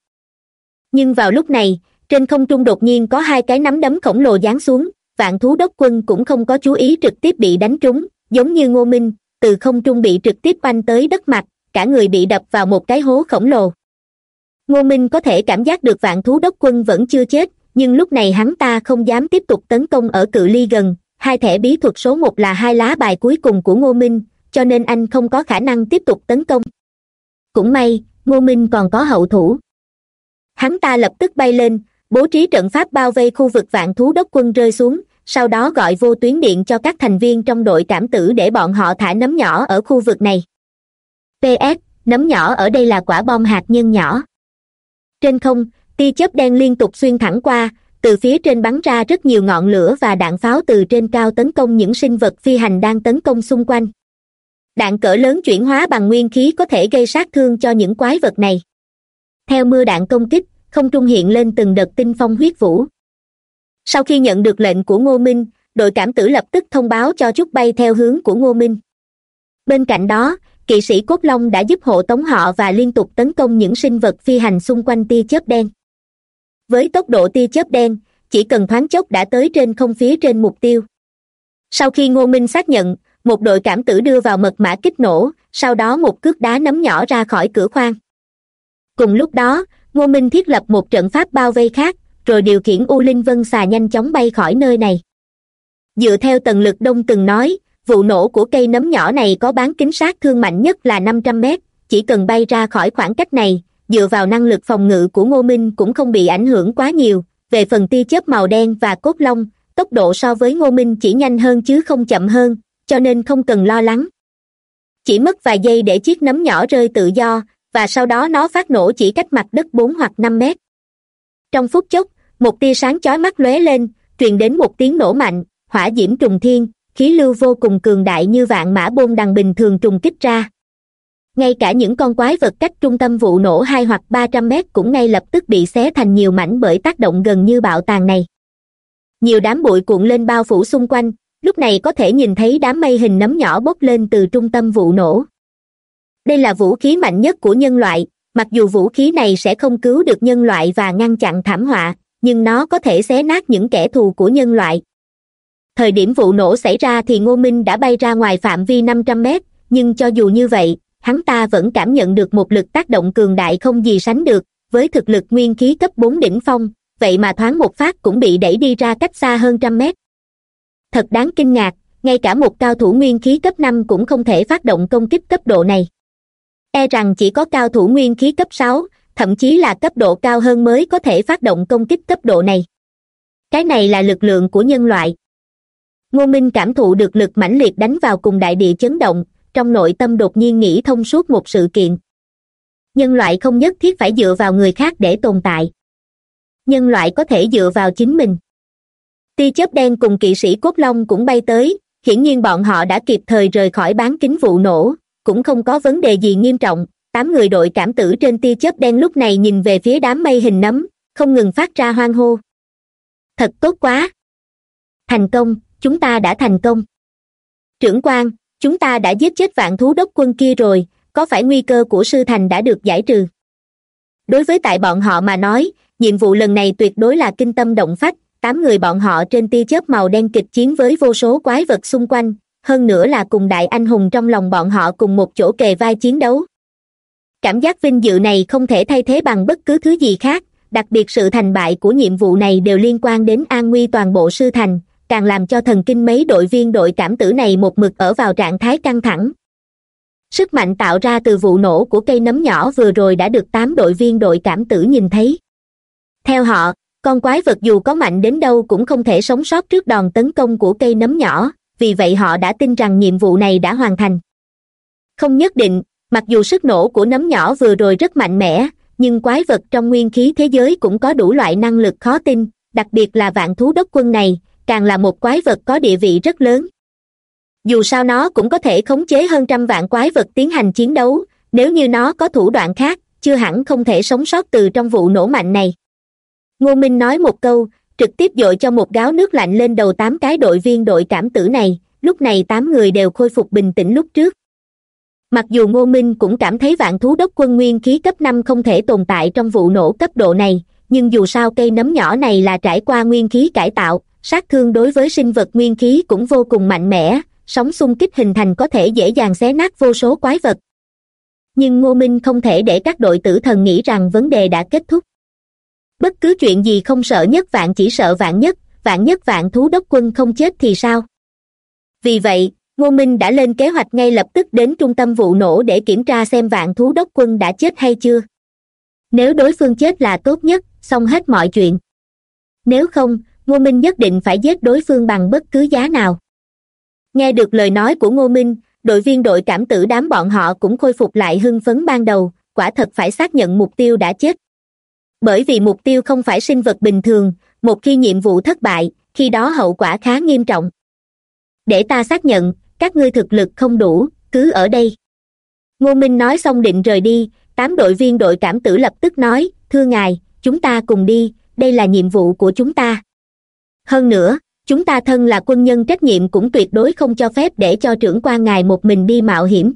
Nhưng vào lúc này, trên không trung đột nhiên có hai cái nắm đấm khổng lồ giáng xuống vạn thú đốc quân cũng không có chú ý trực tiếp bị đánh trúng, giống như ngô minh, từ không trung bị trực tiếp oanh tới đất mặt cả người bị đập vào một cái hố khổng lồ. Ngô minh có thể cảm giác được vạn thú đốc quân vẫn chưa chết, nhưng lúc này hắn ta không dám tiếp tục tấn công ở cự ly gần, hai thẻ bí thuật số một là hai lá bài cuối cùng của ngô minh, cho nên anh không có khả năng tiếp tục tấn công. Cũng may, ngô minh còn có hậu thủ. Hắn ta lập tức bay lên, bố trí trận pháp bao vây khu vực vạn thú đốc quân rơi xuống sau đó gọi vô tuyến điện cho các thành viên trong đội cảm tử để bọn họ thả nấm nhỏ ở khu vực này. Ps nấm nhỏ ở đây là quả bom hạt nhân nhỏ. Trên không, tia chớp đen liên tục xuyên thẳng qua, từ phía trên bắn ra rất nhiều ngọn lửa và đạn pháo từ trên cao tấn công những sinh vật phi hành đang tấn công xung quanh. Đạn cỡ lớn chuyển hóa bằng nguyên khí có thể gây sát thương cho những quái vật này. Theo mưa đạn công kích, không trung hiện lên từng đợt tinh phong huyết vũ sau khi nhận được lệnh của ngô minh, đội cảm tử lập tức thông báo cho chút bay theo hướng của ngô minh. Bên cạnh đó, kỵ sĩ cốt long đã giúp hộ tống họ và liên tục tấn công những sinh vật phi hành xung quanh tia chớp đen. Với tốc độ tia chớp đen, chỉ cần thoáng chốc đã tới trên không phía trên mục tiêu. Sau khi ngô minh xác nhận, một đội cảm tử đưa vào mật mã kích nổ, sau đó một cước đá nấm nhỏ ra khỏi cửa khoang. Cùng lúc đó, ngô minh thiết lập một trận pháp bao vây khác rồi điều khiển u linh vân xà nhanh chóng bay khỏi nơi này. Dựa theo tần lực đông từng nói, vụ nổ của cây nấm nhỏ này có bán kính sát thương mạnh nhất là năm trăm mét, chỉ cần bay ra khỏi khoảng cách này, dựa vào năng lực phòng ngự của ngô minh cũng không bị ảnh hưởng quá nhiều. Về phần tia chớp màu đen và cốt long, tốc độ so với ngô minh chỉ nhanh hơn chứ không chậm hơn, cho nên không cần lo lắng. Chỉ mất vài giây để chiếc nấm nhỏ rơi tự do, và sau đó nó phát nổ chỉ cách mặt đất bốn hoặc năm mét. Trong phút chốc một tia sáng chói mắt lóe lên, truyền đến một tiếng nổ mạnh, hỏa diễm trùng thiên, khí lưu vô cùng cường đại như vạn mã bôn đằng bình thường trùng kích ra. Ngay cả những con quái vật cách trung tâm vụ nổ hai hoặc ba trăm mét cũng ngay lập tức bị xé thành nhiều mảnh bởi tác động gần như bạo tàn này. Nhiều đám bụi cuộn lên bao phủ xung quanh, lúc này có thể nhìn thấy đám mây hình nấm nhỏ bốc lên từ trung tâm vụ nổ. Đây là vũ khí mạnh nhất của nhân loại, mặc dù vũ khí này sẽ không cứu được nhân loại và ngăn chặn thảm họa nhưng nó có thể xé nát những kẻ thù của nhân loại. Thời điểm vụ nổ xảy ra thì ngô minh đã bay ra ngoài phạm vi năm trăm mét, nhưng cho dù như vậy, hắn ta vẫn cảm nhận được một lực tác động cường đại không gì sánh được, với thực lực nguyên khí cấp bốn đỉnh phong, vậy mà thoáng một phát cũng bị đẩy đi ra cách xa hơn trăm mét. Thật đáng kinh ngạc, ngay cả một cao thủ nguyên khí cấp năm cũng không thể phát động công kích cấp độ này. E rằng chỉ có cao thủ nguyên khí cấp sáu thậm chí là cấp độ cao hơn mới có thể phát động công kích cấp độ này. Cái này là lực lượng của nhân loại. Ngô minh cảm thụ được lực mãnh liệt đánh vào cùng đại địa chấn động, trong nội tâm đột nhiên nghĩ thông suốt một sự kiện. Nhân loại không nhất thiết phải dựa vào người khác để tồn tại. Nhân loại có thể dựa vào chính mình. Tia chớp đen cùng kỵ sĩ cốt long cũng bay tới, hiển nhiên bọn họ đã kịp thời rời khỏi bán kính vụ nổ, cũng không có vấn đề gì nghiêm trọng tám người đội cảm tử trên tia chớp đen lúc này nhìn về phía đám mây hình nấm, không ngừng phát ra hoang hô. Thật tốt quá! Thành công, chúng ta đã thành công. Trưởng quan, chúng ta đã giết chết vạn thú đốc quân kia rồi, có phải nguy cơ của sư thành đã được giải trừ? Đối với tại bọn họ mà nói, nhiệm vụ lần này tuyệt đối là kinh tâm động phách, tám người bọn họ trên tia chớp màu đen kịch chiến với vô số quái vật xung quanh, hơn nữa là cùng đại anh hùng trong lòng bọn họ cùng một chỗ kề vai chiến đấu cảm giác vinh dự này không thể thay thế bằng bất cứ thứ gì khác, đặc biệt sự thành bại của nhiệm vụ này đều liên quan đến an nguy toàn bộ sư thành, càng làm cho thần kinh mấy đội viên đội cảm tử này một mực ở vào trạng thái căng thẳng. Sức mạnh tạo ra từ vụ nổ của cây nấm nhỏ vừa rồi đã được tám đội viên đội cảm tử nhìn thấy. Theo họ, con quái vật dù có mạnh đến đâu cũng không thể sống sót trước đòn tấn công của cây nấm nhỏ, vì vậy họ đã tin rằng nhiệm vụ này đã hoàn thành. Không nhất định mặc dù sức nổ của nấm nhỏ vừa rồi rất mạnh mẽ, nhưng quái vật trong nguyên khí thế giới cũng có đủ loại năng lực khó tin, đặc biệt là vạn thú đốc quân này, càng là một quái vật có địa vị rất lớn. Dù sao nó cũng có thể khống chế hơn trăm vạn quái vật tiến hành chiến đấu, nếu như nó có thủ đoạn khác, chưa hẳn không thể sống sót từ trong vụ nổ mạnh này. Ngô minh nói một câu, trực tiếp dội cho một gáo nước lạnh lên đầu tám cái đội viên đội cảm tử này, lúc này tám người đều khôi phục bình tĩnh lúc trước mặc dù ngô minh cũng cảm thấy vạn thú đốc quân nguyên khí cấp năm không thể tồn tại trong vụ nổ cấp độ này, nhưng dù sao cây nấm nhỏ này là trải qua nguyên khí cải tạo, sát thương đối với sinh vật nguyên khí cũng vô cùng mạnh mẽ, sóng xung kích hình thành có thể dễ dàng xé nát vô số quái vật. Nhưng ngô minh không thể để các đội tử thần nghĩ rằng vấn đề đã kết thúc. Bất cứ chuyện gì không sợ nhất vạn chỉ sợ vạn nhất vạn nhất vạn thú đốc quân không chết thì sao? Vì vậy ngô minh đã lên kế hoạch ngay lập tức đến trung tâm vụ nổ để kiểm tra xem vạn thú đốc quân đã chết hay chưa. Nếu đối phương chết là tốt nhất, xong hết mọi chuyện. Nếu không, ngô minh nhất định phải giết đối phương bằng bất cứ giá nào. Nghe được lời nói của ngô minh, đội viên đội cảm tử đám bọn họ cũng khôi phục lại hưng phấn ban đầu, quả thật phải xác nhận mục tiêu đã chết. Bởi vì mục tiêu không phải sinh vật bình thường, một khi nhiệm vụ thất bại, khi đó hậu quả khá nghiêm trọng. Để ta xác nhận các ngươi thực lực không đủ, cứ ở đây. Ngô minh nói xong định rời đi, tám đội viên đội cảm tử lập tức nói, thưa ngài, chúng ta cùng đi, đây là nhiệm vụ của chúng ta. Hơn nữa, chúng ta thân là quân nhân trách nhiệm cũng tuyệt đối không cho phép để cho trưởng quan ngài một mình đi mạo hiểm.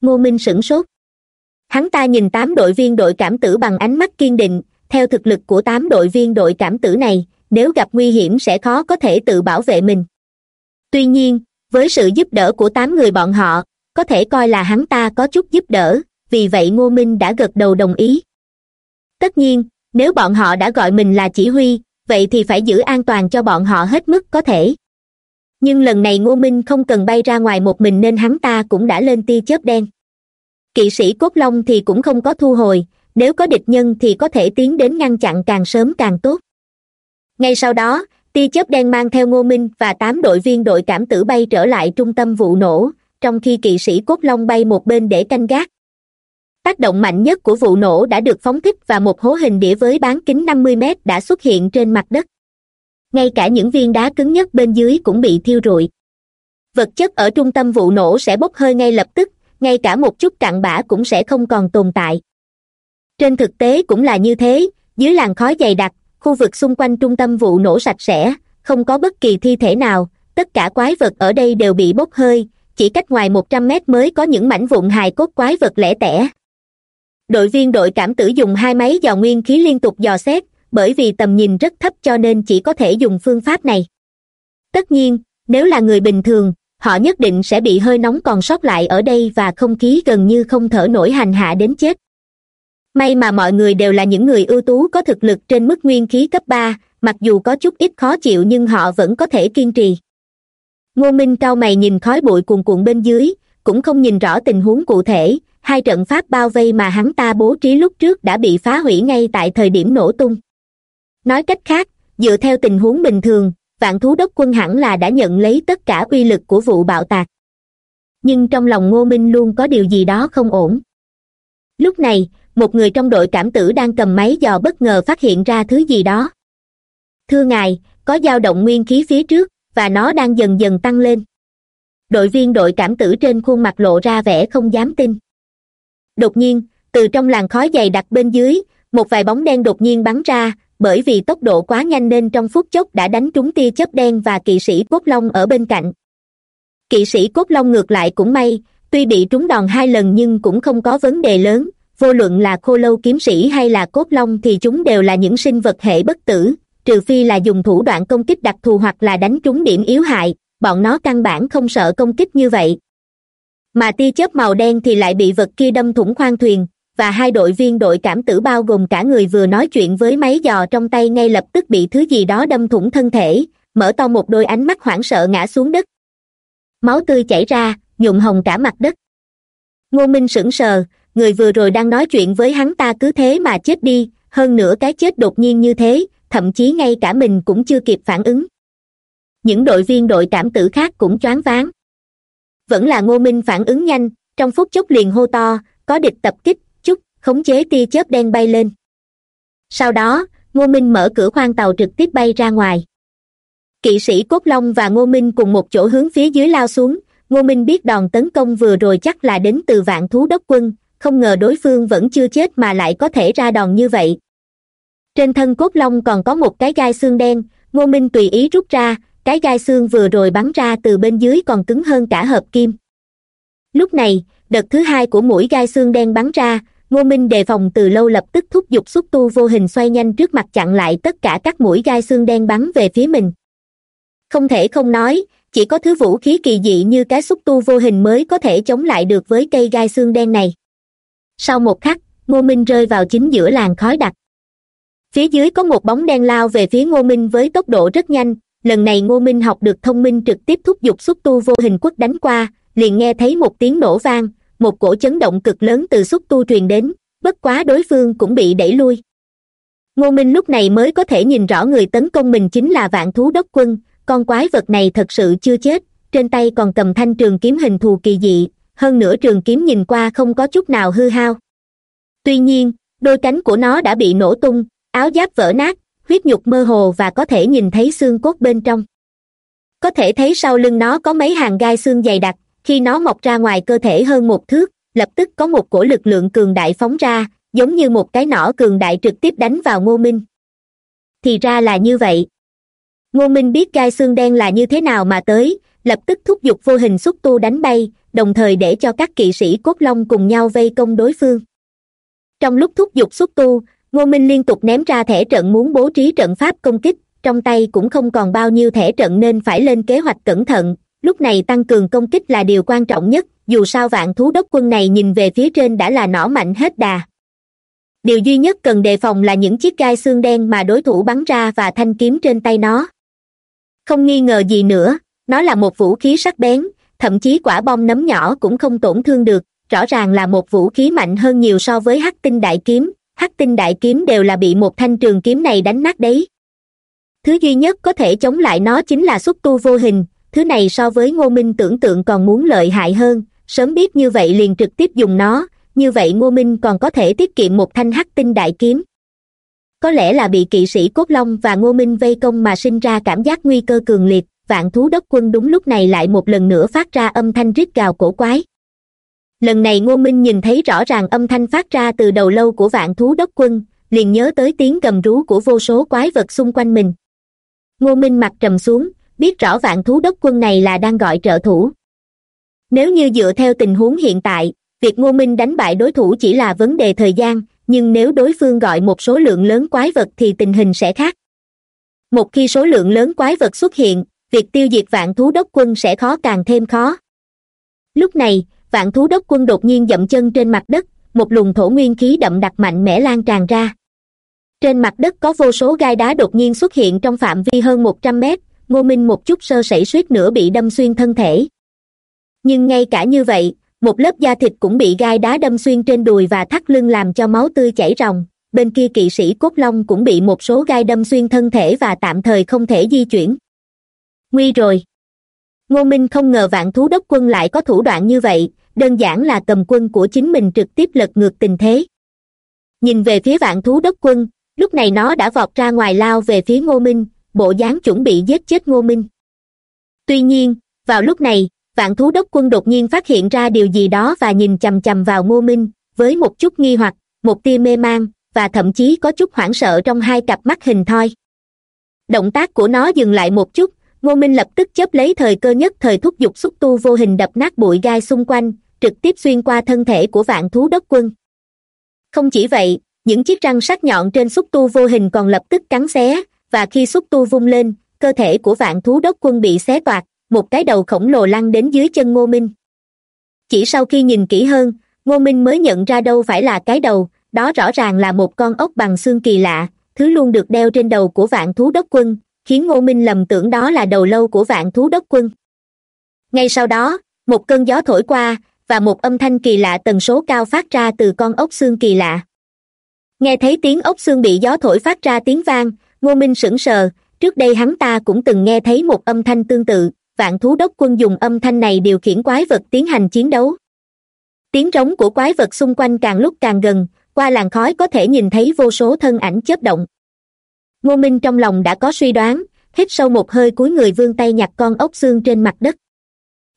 Ngô minh sửng sốt. Hắn ta nhìn tám đội viên đội cảm tử bằng ánh mắt kiên định, theo thực lực của tám đội viên đội cảm tử này, nếu gặp nguy hiểm sẽ khó có thể tự bảo vệ mình. Tuy nhiên với sự giúp đỡ của tám người bọn họ, có thể coi là hắn ta có chút giúp đỡ, vì vậy ngô minh đã gật đầu đồng ý. Tất nhiên, nếu bọn họ đã gọi mình là chỉ huy, vậy thì phải giữ an toàn cho bọn họ hết mức có thể. Nhưng lần này ngô minh không cần bay ra ngoài một mình nên hắn ta cũng đã lên tia chớp đen. Kỵ sĩ cốt long thì cũng không có thu hồi, nếu có địch nhân thì có thể tiến đến ngăn chặn càng sớm càng tốt. Ngay sau đó tia chớp đen mang theo ngô minh và tám đội viên đội cảm tử bay trở lại trung tâm vụ nổ. Trong khi kỵ sĩ cốt long bay một bên để canh gác. Tác động mạnh nhất của vụ nổ đã được phóng thích và một hố hình đĩa với bán kính năm mươi mét đã xuất hiện trên mặt đất. Ngay cả những viên đá cứng nhất bên dưới cũng bị thiêu rụi. Vật chất ở trung tâm vụ nổ sẽ bốc hơi ngay lập tức, ngay cả một chút cặn bã cũng sẽ không còn tồn tại. Trên thực tế cũng là như thế, dưới làn khói dày đặc khu vực xung quanh trung tâm vụ nổ sạch sẽ, không có bất kỳ thi thể nào, tất cả quái vật ở đây đều bị bốc hơi, chỉ cách ngoài một trăm mét mới có những mảnh vụn hài cốt quái vật lẻ tẻ. Đội viên đội cảm tử dùng hai máy dò nguyên khí liên tục dò xét, bởi vì tầm nhìn rất thấp cho nên chỉ có thể dùng phương pháp này. Tất nhiên, nếu là người bình thường, họ nhất định sẽ bị hơi nóng còn sót lại ở đây và không khí gần như không thở nổi hành hạ đến chết may mà mọi người đều là những người ưu tú có thực lực trên mức nguyên khí cấp ba, mặc dù có chút ít khó chịu nhưng họ vẫn có thể kiên trì. Ngô minh cau mày nhìn khói bụi cuồn cuộn bên dưới, cũng không nhìn rõ tình huống cụ thể, hai trận pháp bao vây mà hắn ta bố trí lúc trước đã bị phá hủy ngay tại thời điểm nổ tung. Nói cách khác, dựa theo tình huống bình thường, vạn thú đốc quân hẳn là đã nhận lấy tất cả uy lực của vụ bạo tạc. Nhưng trong lòng ngô minh luôn có điều gì đó không ổn. Lúc này một người trong đội cảm tử đang cầm máy dò bất ngờ phát hiện ra thứ gì đó. Thưa ngài, có dao động nguyên khí phía trước, và nó đang dần dần tăng lên. Đội viên đội cảm tử trên khuôn mặt lộ ra vẻ không dám tin. Đột nhiên, từ trong làn khói dày đặc bên dưới, một vài bóng đen đột nhiên bắn ra, bởi vì tốc độ quá nhanh nên trong phút chốc đã đánh trúng tia chớp đen và kỵ sĩ cốt long ở bên cạnh. Kỵ sĩ cốt long ngược lại cũng may, tuy bị trúng đòn hai lần nhưng cũng không có vấn đề lớn vô luận là khô lâu kiếm sĩ hay là cốt long thì chúng đều là những sinh vật hệ bất tử, trừ phi là dùng thủ đoạn công kích đặc thù hoặc là đánh trúng điểm yếu hại, bọn nó căn bản không sợ công kích như vậy. Mà tia chớp màu đen thì lại bị vật kia đâm thủng khoang thuyền, và hai đội viên đội cảm tử bao gồm cả người vừa nói chuyện với máy dò trong tay ngay lập tức bị thứ gì đó đâm thủng thân thể, mở to một đôi ánh mắt hoảng sợ ngã xuống đất. Máu tươi chảy ra, nhuộm hồng cả mặt đất. Ngô minh sững sờ người vừa rồi đang nói chuyện với hắn ta cứ thế mà chết đi, hơn nữa cái chết đột nhiên như thế, thậm chí ngay cả mình cũng chưa kịp phản ứng. Những đội viên đội cảm tử khác cũng choáng váng. Vẫn là ngô minh phản ứng nhanh, trong phút chốc liền hô to, có địch tập kích, chút, khống chế tia chớp đen bay lên. Sau đó, ngô minh mở cửa khoang tàu trực tiếp bay ra ngoài. Kỵ sĩ cốt long và ngô minh cùng một chỗ hướng phía dưới lao xuống. Ngô minh biết đòn tấn công vừa rồi chắc là đến từ vạn thú đốc quân không ngờ đối phương vẫn chưa chết mà lại có thể ra đòn như vậy. Trên thân cốt long còn có một cái gai xương đen, ngô minh tùy ý rút ra, cái gai xương vừa rồi bắn ra từ bên dưới còn cứng hơn cả hợp kim. Lúc này, đợt thứ hai của mũi gai xương đen bắn ra, ngô minh đề phòng từ lâu lập tức thúc giục xúc tu vô hình xoay nhanh trước mặt chặn lại tất cả các mũi gai xương đen bắn về phía mình. Không thể không nói, chỉ có thứ vũ khí kỳ dị như cái xúc tu vô hình mới có thể chống lại được với cây gai xương đen này sau một khắc, ngô minh rơi vào chính giữa làng khói đặc. Phía dưới có một bóng đen lao về phía ngô minh với tốc độ rất nhanh. Lần này ngô minh học được thông minh trực tiếp thúc giục xúc tu vô hình quất đánh qua, liền nghe thấy một tiếng nổ vang, một cổ chấn động cực lớn từ xúc tu truyền đến, bất quá đối phương cũng bị đẩy lui. Ngô minh lúc này mới có thể nhìn rõ người tấn công mình chính là vạn thú đốc quân, con quái vật này thật sự chưa chết, trên tay còn cầm thanh trường kiếm hình thù kỳ dị hơn nữa trường kiếm nhìn qua không có chút nào hư hao. Tuy nhiên, đôi cánh của nó đã bị nổ tung, áo giáp vỡ nát, huyết nhục mơ hồ và có thể nhìn thấy xương cốt bên trong. Có thể thấy sau lưng nó có mấy hàng gai xương dày đặc, khi nó mọc ra ngoài cơ thể hơn một thước, lập tức có một cổ lực lượng cường đại phóng ra, giống như một cái nỏ cường đại trực tiếp đánh vào ngô minh. Thì ra là như vậy. Ngô minh biết gai xương đen là như thế nào mà tới, lập tức thúc giục vô hình xúc tu đánh bay đồng thời để cho các kỵ sĩ cốt long cùng nhau vây công đối phương. Trong lúc thúc giục xuất tu, ngô minh liên tục ném ra thẻ trận muốn bố trí trận pháp công kích, trong tay cũng không còn bao nhiêu thẻ trận nên phải lên kế hoạch cẩn thận, lúc này tăng cường công kích là điều quan trọng nhất, dù sao vạn thú đốc quân này nhìn về phía trên đã là nỏ mạnh hết đà. Điều duy nhất cần đề phòng là những chiếc gai xương đen mà đối thủ bắn ra và thanh kiếm trên tay nó. Không nghi ngờ gì nữa, nó là một vũ khí sắc bén thậm chí quả bom nấm nhỏ cũng không tổn thương được, rõ ràng là một vũ khí mạnh hơn nhiều so với hắc tinh đại kiếm, hắc tinh đại kiếm đều là bị một thanh trường kiếm này đánh nát đấy. Thứ duy nhất có thể chống lại nó chính là xúc tu vô hình, thứ này so với ngô minh tưởng tượng còn muốn lợi hại hơn, sớm biết như vậy liền trực tiếp dùng nó, như vậy ngô minh còn có thể tiết kiệm một thanh hắc tinh đại kiếm. Có lẽ là bị kỵ sĩ cốt long và ngô minh vây công mà sinh ra cảm giác nguy cơ cường liệt vạn thú đốc quân đúng lúc này lại một lần nữa phát ra âm thanh rít gào cổ quái. Lần này ngô minh nhìn thấy rõ ràng âm thanh phát ra từ đầu lâu của vạn thú đốc quân, liền nhớ tới tiếng gầm rú của vô số quái vật xung quanh mình. Ngô minh mặt trầm xuống, biết rõ vạn thú đốc quân này là đang gọi trợ thủ. Nếu như dựa theo tình huống hiện tại, việc ngô minh đánh bại đối thủ chỉ là vấn đề thời gian, nhưng nếu đối phương gọi một số lượng lớn quái vật thì tình hình sẽ khác. Một khi số lượng lớn quái vật xuất hiện việc tiêu diệt vạn thú đốc quân sẽ khó càng thêm khó. Lúc này, vạn thú đốc quân đột nhiên dậm chân trên mặt đất, một luồng thổ nguyên khí đậm đặc mạnh mẽ lan tràn ra. Trên mặt đất có vô số gai đá đột nhiên xuất hiện trong phạm vi hơn một trăm mét, ngô minh một chút sơ sẩy suýt nữa bị đâm xuyên thân thể. Nhưng ngay cả như vậy, một lớp da thịt cũng bị gai đá đâm xuyên trên đùi và thắt lưng làm cho máu tươi chảy ròng. Bên kia kỵ sĩ cốt long cũng bị một số gai đâm xuyên thân thể và tạm thời không thể di chuyển nguy rồi. Ngô minh không ngờ vạn thú đốc quân lại có thủ đoạn như vậy, đơn giản là cầm quân của chính mình trực tiếp lật ngược tình thế. Nhìn về phía vạn thú đốc quân, lúc này nó đã vọt ra ngoài lao về phía ngô minh, bộ dáng chuẩn bị giết chết ngô minh. Tuy nhiên, vào lúc này, vạn thú đốc quân đột nhiên phát hiện ra điều gì đó và nhìn chằm chằm vào ngô minh, với một chút nghi hoặc, một tia mê man và thậm chí có chút hoảng sợ trong hai cặp mắt hình thoi. Động tác của nó dừng lại một chút ngô minh lập tức chấp lấy thời cơ nhất, thời thúc giục xúc tu vô hình đập nát bụi gai xung quanh, trực tiếp xuyên qua thân thể của vạn thú đốc quân. Không chỉ vậy, những chiếc răng sắc nhọn trên xúc tu vô hình còn lập tức cắn xé, và khi xúc tu vung lên, cơ thể của vạn thú đốc quân bị xé toạc, một cái đầu khổng lồ lăn đến dưới chân ngô minh. Chỉ sau khi nhìn kỹ hơn, ngô minh mới nhận ra đâu phải là cái đầu, đó rõ ràng là một con ốc bằng xương kỳ lạ, thứ luôn được đeo trên đầu của vạn thú đốc quân khiến ngô minh lầm tưởng đó là đầu lâu của vạn thú đốc quân. Ngay sau đó, một cơn gió thổi qua, và một âm thanh kỳ lạ tần số cao phát ra từ con ốc xương kỳ lạ. Nghe thấy tiếng ốc xương bị gió thổi phát ra tiếng vang, ngô minh sững sờ. Trước đây hắn ta cũng từng nghe thấy một âm thanh tương tự, vạn thú đốc quân dùng âm thanh này điều khiển quái vật tiến hành chiến đấu. Tiếng trống của quái vật xung quanh càng lúc càng gần, qua làn khói có thể nhìn thấy vô số thân ảnh chớp động ngô minh trong lòng đã có suy đoán, hít sâu một hơi cuối người vươn tay nhặt con ốc xương trên mặt đất.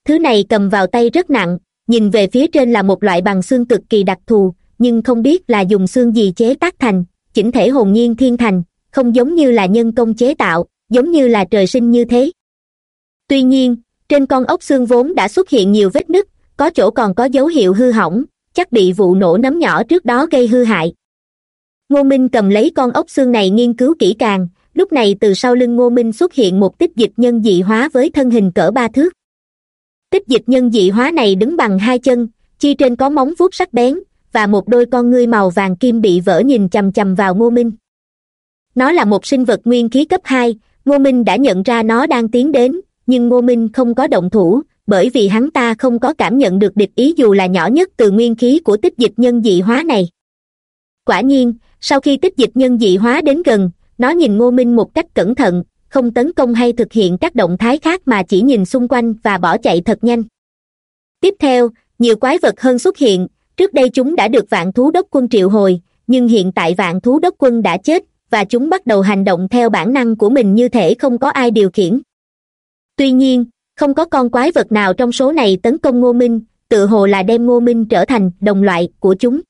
Thứ này cầm vào tay rất nặng, nhìn về phía trên là một loại bằng xương cực kỳ đặc thù, nhưng không biết là dùng xương gì chế tác thành, chỉnh thể hồn nhiên thiên thành, không giống như là nhân công chế tạo, giống như là trời sinh như thế. Tuy nhiên, trên con ốc xương vốn đã xuất hiện nhiều vết nứt, có chỗ còn có dấu hiệu hư hỏng, chắc bị vụ nổ nấm nhỏ trước đó gây hư hại ngô minh cầm lấy con ốc xương này nghiên cứu kỹ càng, lúc này từ sau lưng ngô minh xuất hiện một tích dịch nhân dị hóa với thân hình cỡ ba thước. Tích dịch nhân dị hóa này đứng bằng hai chân, chi trên có móng vuốt sắc bén, và một đôi con ngươi màu vàng kim bị vỡ nhìn chằm chằm vào ngô minh. Nó là một sinh vật nguyên khí cấp hai, ngô minh đã nhận ra nó đang tiến đến, nhưng ngô minh không có động thủ, bởi vì hắn ta không có cảm nhận được địch ý dù là nhỏ nhất từ nguyên khí của tích dịch nhân dị hóa này. Quả nhiên sau khi tích dịch nhân dị hóa đến gần, nó nhìn ngô minh một cách cẩn thận, không tấn công hay thực hiện các động thái khác mà chỉ nhìn xung quanh và bỏ chạy thật nhanh. Tiếp theo, nhiều quái vật hơn xuất hiện, trước đây chúng đã được vạn thú đốc quân triệu hồi, nhưng hiện tại vạn thú đốc quân đã chết, và chúng bắt đầu hành động theo bản năng của mình như thể không có ai điều khiển. Tuy nhiên, không có con quái vật nào trong số này tấn công ngô minh, tự hồ là đem ngô minh trở thành đồng loại của chúng.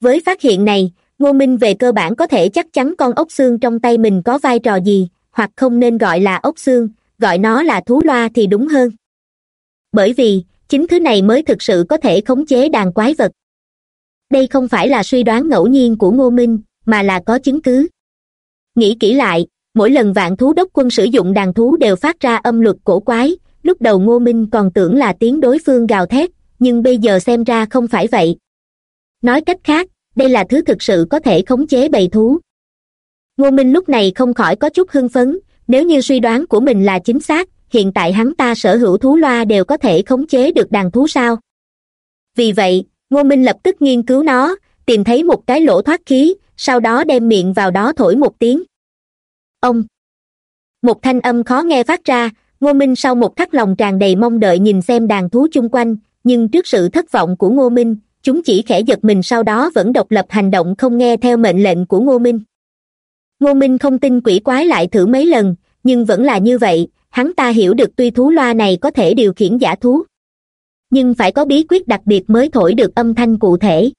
Với phát hiện này ngô minh về cơ bản có thể chắc chắn con ốc xương trong tay mình có vai trò gì, hoặc không nên gọi là ốc xương, gọi nó là thú loa thì đúng hơn. Bởi vì, chính thứ này mới thực sự có thể khống chế đàn quái vật. Đây không phải là suy đoán ngẫu nhiên của ngô minh, mà là có chứng cứ. Nghĩ kỹ lại, mỗi lần vạn thú đốc quân sử dụng đàn thú đều phát ra âm luật cổ quái, lúc đầu ngô minh còn tưởng là tiếng đối phương gào thét, nhưng bây giờ xem ra không phải vậy. Nói cách khác đây là thứ thực sự có thể khống chế bầy thú. Ngô minh lúc này không khỏi có chút hưng phấn, nếu như suy đoán của mình là chính xác, hiện tại hắn ta sở hữu thú loa đều có thể khống chế được đàn thú sao? Vì vậy, ngô minh lập tức nghiên cứu nó, tìm thấy một cái lỗ thoát khí, sau đó đem miệng vào đó thổi một tiếng. Ông! Một thanh âm khó nghe phát ra, ngô minh sau một khắc lòng tràn đầy mong đợi nhìn xem đàn thú chung quanh, nhưng trước sự thất vọng của ngô minh chúng chỉ khẽ giật mình sau đó vẫn độc lập hành động không nghe theo mệnh lệnh của ngô minh. Ngô minh không tin quỷ quái lại thử mấy lần, nhưng vẫn là như vậy, hắn ta hiểu được tuy thú loa này có thể điều khiển giả thú. Nhưng phải có bí quyết đặc biệt mới thổi được âm thanh cụ thể.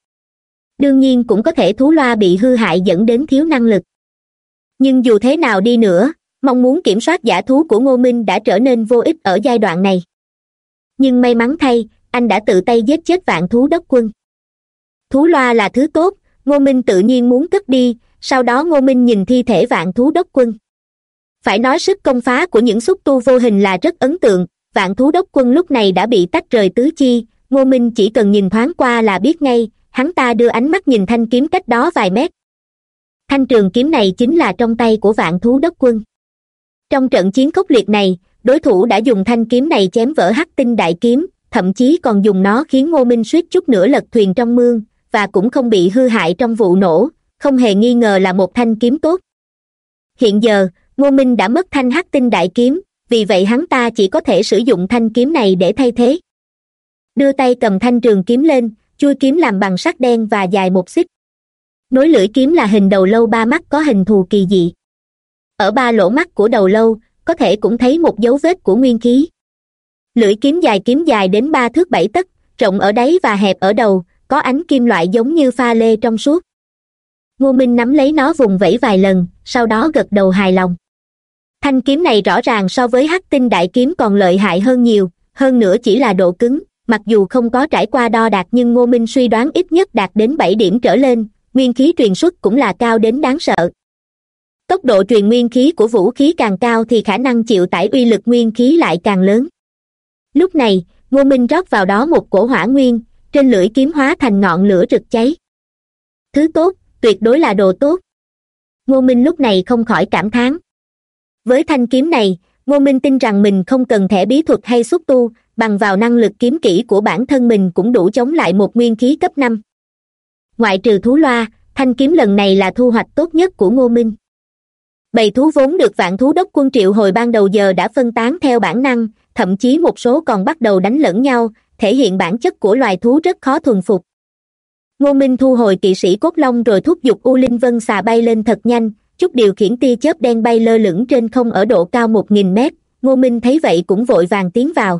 Đương nhiên cũng có thể thú loa bị hư hại dẫn đến thiếu năng lực. Nhưng dù thế nào đi nữa, mong muốn kiểm soát giả thú của ngô minh đã trở nên vô ích ở giai đoạn này. Nhưng may mắn thay anh đã tự tay giết chết vạn thú đốc quân. Thú loa là thứ tốt, ngô minh tự nhiên muốn cất đi, sau đó ngô minh nhìn thi thể vạn thú đốc quân. Phải nói sức công phá của những xúc tu vô hình là rất ấn tượng, vạn thú đốc quân lúc này đã bị tách rời tứ chi, ngô minh chỉ cần nhìn thoáng qua là biết ngay, hắn ta đưa ánh mắt nhìn thanh kiếm cách đó vài mét. Thanh trường kiếm này chính là trong tay của vạn thú đốc quân. Trong trận chiến khốc liệt này, đối thủ đã dùng thanh kiếm này chém vỡ hắc tinh đại kiếm thậm chí còn dùng nó khiến ngô minh suýt chút nữa lật thuyền trong mương, và cũng không bị hư hại trong vụ nổ, không hề nghi ngờ là một thanh kiếm tốt. Hiện giờ, ngô minh đã mất thanh hắc tinh đại kiếm, vì vậy hắn ta chỉ có thể sử dụng thanh kiếm này để thay thế. Đưa tay cầm thanh trường kiếm lên, chui kiếm làm bằng sắt đen và dài một xích. Nối lưỡi kiếm là hình đầu lâu ba mắt có hình thù kỳ dị. Ở ba lỗ mắt của đầu lâu, có thể cũng thấy một dấu vết của nguyên khí lưỡi kiếm dài kiếm dài đến ba thước bảy tấc, rộng ở đáy và hẹp ở đầu, có ánh kim loại giống như pha lê trong suốt. Ngô minh nắm lấy nó vùng vẫy vài lần, sau đó gật đầu hài lòng. Thanh kiếm này rõ ràng so với hắc tinh đại kiếm còn lợi hại hơn nhiều, hơn nữa chỉ là độ cứng, mặc dù không có trải qua đo đạc nhưng ngô minh suy đoán ít nhất đạt đến bảy điểm trở lên, nguyên khí truyền xuất cũng là cao đến đáng sợ. Tốc độ truyền nguyên khí của vũ khí càng cao thì khả năng chịu tải uy lực nguyên khí lại càng lớn lúc này, ngô minh rót vào đó một cổ hỏa nguyên, trên lưỡi kiếm hóa thành ngọn lửa rực cháy. Thứ tốt, tuyệt đối là đồ tốt. Ngô minh lúc này không khỏi cảm thán. Với thanh kiếm này, ngô minh tin rằng mình không cần thẻ bí thuật hay xúc tu, bằng vào năng lực kiếm kỹ của bản thân mình cũng đủ chống lại một nguyên khí cấp năm. Ngoại trừ thú loa, thanh kiếm lần này là thu hoạch tốt nhất của ngô minh. Bầy thú vốn được vạn thú đốc quân triệu hồi ban đầu giờ đã phân tán theo bản năng thậm chí một số còn bắt đầu đánh lẫn nhau, thể hiện bản chất của loài thú rất khó thuần phục. Ngô minh thu hồi kỵ sĩ cốt long rồi thúc giục u linh vân xà bay lên thật nhanh, chút điều khiển tia chớp đen bay lơ lửng trên không ở độ cao một nghìn mét, ngô minh thấy vậy cũng vội vàng tiến vào.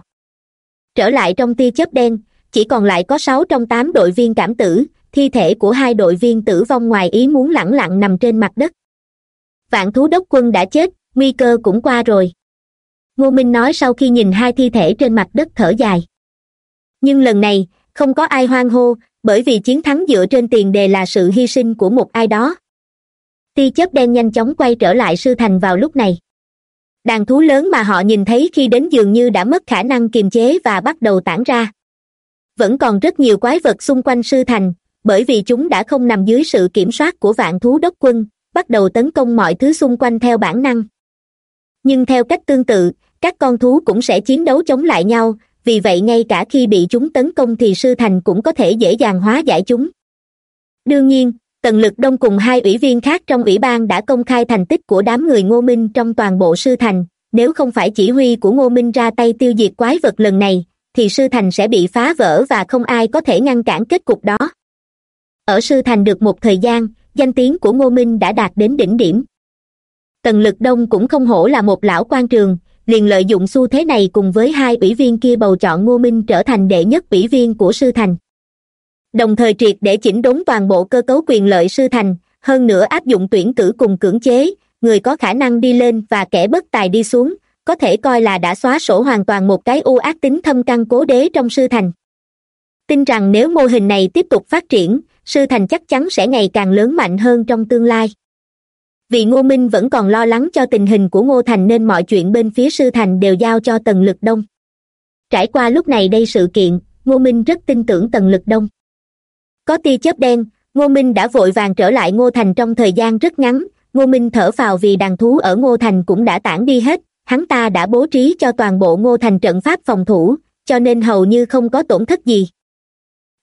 Trở lại trong tia chớp đen, chỉ còn lại có sáu trong tám đội viên cảm tử, thi thể của hai đội viên tử vong ngoài ý muốn lẳng lặng nằm trên mặt đất. Vạn thú đốc quân đã chết, nguy cơ cũng qua rồi ngô minh nói sau khi nhìn hai thi thể trên mặt đất thở dài. Nhưng lần này, không có ai hoang hô, bởi vì chiến thắng dựa trên tiền đề là sự hy sinh của một ai đó. Tia chớp đen nhanh chóng quay trở lại sư thành vào lúc này. Đàn thú lớn mà họ nhìn thấy khi đến dường như đã mất khả năng kiềm chế và bắt đầu tản ra. Vẫn còn rất nhiều quái vật xung quanh sư thành, bởi vì chúng đã không nằm dưới sự kiểm soát của vạn thú đốc quân, bắt đầu tấn công mọi thứ xung quanh theo bản năng nhưng theo cách tương tự, các con thú cũng sẽ chiến đấu chống lại nhau, vì vậy ngay cả khi bị chúng tấn công thì sư thành cũng có thể dễ dàng hóa giải chúng. Đương nhiên tần lực đông cùng hai ủy viên khác trong ủy ban đã công khai thành tích của đám người ngô minh trong toàn bộ sư thành. Nếu không phải chỉ huy của ngô minh ra tay tiêu diệt quái vật lần này, thì sư thành sẽ bị phá vỡ và không ai có thể ngăn cản kết cục đó. Ở sư thành được một thời gian, danh tiếng của ngô minh đã đạt đến đỉnh điểm tần lực đông cũng không hổ là một lão quan trường, liền lợi dụng xu thế này cùng với hai ủy viên kia bầu chọn ngô minh trở thành đệ nhất ủy viên của sư thành. Đồng thời triệt để chỉnh đốn toàn bộ cơ cấu quyền lợi sư thành, hơn nữa áp dụng tuyển cử cùng cưỡng chế, người có khả năng đi lên và kẻ bất tài đi xuống, có thể coi là đã xóa sổ hoàn toàn một cái ưu ác tính thâm căn cố đế trong sư thành. Tin rằng nếu mô hình này tiếp tục phát triển, sư thành chắc chắn sẽ ngày càng lớn mạnh hơn trong tương lai vì ngô minh vẫn còn lo lắng cho tình hình của ngô thành nên mọi chuyện bên phía sư thành đều giao cho tần lực đông. Trải qua lúc này đây sự kiện, ngô minh rất tin tưởng tần lực đông. Có tia chớp đen, ngô minh đã vội vàng trở lại ngô thành trong thời gian rất ngắn. Ngô minh thở phào vì đàn thú ở ngô thành cũng đã tản đi hết. Hắn ta đã bố trí cho toàn bộ ngô thành trận pháp phòng thủ, cho nên hầu như không có tổn thất gì.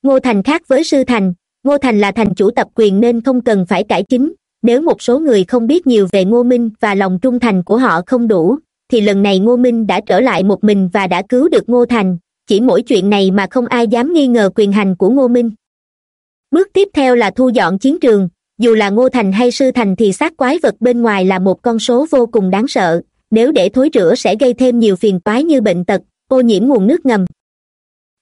Ngô thành khác với sư thành. Ngô thành là thành chủ tập quyền nên không cần phải cải chính nếu một số người không biết nhiều về ngô minh và lòng trung thành của họ không đủ, thì lần này ngô minh đã trở lại một mình và đã cứu được ngô thành. Chỉ mỗi chuyện này mà không ai dám nghi ngờ quyền hành của ngô minh. Bước tiếp theo là thu dọn chiến trường. Dù là ngô thành hay sư thành thì xác quái vật bên ngoài là một con số vô cùng đáng sợ. Nếu để thối rửa sẽ gây thêm nhiều phiền toái như bệnh tật, ô nhiễm nguồn nước ngầm.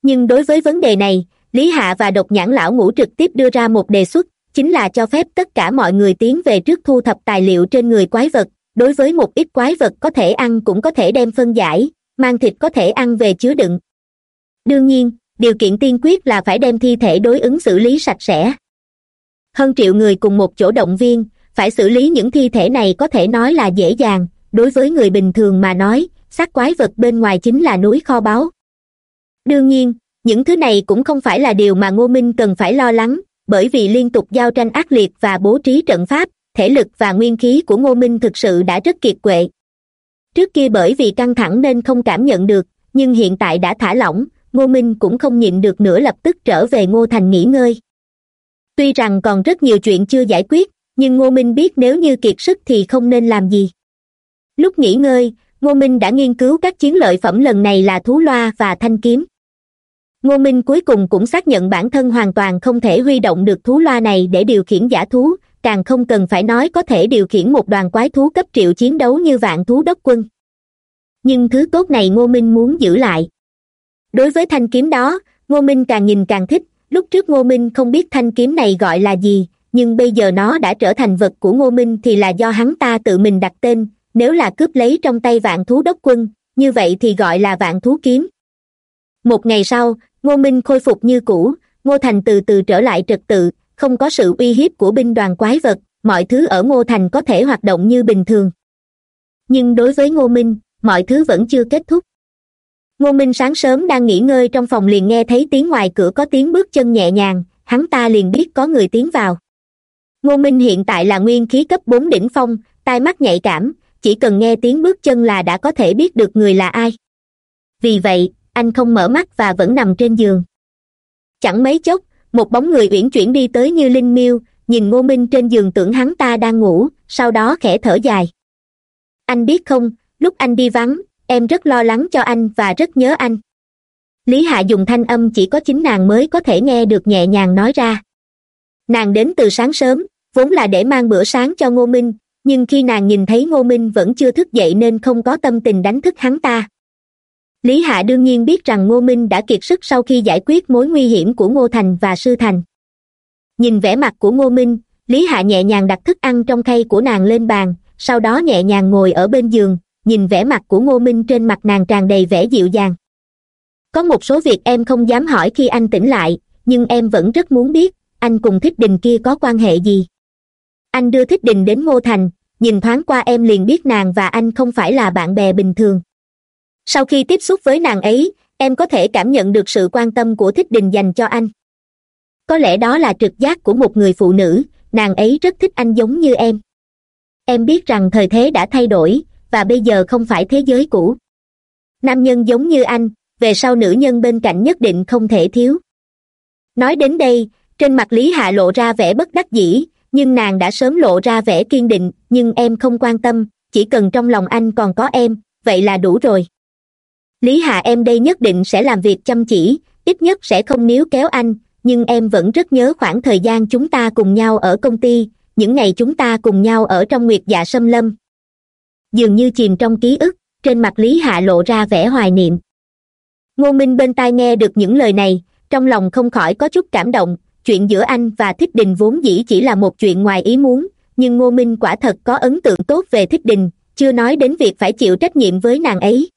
Nhưng đối với vấn đề này, lý hạ và độc nhãn lão ngũ trực tiếp đưa ra một đề xuất chính là cho phép tất cả mọi người tiến về trước thu thập tài liệu trên người quái vật. Đối với một ít quái vật có thể ăn cũng có thể đem phân giải, mang thịt có thể ăn về chứa đựng. Đương nhiên, điều kiện tiên quyết là phải đem thi thể đối ứng xử lý sạch sẽ. Hơn triệu người cùng một chỗ động viên, phải xử lý những thi thể này có thể nói là dễ dàng. Đối với người bình thường mà nói, xác quái vật bên ngoài chính là núi kho báu. Đương nhiên, những thứ này cũng không phải là điều mà ngô minh cần phải lo lắng bởi vì liên tục giao tranh ác liệt và bố trí trận pháp, thể lực và nguyên khí của ngô minh thực sự đã rất kiệt quệ. Trước kia bởi vì căng thẳng nên không cảm nhận được, nhưng hiện tại đã thả lỏng, ngô minh cũng không nhịn được nữa lập tức trở về ngô thành nghỉ ngơi. Tuy rằng còn rất nhiều chuyện chưa giải quyết, nhưng ngô minh biết nếu như kiệt sức thì không nên làm gì. Lúc nghỉ ngơi, ngô minh đã nghiên cứu các chiến lợi phẩm lần này là thú loa và thanh kiếm ngô minh cuối cùng cũng xác nhận bản thân hoàn toàn không thể huy động được thú loa này để điều khiển giả thú, càng không cần phải nói có thể điều khiển một đoàn quái thú cấp triệu chiến đấu như vạn thú đốc quân. Nhưng thứ tốt này ngô minh muốn giữ lại. Đối với thanh kiếm đó, ngô minh càng nhìn càng thích, lúc trước ngô minh không biết thanh kiếm này gọi là gì, nhưng bây giờ nó đã trở thành vật của ngô minh thì là do hắn ta tự mình đặt tên, nếu là cướp lấy trong tay vạn thú đốc quân, như vậy thì gọi là vạn thú kiếm. Một ngày sau ngô minh khôi phục như cũ, ngô thành từ từ trở lại trật tự, không có sự uy hiếp của binh đoàn quái vật, mọi thứ ở ngô thành có thể hoạt động như bình thường. Nhưng đối với ngô minh, mọi thứ vẫn chưa kết thúc. Ngô minh sáng sớm đang nghỉ ngơi trong phòng liền nghe thấy tiếng ngoài cửa có tiếng bước chân nhẹ nhàng, hắn ta liền biết có người tiến vào. Ngô minh hiện tại là nguyên khí cấp bốn đỉnh phong, tai mắt nhạy cảm, chỉ cần nghe tiếng bước chân là đã có thể biết được người là ai. Vì vậy anh không mở mắt và vẫn nằm trên giường. Chẳng mấy chốc, một bóng người uyển chuyển đi tới như linh miêu, nhìn ngô minh trên giường tưởng hắn ta đang ngủ, sau đó khẽ thở dài. Anh biết không, lúc anh đi vắng, em rất lo lắng cho anh và rất nhớ anh. Lý hạ dùng thanh âm chỉ có chính nàng mới có thể nghe được nhẹ nhàng nói ra. Nàng đến từ sáng sớm, vốn là để mang bữa sáng cho ngô minh, nhưng khi nàng nhìn thấy ngô minh vẫn chưa thức dậy nên không có tâm tình đánh thức hắn ta lý hạ đương nhiên biết rằng ngô minh đã kiệt sức sau khi giải quyết mối nguy hiểm của ngô thành và sư thành. Nhìn vẻ mặt của ngô minh, lý hạ nhẹ nhàng đặt thức ăn trong khay của nàng lên bàn, sau đó nhẹ nhàng ngồi ở bên giường, nhìn vẻ mặt của ngô minh trên mặt nàng tràn đầy vẻ dịu dàng. Có một số việc em không dám hỏi khi anh tỉnh lại, nhưng em vẫn rất muốn biết, anh cùng thích đình kia có quan hệ gì? Anh đưa thích đình đến ngô thành, nhìn thoáng qua em liền biết nàng và anh không phải là bạn bè bình thường sau khi tiếp xúc với nàng ấy, em có thể cảm nhận được sự quan tâm của thích đình dành cho anh. Có lẽ đó là trực giác của một người phụ nữ, nàng ấy rất thích anh giống như em. Em biết rằng thời thế đã thay đổi, và bây giờ không phải thế giới cũ. Nam nhân giống như anh, về sau nữ nhân bên cạnh nhất định không thể thiếu. Nói đến đây, trên mặt lý hạ lộ ra vẻ bất đắc dĩ, nhưng nàng đã sớm lộ ra vẻ kiên định, nhưng em không quan tâm, chỉ cần trong lòng anh còn có em, vậy là đủ rồi lý hạ em đây nhất định sẽ làm việc chăm chỉ, ít nhất sẽ không níu kéo anh, nhưng em vẫn rất nhớ khoảng thời gian chúng ta cùng nhau ở công ty, những ngày chúng ta cùng nhau ở trong nguyệt dạ sâm lâm. Dường như chìm trong ký ức, trên mặt lý hạ lộ ra vẻ hoài niệm. Ngô minh bên tai nghe được những lời này, trong lòng không khỏi có chút cảm động, chuyện giữa anh và thích đình vốn dĩ chỉ là một chuyện ngoài ý muốn, nhưng ngô minh quả thật có ấn tượng tốt về thích đình, chưa nói đến việc phải chịu trách nhiệm với nàng ấy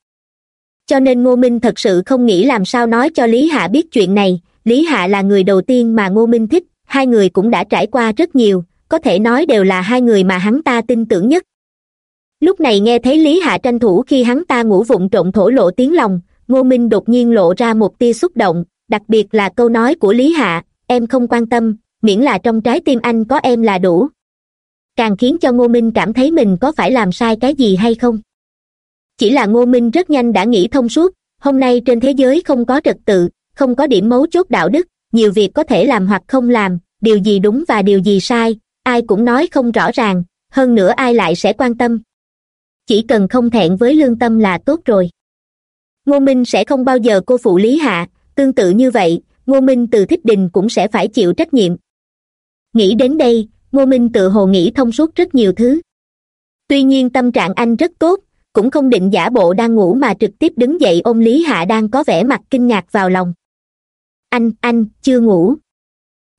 cho nên ngô minh thật sự không nghĩ làm sao nói cho lý hạ biết chuyện này. Lý hạ là người đầu tiên mà ngô minh thích, hai người cũng đã trải qua rất nhiều, có thể nói đều là hai người mà hắn ta tin tưởng nhất. Lúc này nghe thấy lý hạ tranh thủ khi hắn ta ngủ vụng trộn thổ lộ tiếng lòng, ngô minh đột nhiên lộ ra một tia xúc động, đặc biệt là câu nói của lý hạ, em không quan tâm, miễn là trong trái tim anh có em là đủ. Càng khiến cho ngô minh cảm thấy mình có phải làm sai cái gì hay không? Chỉ là ngô minh rất nhanh đã nghĩ thông suốt, hôm nay trên thế giới không có trật tự, không có điểm mấu chốt đạo đức, nhiều việc có thể làm hoặc không làm, điều gì đúng và điều gì sai, ai cũng nói không rõ ràng, hơn nữa ai lại sẽ quan tâm. Chỉ cần không thẹn với lương tâm là tốt rồi. Ngô minh sẽ không bao giờ cô phụ lý hạ, tương tự như vậy, ngô minh từ thích đình cũng sẽ phải chịu trách nhiệm. Nghĩ đến đây, ngô minh tự hồ nghĩ thông suốt rất nhiều thứ. Tuy nhiên tâm trạng anh rất tốt cũng không định giả bộ đang ngủ mà trực tiếp đứng dậy ôm lý hạ đang có vẻ mặt kinh ngạc vào lòng. Anh anh, chưa ngủ.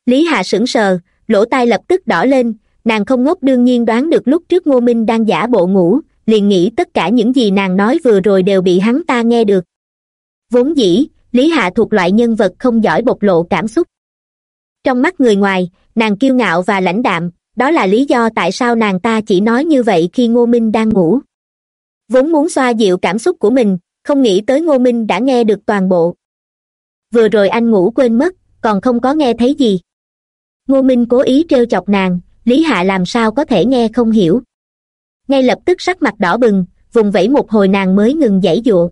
Lý hạ sững sờ, lỗ tai lập tức đỏ lên, nàng không ngốc đương nhiên đoán được lúc trước ngô minh đang giả bộ ngủ, liền nghĩ tất cả những gì nàng nói vừa rồi đều bị hắn ta nghe được. Vốn dĩ, lý hạ thuộc loại nhân vật không giỏi bộc lộ cảm xúc. Trong mắt người ngoài, nàng kiêu ngạo và lãnh đạm, đó là lý do tại sao nàng ta chỉ nói như vậy khi ngô minh đang ngủ vốn muốn xoa dịu cảm xúc của mình, không nghĩ tới ngô minh đã nghe được toàn bộ. Vừa rồi anh ngủ quên mất, còn không có nghe thấy gì. Ngô minh cố ý trêu chọc nàng, lý hạ làm sao có thể nghe không hiểu. Ngay lập tức sắc mặt đỏ bừng, vùng vẫy một hồi nàng mới ngừng giãy dụa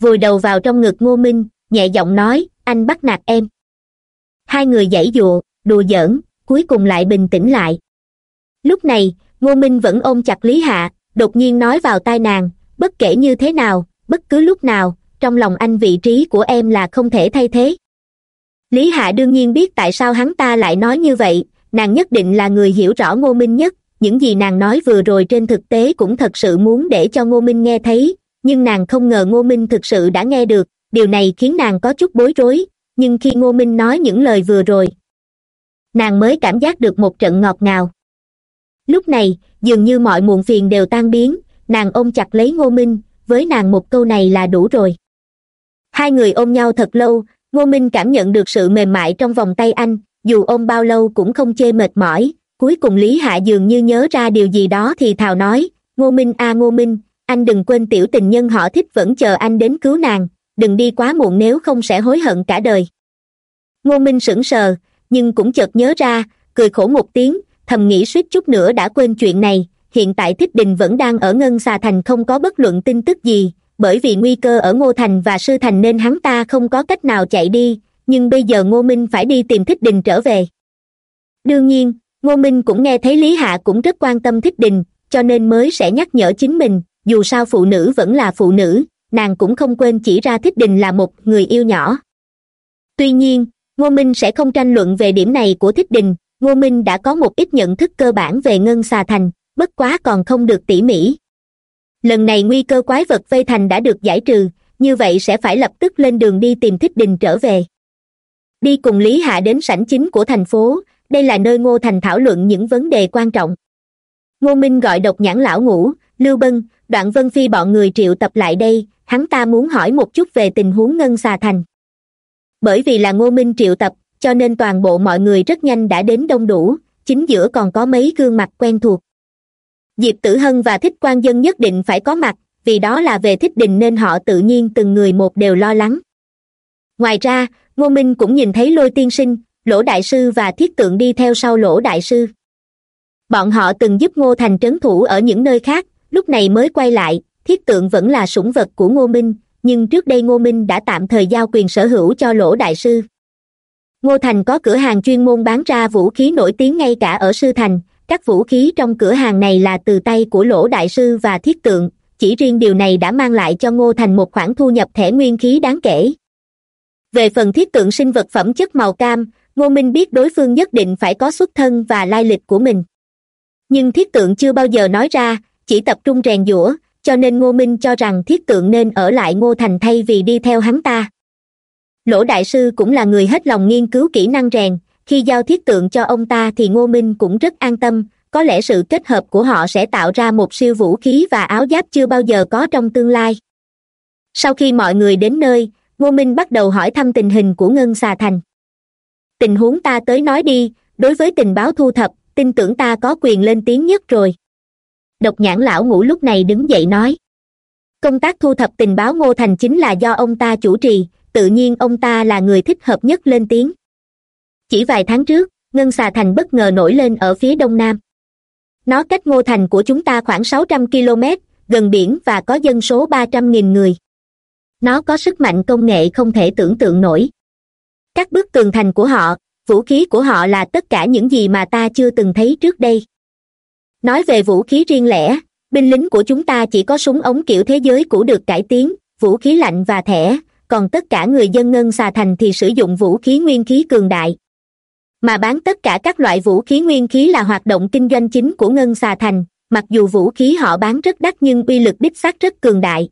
vùi đầu vào trong ngực ngô minh, nhẹ giọng nói, anh bắt nạt em. Hai người giãy dụa đùa giỡn, cuối cùng lại bình tĩnh lại. Lúc này, ngô minh vẫn ôm chặt lý hạ đột nhiên nói vào tai nàng, bất kể như thế nào, bất cứ lúc nào, trong lòng anh vị trí của em là không thể thay thế. Lý hạ đương nhiên biết tại sao hắn ta lại nói như vậy, nàng nhất định là người hiểu rõ ngô minh nhất, những gì nàng nói vừa rồi trên thực tế cũng thật sự muốn để cho ngô minh nghe thấy, nhưng nàng không ngờ ngô minh thực sự đã nghe được, điều này khiến nàng có chút bối rối, nhưng khi ngô minh nói những lời vừa rồi, nàng mới cảm giác được một trận ngọt ngào lúc này, dường như mọi muộn phiền đều tan biến, nàng ôm chặt lấy ngô minh, với nàng một câu này là đủ rồi. Hai người ôm nhau thật lâu, ngô minh cảm nhận được sự mềm mại trong vòng tay anh, dù ôm bao lâu cũng không chê mệt mỏi. Cuối cùng lý hạ dường như nhớ ra điều gì đó thì thào nói, ngô minh a, ngô minh, anh đừng quên tiểu tình nhân họ thích vẫn chờ anh đến cứu nàng, đừng đi quá muộn nếu không sẽ hối hận cả đời. Ngô minh sững sờ, nhưng cũng chợt nhớ ra, cười khổ một tiếng thầm nghĩ suýt chút nữa đã quên chuyện này, hiện tại thích đình vẫn đang ở ngân xà thành không có bất luận tin tức gì, bởi vì nguy cơ ở ngô thành và sư thành nên hắn ta không có cách nào chạy đi, nhưng bây giờ ngô minh phải đi tìm thích đình trở về. Đương nhiên, ngô minh cũng nghe thấy lý hạ cũng rất quan tâm thích đình, cho nên mới sẽ nhắc nhở chính mình, dù sao phụ nữ vẫn là phụ nữ, nàng cũng không quên chỉ ra thích đình là một người yêu nhỏ. Tuy nhiên, ngô minh sẽ không tranh luận về điểm này của thích đình ngô minh đã có một ít nhận thức cơ bản về ngân xà thành, bất quá còn không được tỉ mỉ. Lần này nguy cơ quái vật vây thành đã được giải trừ, như vậy sẽ phải lập tức lên đường đi tìm thích đình trở về. Đi cùng lý hạ đến sảnh chính của thành phố, đây là nơi ngô thành thảo luận những vấn đề quan trọng. Ngô minh gọi độc nhãn lão ngũ, lưu bân, đoạn vân phi bọn người triệu tập lại đây, hắn ta muốn hỏi một chút về tình huống ngân xà thành. Bởi vì là ngô minh triệu tập cho nên toàn bộ mọi người rất nhanh đã đến đông đủ, chính giữa còn có mấy gương mặt quen thuộc. Diệp tử hân và thích quan dân nhất định phải có mặt, vì đó là về thích đình nên họ tự nhiên từng người một đều lo lắng. Ngoài ra, ngô minh cũng nhìn thấy lôi tiên sinh, lỗ đại sư và thiết tượng đi theo sau lỗ đại sư. Bọn họ từng giúp ngô thành trấn thủ ở những nơi khác, lúc này mới quay lại, thiết tượng vẫn là sủng vật của ngô minh, nhưng trước đây ngô minh đã tạm thời giao quyền sở hữu cho lỗ đại sư ngô thành có cửa hàng chuyên môn bán ra vũ khí nổi tiếng ngay cả ở sư thành. Các vũ khí trong cửa hàng này là từ tay của lỗ đại sư và thiết tượng. Chỉ riêng điều này đã mang lại cho ngô thành một khoản thu nhập thẻ nguyên khí đáng kể. Về phần thiết tượng sinh vật phẩm chất màu cam, ngô minh biết đối phương nhất định phải có xuất thân và lai lịch của mình. Nhưng thiết tượng chưa bao giờ nói ra, chỉ tập trung rèn giũa, cho nên ngô minh cho rằng thiết tượng nên ở lại ngô thành thay vì đi theo hắn ta lỗ đại sư cũng là người hết lòng nghiên cứu kỹ năng rèn, khi giao thiết tượng cho ông ta thì ngô minh cũng rất an tâm, có lẽ sự kết hợp của họ sẽ tạo ra một siêu vũ khí và áo giáp chưa bao giờ có trong tương lai. Sau khi mọi người đến nơi, ngô minh bắt đầu hỏi thăm tình hình của ngân xà thành. Tình huống ta tới nói đi, đối với tình báo thu thập, tin tưởng ta có quyền lên tiếng nhất rồi. Độc nhãn lão ngũ lúc này đứng dậy nói. Công tác thu thập tình báo ngô thành chính là do ông ta chủ trì tự nhiên ông ta là người thích hợp nhất lên tiếng. Chỉ vài tháng trước, ngân xà thành bất ngờ nổi lên ở phía đông nam. Nó cách ngô thành của chúng ta khoảng sáu trăm km gần biển và có dân số ba trăm nghìn người. Nó có sức mạnh công nghệ không thể tưởng tượng nổi. Các bức tường thành của họ, vũ khí của họ là tất cả những gì mà ta chưa từng thấy trước đây. Nói về vũ khí riêng lẻ, binh lính của chúng ta chỉ có súng ống kiểu thế giới cũ được cải tiến, vũ khí lạnh và thẻ còn tất cả người dân ngân xà thành thì sử dụng vũ khí nguyên khí cường đại. Mà bán tất cả các loại vũ khí nguyên khí là hoạt động kinh doanh chính của ngân xà thành, mặc dù vũ khí họ bán rất đắt nhưng uy lực đích xác rất cường đại.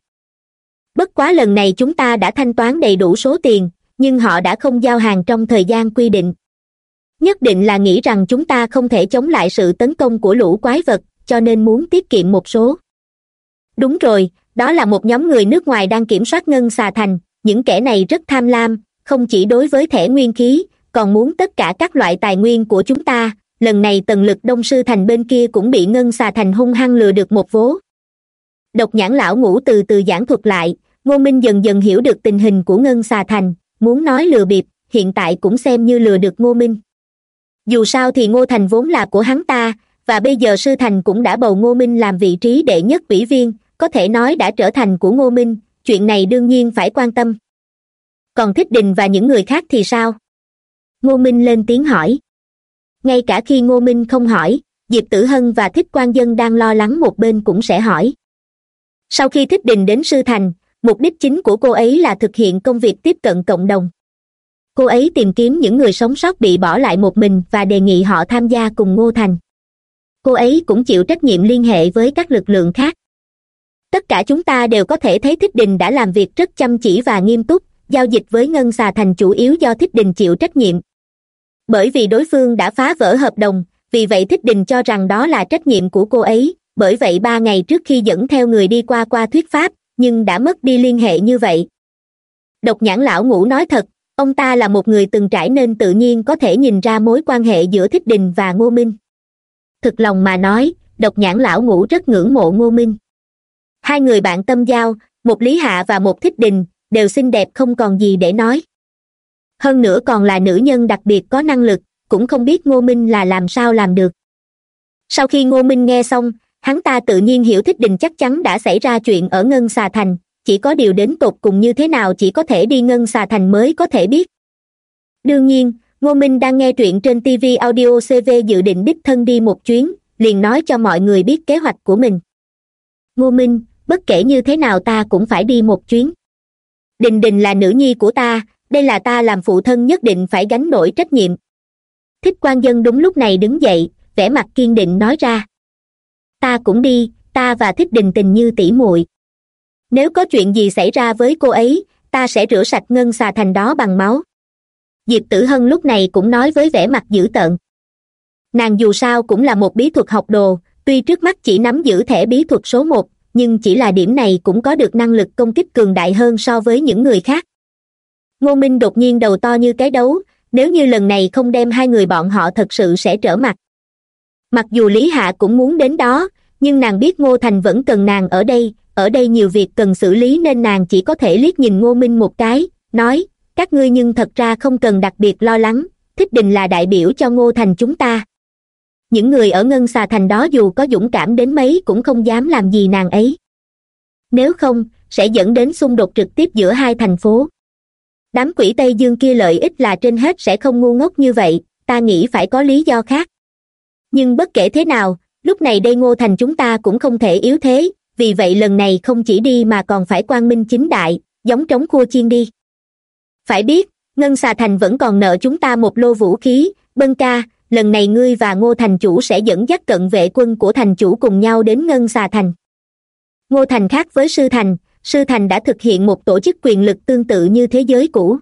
Bất quá lần này chúng ta đã thanh toán đầy đủ số tiền, nhưng họ đã không giao hàng trong thời gian quy định. Nhất định là nghĩ rằng chúng ta không thể chống lại sự tấn công của lũ quái vật, cho nên muốn tiết kiệm một số. Đúng rồi, đó là một nhóm người nước ngoài đang kiểm soát ngân xà thành những kẻ này rất tham lam, không chỉ đối với thẻ nguyên khí, còn muốn tất cả các loại tài nguyên của chúng ta. Lần này tần lực đông sư thành bên kia cũng bị ngân xà thành hung hăng lừa được một vố. Độc nhãn lão ngủ từ từ giảng thuật lại, ngô minh dần dần hiểu được tình hình của ngân xà thành, muốn nói lừa bịp, hiện tại cũng xem như lừa được ngô minh. Dù sao thì ngô thành vốn là của hắn ta, và bây giờ sư thành cũng đã bầu ngô minh làm vị trí đệ nhất ủy viên, có thể nói đã trở thành của ngô minh chuyện này đương nhiên phải quan tâm. Còn thích đình và những người khác thì sao? Ngô minh lên tiếng hỏi. Ngay cả khi ngô minh không hỏi, diệp tử hân và thích quan dân đang lo lắng một bên cũng sẽ hỏi. Sau khi thích đình đến sư thành, mục đích chính của cô ấy là thực hiện công việc tiếp cận cộng đồng. Cô ấy tìm kiếm những người sống sót bị bỏ lại một mình và đề nghị họ tham gia cùng ngô thành. Cô ấy cũng chịu trách nhiệm liên hệ với các lực lượng khác tất cả chúng ta đều có thể thấy thích đình đã làm việc rất chăm chỉ và nghiêm túc, giao dịch với ngân xà thành chủ yếu do thích đình chịu trách nhiệm. Bởi vì đối phương đã phá vỡ hợp đồng, vì vậy thích đình cho rằng đó là trách nhiệm của cô ấy, bởi vậy ba ngày trước khi dẫn theo người đi qua qua thuyết pháp, nhưng đã mất đi liên hệ như vậy. Độc nhãn lão ngũ nói thật, ông ta là một người từng trải nên tự nhiên có thể nhìn ra mối quan hệ giữa thích đình và ngô minh. Thực lòng mà nói, độc nhãn lão ngũ rất ngưỡng mộ ngô minh hai người bạn tâm giao, một lý hạ và một thích đình, đều xinh đẹp không còn gì để nói. Hơn nữa còn là nữ nhân đặc biệt có năng lực, cũng không biết ngô minh là làm sao làm được. Sau khi ngô minh nghe xong, hắn ta tự nhiên hiểu thích đình chắc chắn đã xảy ra chuyện ở ngân xà thành, chỉ có điều đến tột cùng như thế nào chỉ có thể đi ngân xà thành mới có thể biết. Đương nhiên, ngô minh đang nghe truyện trên tv audio cv dự định đích thân đi một chuyến, liền nói cho mọi người biết kế hoạch của mình. Ngô minh bất kể như thế nào ta cũng phải đi một chuyến. Đình đình là nữ nhi của ta, đây là ta làm phụ thân nhất định phải gánh nổi trách nhiệm. Thích quan dân đúng lúc này đứng dậy, vẻ mặt kiên định nói ra. Ta cũng đi, ta và thích đình tình như tỉ muội. Nếu có chuyện gì xảy ra với cô ấy, ta sẽ rửa sạch ngân xà thành đó bằng máu. Diệp tử hân lúc này cũng nói với vẻ mặt dữ tợn. Nàng dù sao cũng là một bí thuật học đồ, tuy trước mắt chỉ nắm giữ thẻ bí thuật số một nhưng chỉ là điểm này cũng có được năng lực công kích cường đại hơn so với những người khác. Ngô minh đột nhiên đầu to như cái đấu, nếu như lần này không đem hai người bọn họ thật sự sẽ trở mặt. Mặc dù lý hạ cũng muốn đến đó, nhưng nàng biết ngô thành vẫn cần nàng ở đây ở đây nhiều việc cần xử lý nên nàng chỉ có thể liếc nhìn ngô minh một cái, nói, các ngươi nhưng thật ra không cần đặc biệt lo lắng, thích đình là đại biểu cho ngô thành chúng ta những người ở ngân xà thành đó dù có dũng cảm đến mấy cũng không dám làm gì nàng ấy. Nếu không, sẽ dẫn đến xung đột trực tiếp giữa hai thành phố. Đám quỷ tây dương kia lợi ích là trên hết sẽ không ngu ngốc như vậy, ta nghĩ phải có lý do khác. Nhưng bất kể thế nào, lúc này đây ngô thành chúng ta cũng không thể yếu thế, vì vậy lần này không chỉ đi mà còn phải quang minh chính đại, giống trống khua chiên đi. Phải biết, ngân xà thành vẫn còn nợ chúng ta một lô vũ khí, bân ca lần này ngươi và ngô thành chủ sẽ dẫn dắt cận vệ quân của thành chủ cùng nhau đến ngân xà thành. Ngô thành khác với sư thành sư thành đã thực hiện một tổ chức quyền lực tương tự như thế giới cũ.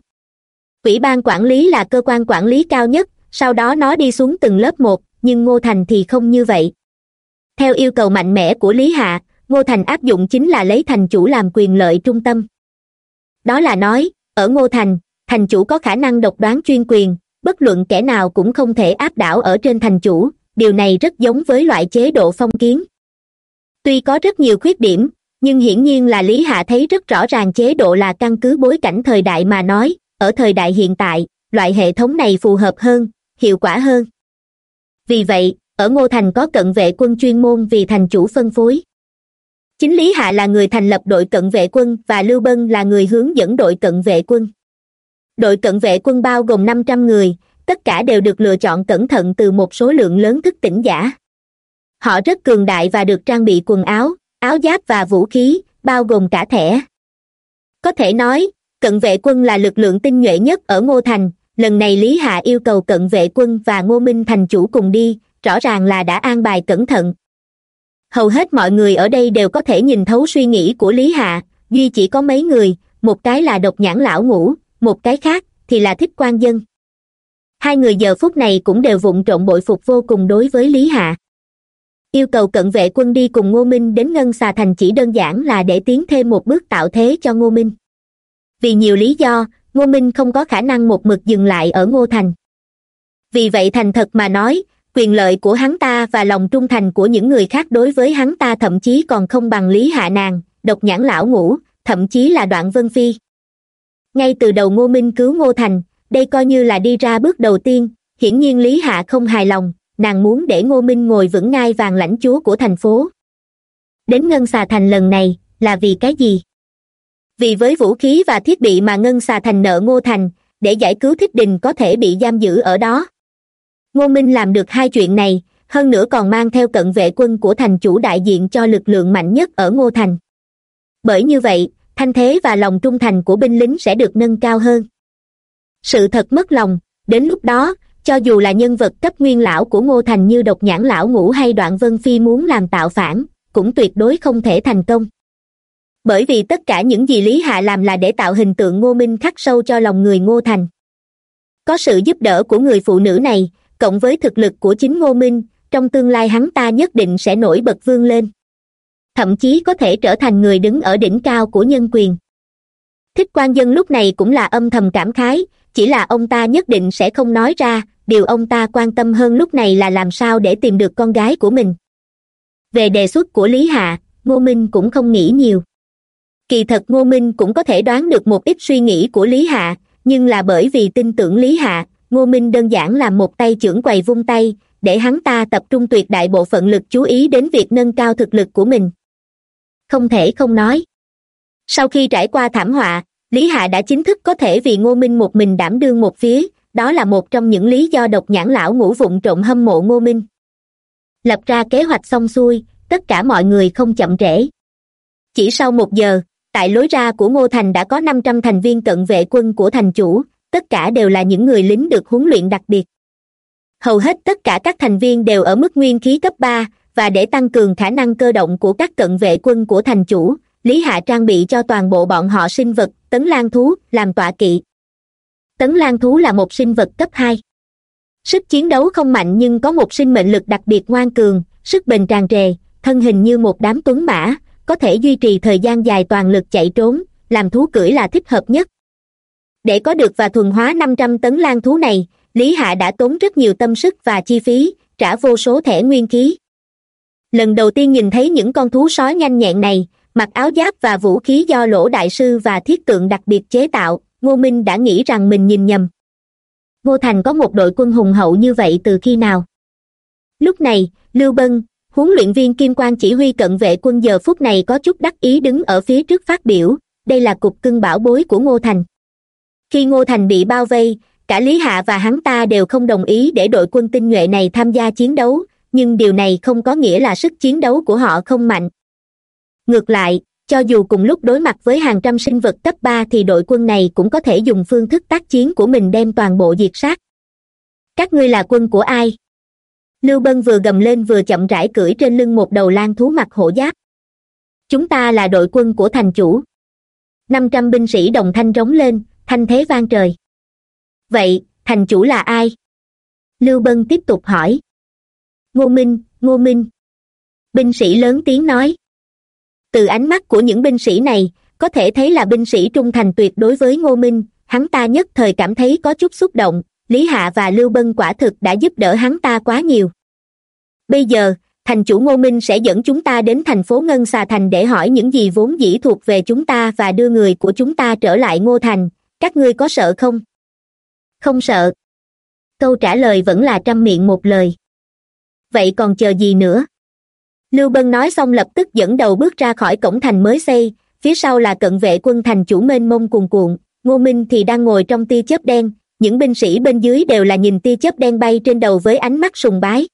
Ủy ban quản lý là cơ quan quản lý cao nhất, sau đó nó đi xuống từng lớp một, nhưng ngô thành thì không như vậy. Theo yêu cầu mạnh mẽ của lý hạ, ngô thành áp dụng chính là lấy thành chủ làm quyền lợi trung tâm. Đó là nói, ở ngô thành thành chủ có khả năng độc đoán chuyên quyền bất luận kẻ nào cũng không thể áp đảo ở trên thành chủ, điều này rất giống với loại chế độ phong kiến. Tuy có rất nhiều khuyết điểm, nhưng hiển nhiên là lý hạ thấy rất rõ ràng chế độ là căn cứ bối cảnh thời đại mà nói, ở thời đại hiện tại, loại hệ thống này phù hợp hơn, hiệu quả hơn. Vì vậy, ở ngô thành có cận vệ quân chuyên môn vì thành chủ phân phối. Chính lý hạ là người thành lập đội cận vệ quân và lưu bân là người hướng dẫn đội cận vệ quân đội cận vệ quân bao gồm năm trăm người, tất cả đều được lựa chọn cẩn thận từ một số lượng lớn thức tỉnh giả. Họ rất cường đại và được trang bị quần áo áo giáp và vũ khí, bao gồm cả thẻ. Có thể nói, cận vệ quân là lực lượng tinh nhuệ nhất ở ngô thành, lần này lý hạ yêu cầu cận vệ quân và ngô minh thành chủ cùng đi, rõ ràng là đã an bài cẩn thận. Hầu hết mọi người ở đây đều có thể nhìn thấu suy nghĩ của lý hạ, duy chỉ có mấy người, một cái là độc nhãn lão ngũ một cái khác, thì là thích quan dân. Hai người giờ phút này cũng đều vụng trộn bội phục vô cùng đối với lý hạ. Yêu cầu cận vệ quân đi cùng ngô minh đến ngân xà thành chỉ đơn giản là để tiến thêm một bước tạo thế cho ngô minh. Vì nhiều lý do, ngô minh không có khả năng một mực dừng lại ở ngô thành. Vì vậy thành thật mà nói, quyền lợi của hắn ta và lòng trung thành của những người khác đối với hắn ta thậm chí còn không bằng lý hạ nàng, độc nhãn lão ngũ, thậm chí là đoạn vân phi ngay từ đầu ngô minh cứu ngô thành, đây coi như là đi ra bước đầu tiên. Hiển nhiên lý hạ không hài lòng, nàng muốn để ngô minh ngồi vững ngai vàng lãnh chúa của thành phố. Đến ngân xà thành lần này, là vì cái gì? Vì với vũ khí và thiết bị mà ngân xà thành nợ ngô thành, để giải cứu thích đình có thể bị giam giữ ở đó. Ngô minh làm được hai chuyện này, hơn nữa còn mang theo cận vệ quân của thành chủ đại diện cho lực lượng mạnh nhất ở ngô thành. Bởi như vậy thanh thế và lòng trung thành của binh lính sẽ được nâng cao hơn. Sự thật mất lòng, đến lúc đó, cho dù là nhân vật cấp nguyên lão của ngô thành như độc nhãn lão ngũ hay đoạn vân phi muốn làm tạo phản, cũng tuyệt đối không thể thành công. Bởi vì tất cả những gì lý hạ làm là để tạo hình tượng ngô minh khắc sâu cho lòng người ngô thành. Có sự giúp đỡ của người phụ nữ này, cộng với thực lực của chính ngô minh, trong tương lai hắn ta nhất định sẽ nổi bật vươn lên thậm chí có thể trở thành người đứng ở đỉnh cao của nhân quyền. Thích quan dân lúc này cũng là âm thầm cảm khái, chỉ là ông ta nhất định sẽ không nói ra, điều ông ta quan tâm hơn lúc này là làm sao để tìm được con gái của mình. Về đề xuất của lý hạ, ngô minh cũng không nghĩ nhiều. Kỳ thật ngô minh cũng có thể đoán được một ít suy nghĩ của lý hạ, nhưng là bởi vì tin tưởng lý hạ, ngô minh đơn giản làm một tay trưởng quầy vung tay, để hắn ta tập trung tuyệt đại bộ phận lực chú ý đến việc nâng cao thực lực của mình không thể không nói. Sau khi trải qua thảm họa, lý hạ đã chính thức có thể vì ngô minh một mình đảm đương một phía, đó là một trong những lý do độc nhãn lão ngủ vụng trộm hâm mộ ngô minh. Lập ra kế hoạch xong xuôi, tất cả mọi người không chậm trễ. Chỉ sau một giờ, tại lối ra của ngô thành đã có năm trăm thành viên cận vệ quân của thành chủ, tất cả đều là những người lính được huấn luyện đặc biệt. Hầu hết tất cả các thành viên đều ở mức nguyên khí cấp ba và để tăng cường khả năng cơ động của các cận vệ quân của thành chủ, lý hạ trang bị cho toàn bộ bọn họ sinh vật, tấn lan thú, làm tọa kỵ. Tấn lan thú là một sinh vật cấp hai. Sức chiến đấu không mạnh nhưng có một sinh mệnh lực đặc biệt ngoan cường, sức bền tràn trề, thân hình như một đám tuấn mã, có thể duy trì thời gian dài toàn lực chạy trốn, làm thú cưỡi là thích hợp nhất. Để có được và thuần hóa năm trăm tấn lan thú này, lý hạ đã tốn rất nhiều tâm sức và chi phí, trả vô số thẻ nguyên khí lần đầu tiên nhìn thấy những con thú sói nhanh nhẹn này, mặc áo giáp và vũ khí do lỗ đại sư và thiết tượng đặc biệt chế tạo, ngô minh đã nghĩ rằng mình nhìn nhầm. Ngô thành có một đội quân hùng hậu như vậy từ khi nào? Lúc này, lưu bân, huấn luyện viên kim quan chỉ huy cận vệ quân giờ phút này có chút đắc ý đứng ở phía trước phát biểu, đây là cục cưng bảo bối của ngô thành. Khi ngô thành bị bao vây, cả lý hạ và hắn ta đều không đồng ý để đội quân tinh nhuệ này tham gia chiến đấu nhưng điều này không có nghĩa là sức chiến đấu của họ không mạnh. Ngược lại, cho dù cùng lúc đối mặt với hàng trăm sinh vật cấp ba thì đội quân này cũng có thể dùng phương thức tác chiến của mình đem toàn bộ diệt sát. Các ngươi là quân của ai? Lưu bân vừa gầm lên vừa chậm rãi cưỡi trên lưng một đầu lan thú mặt hổ giáp. Chúng ta là đội quân của thành chủ. Năm trăm binh sĩ đồng thanh rống lên, thanh thế vang trời. Vậy, thành chủ là ai? Lưu bân tiếp tục hỏi ngô minh ngô minh. Binh sĩ lớn tiếng nói. Từ ánh mắt của những binh sĩ này, có thể thấy là binh sĩ trung thành tuyệt đối với ngô minh. Hắn ta nhất thời cảm thấy có chút xúc động. Lý hạ và lưu bân quả thực đã giúp đỡ hắn ta quá nhiều. Bây giờ, thành chủ ngô minh sẽ dẫn chúng ta đến thành phố ngân xà thành để hỏi những gì vốn dĩ thuộc về chúng ta và đưa người của chúng ta trở lại ngô thành. Các ngươi có sợ không? Không sợ. Câu trả lời vẫn là trăm miệng một lời vậy còn chờ gì nữa? Lưu bân nói xong lập tức dẫn đầu bước ra khỏi cổng thành mới xây. Phía sau là cận vệ quân thành chủ mênh mông cuồn cuộn. Ngô minh thì đang ngồi trong tia chớp đen. Những binh sĩ bên dưới đều là nhìn tia chớp đen bay trên đầu với ánh mắt sùng bái.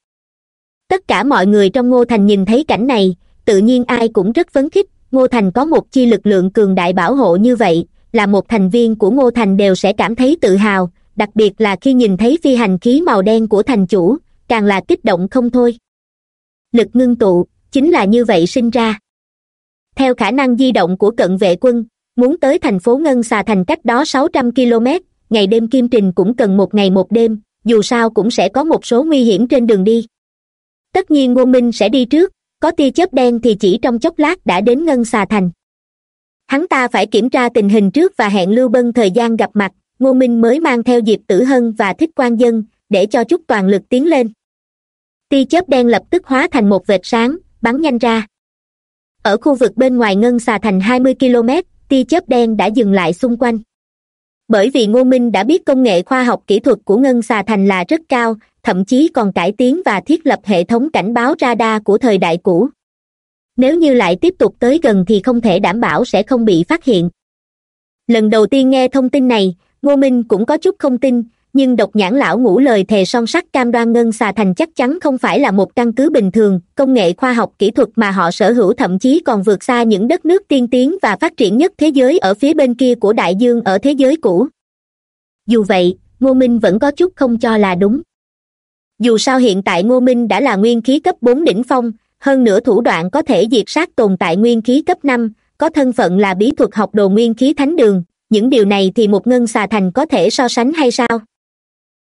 Tất cả mọi người trong ngô thành nhìn thấy cảnh này, tự nhiên ai cũng rất phấn khích. Ngô thành có một chi lực lượng cường đại bảo hộ như vậy, là một thành viên của ngô thành đều sẽ cảm thấy tự hào, đặc biệt là khi nhìn thấy phi hành khí màu đen của thành chủ càng là kích động không thôi. Lực ngưng tụ, chính là như vậy sinh ra. Theo khả năng di động của cận vệ quân, muốn tới thành phố ngân xà thành cách đó sáu trăm km ngày đêm kim trình cũng cần một ngày một đêm, dù sao cũng sẽ có một số nguy hiểm trên đường đi. Tất nhiên ngô minh sẽ đi trước, có tia chớp đen thì chỉ trong chốc lát đã đến ngân xà thành. Hắn ta phải kiểm tra tình hình trước và hẹn lưu bân thời gian gặp mặt ngô minh mới mang theo diệp tử hân và thích quan dân, để cho chút toàn lực tiến lên tia chớp đen lập tức hóa thành một vệt sáng, bắn nhanh ra. Ở khu vực bên ngoài ngân xà thành hai mươi km tia chớp đen đã dừng lại xung quanh. Bởi vì ngô minh đã biết công nghệ khoa học kỹ thuật của ngân xà thành là rất cao, thậm chí còn cải tiến và thiết lập hệ thống cảnh báo radar của thời đại cũ. Nếu như lại tiếp tục tới gần thì không thể đảm bảo sẽ không bị phát hiện. Lần đầu tiên nghe thông tin này, ngô minh cũng có chút không tin nhưng độc nhãn lão ngủ lời thề son sắt cam đoan ngân xà thành chắc chắn không phải là một căn cứ bình thường, công nghệ khoa học kỹ thuật mà họ sở hữu thậm chí còn vượt xa những đất nước tiên tiến và phát triển nhất thế giới ở phía bên kia của đại dương ở thế giới cũ. Dù vậy, ngô minh vẫn có chút không cho là đúng. Dù sao hiện tại ngô minh đã là nguyên khí cấp bốn đỉnh phong, hơn nữa thủ đoạn có thể diệt sát tồn tại nguyên khí cấp năm, có thân phận là bí thuật học đồ nguyên khí thánh đường, những điều này thì một ngân xà thành có thể so sánh hay sao?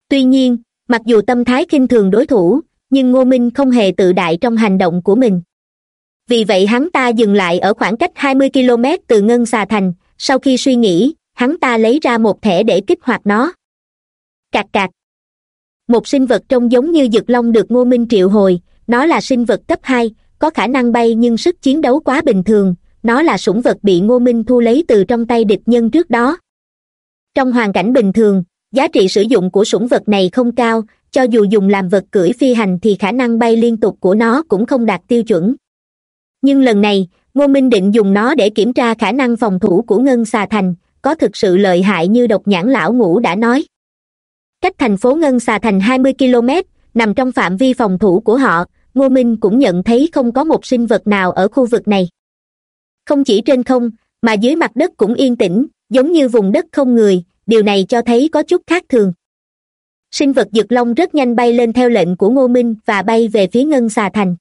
Tuy nhiên, mặc dù tâm thái khinh thường đối thủ, nhưng ngô minh không hề tự đại trong hành động của mình. Vì vậy hắn ta dừng lại ở khoảng cách hai mươi km từ ngân xà thành, sau khi suy nghĩ, hắn ta lấy ra một thẻ để kích hoạt nó. Cạc cạc. Một sinh vật trông giống như dực long được ngô minh triệu hồi, nó là sinh vật cấp hai, có khả năng bay nhưng sức chiến đấu quá bình thường, nó là sủng vật bị ngô minh thu lấy từ trong tay địch nhân trước đó. Trong hoàn cảnh bình thường giá trị sử dụng của sủng vật này không cao, cho dù dùng làm vật cưỡi phi hành thì khả năng bay liên tục của nó cũng không đạt tiêu chuẩn. Nhưng lần này, ngô minh định dùng nó để kiểm tra khả năng phòng thủ của ngân xà thành, có thực sự lợi hại như độc nhãn lão ngũ đã nói. Cách thành phố ngân xà thành hai mươi km nằm trong phạm vi phòng thủ của họ, ngô minh cũng nhận thấy không có một sinh vật nào ở khu vực này. Không chỉ trên không, mà dưới mặt đất cũng yên tĩnh, giống như vùng đất không người điều này cho thấy có chút khác thường. Sinh vật dực long rất nhanh bay lên theo lệnh của ngô minh và bay về phía ngân xà thành.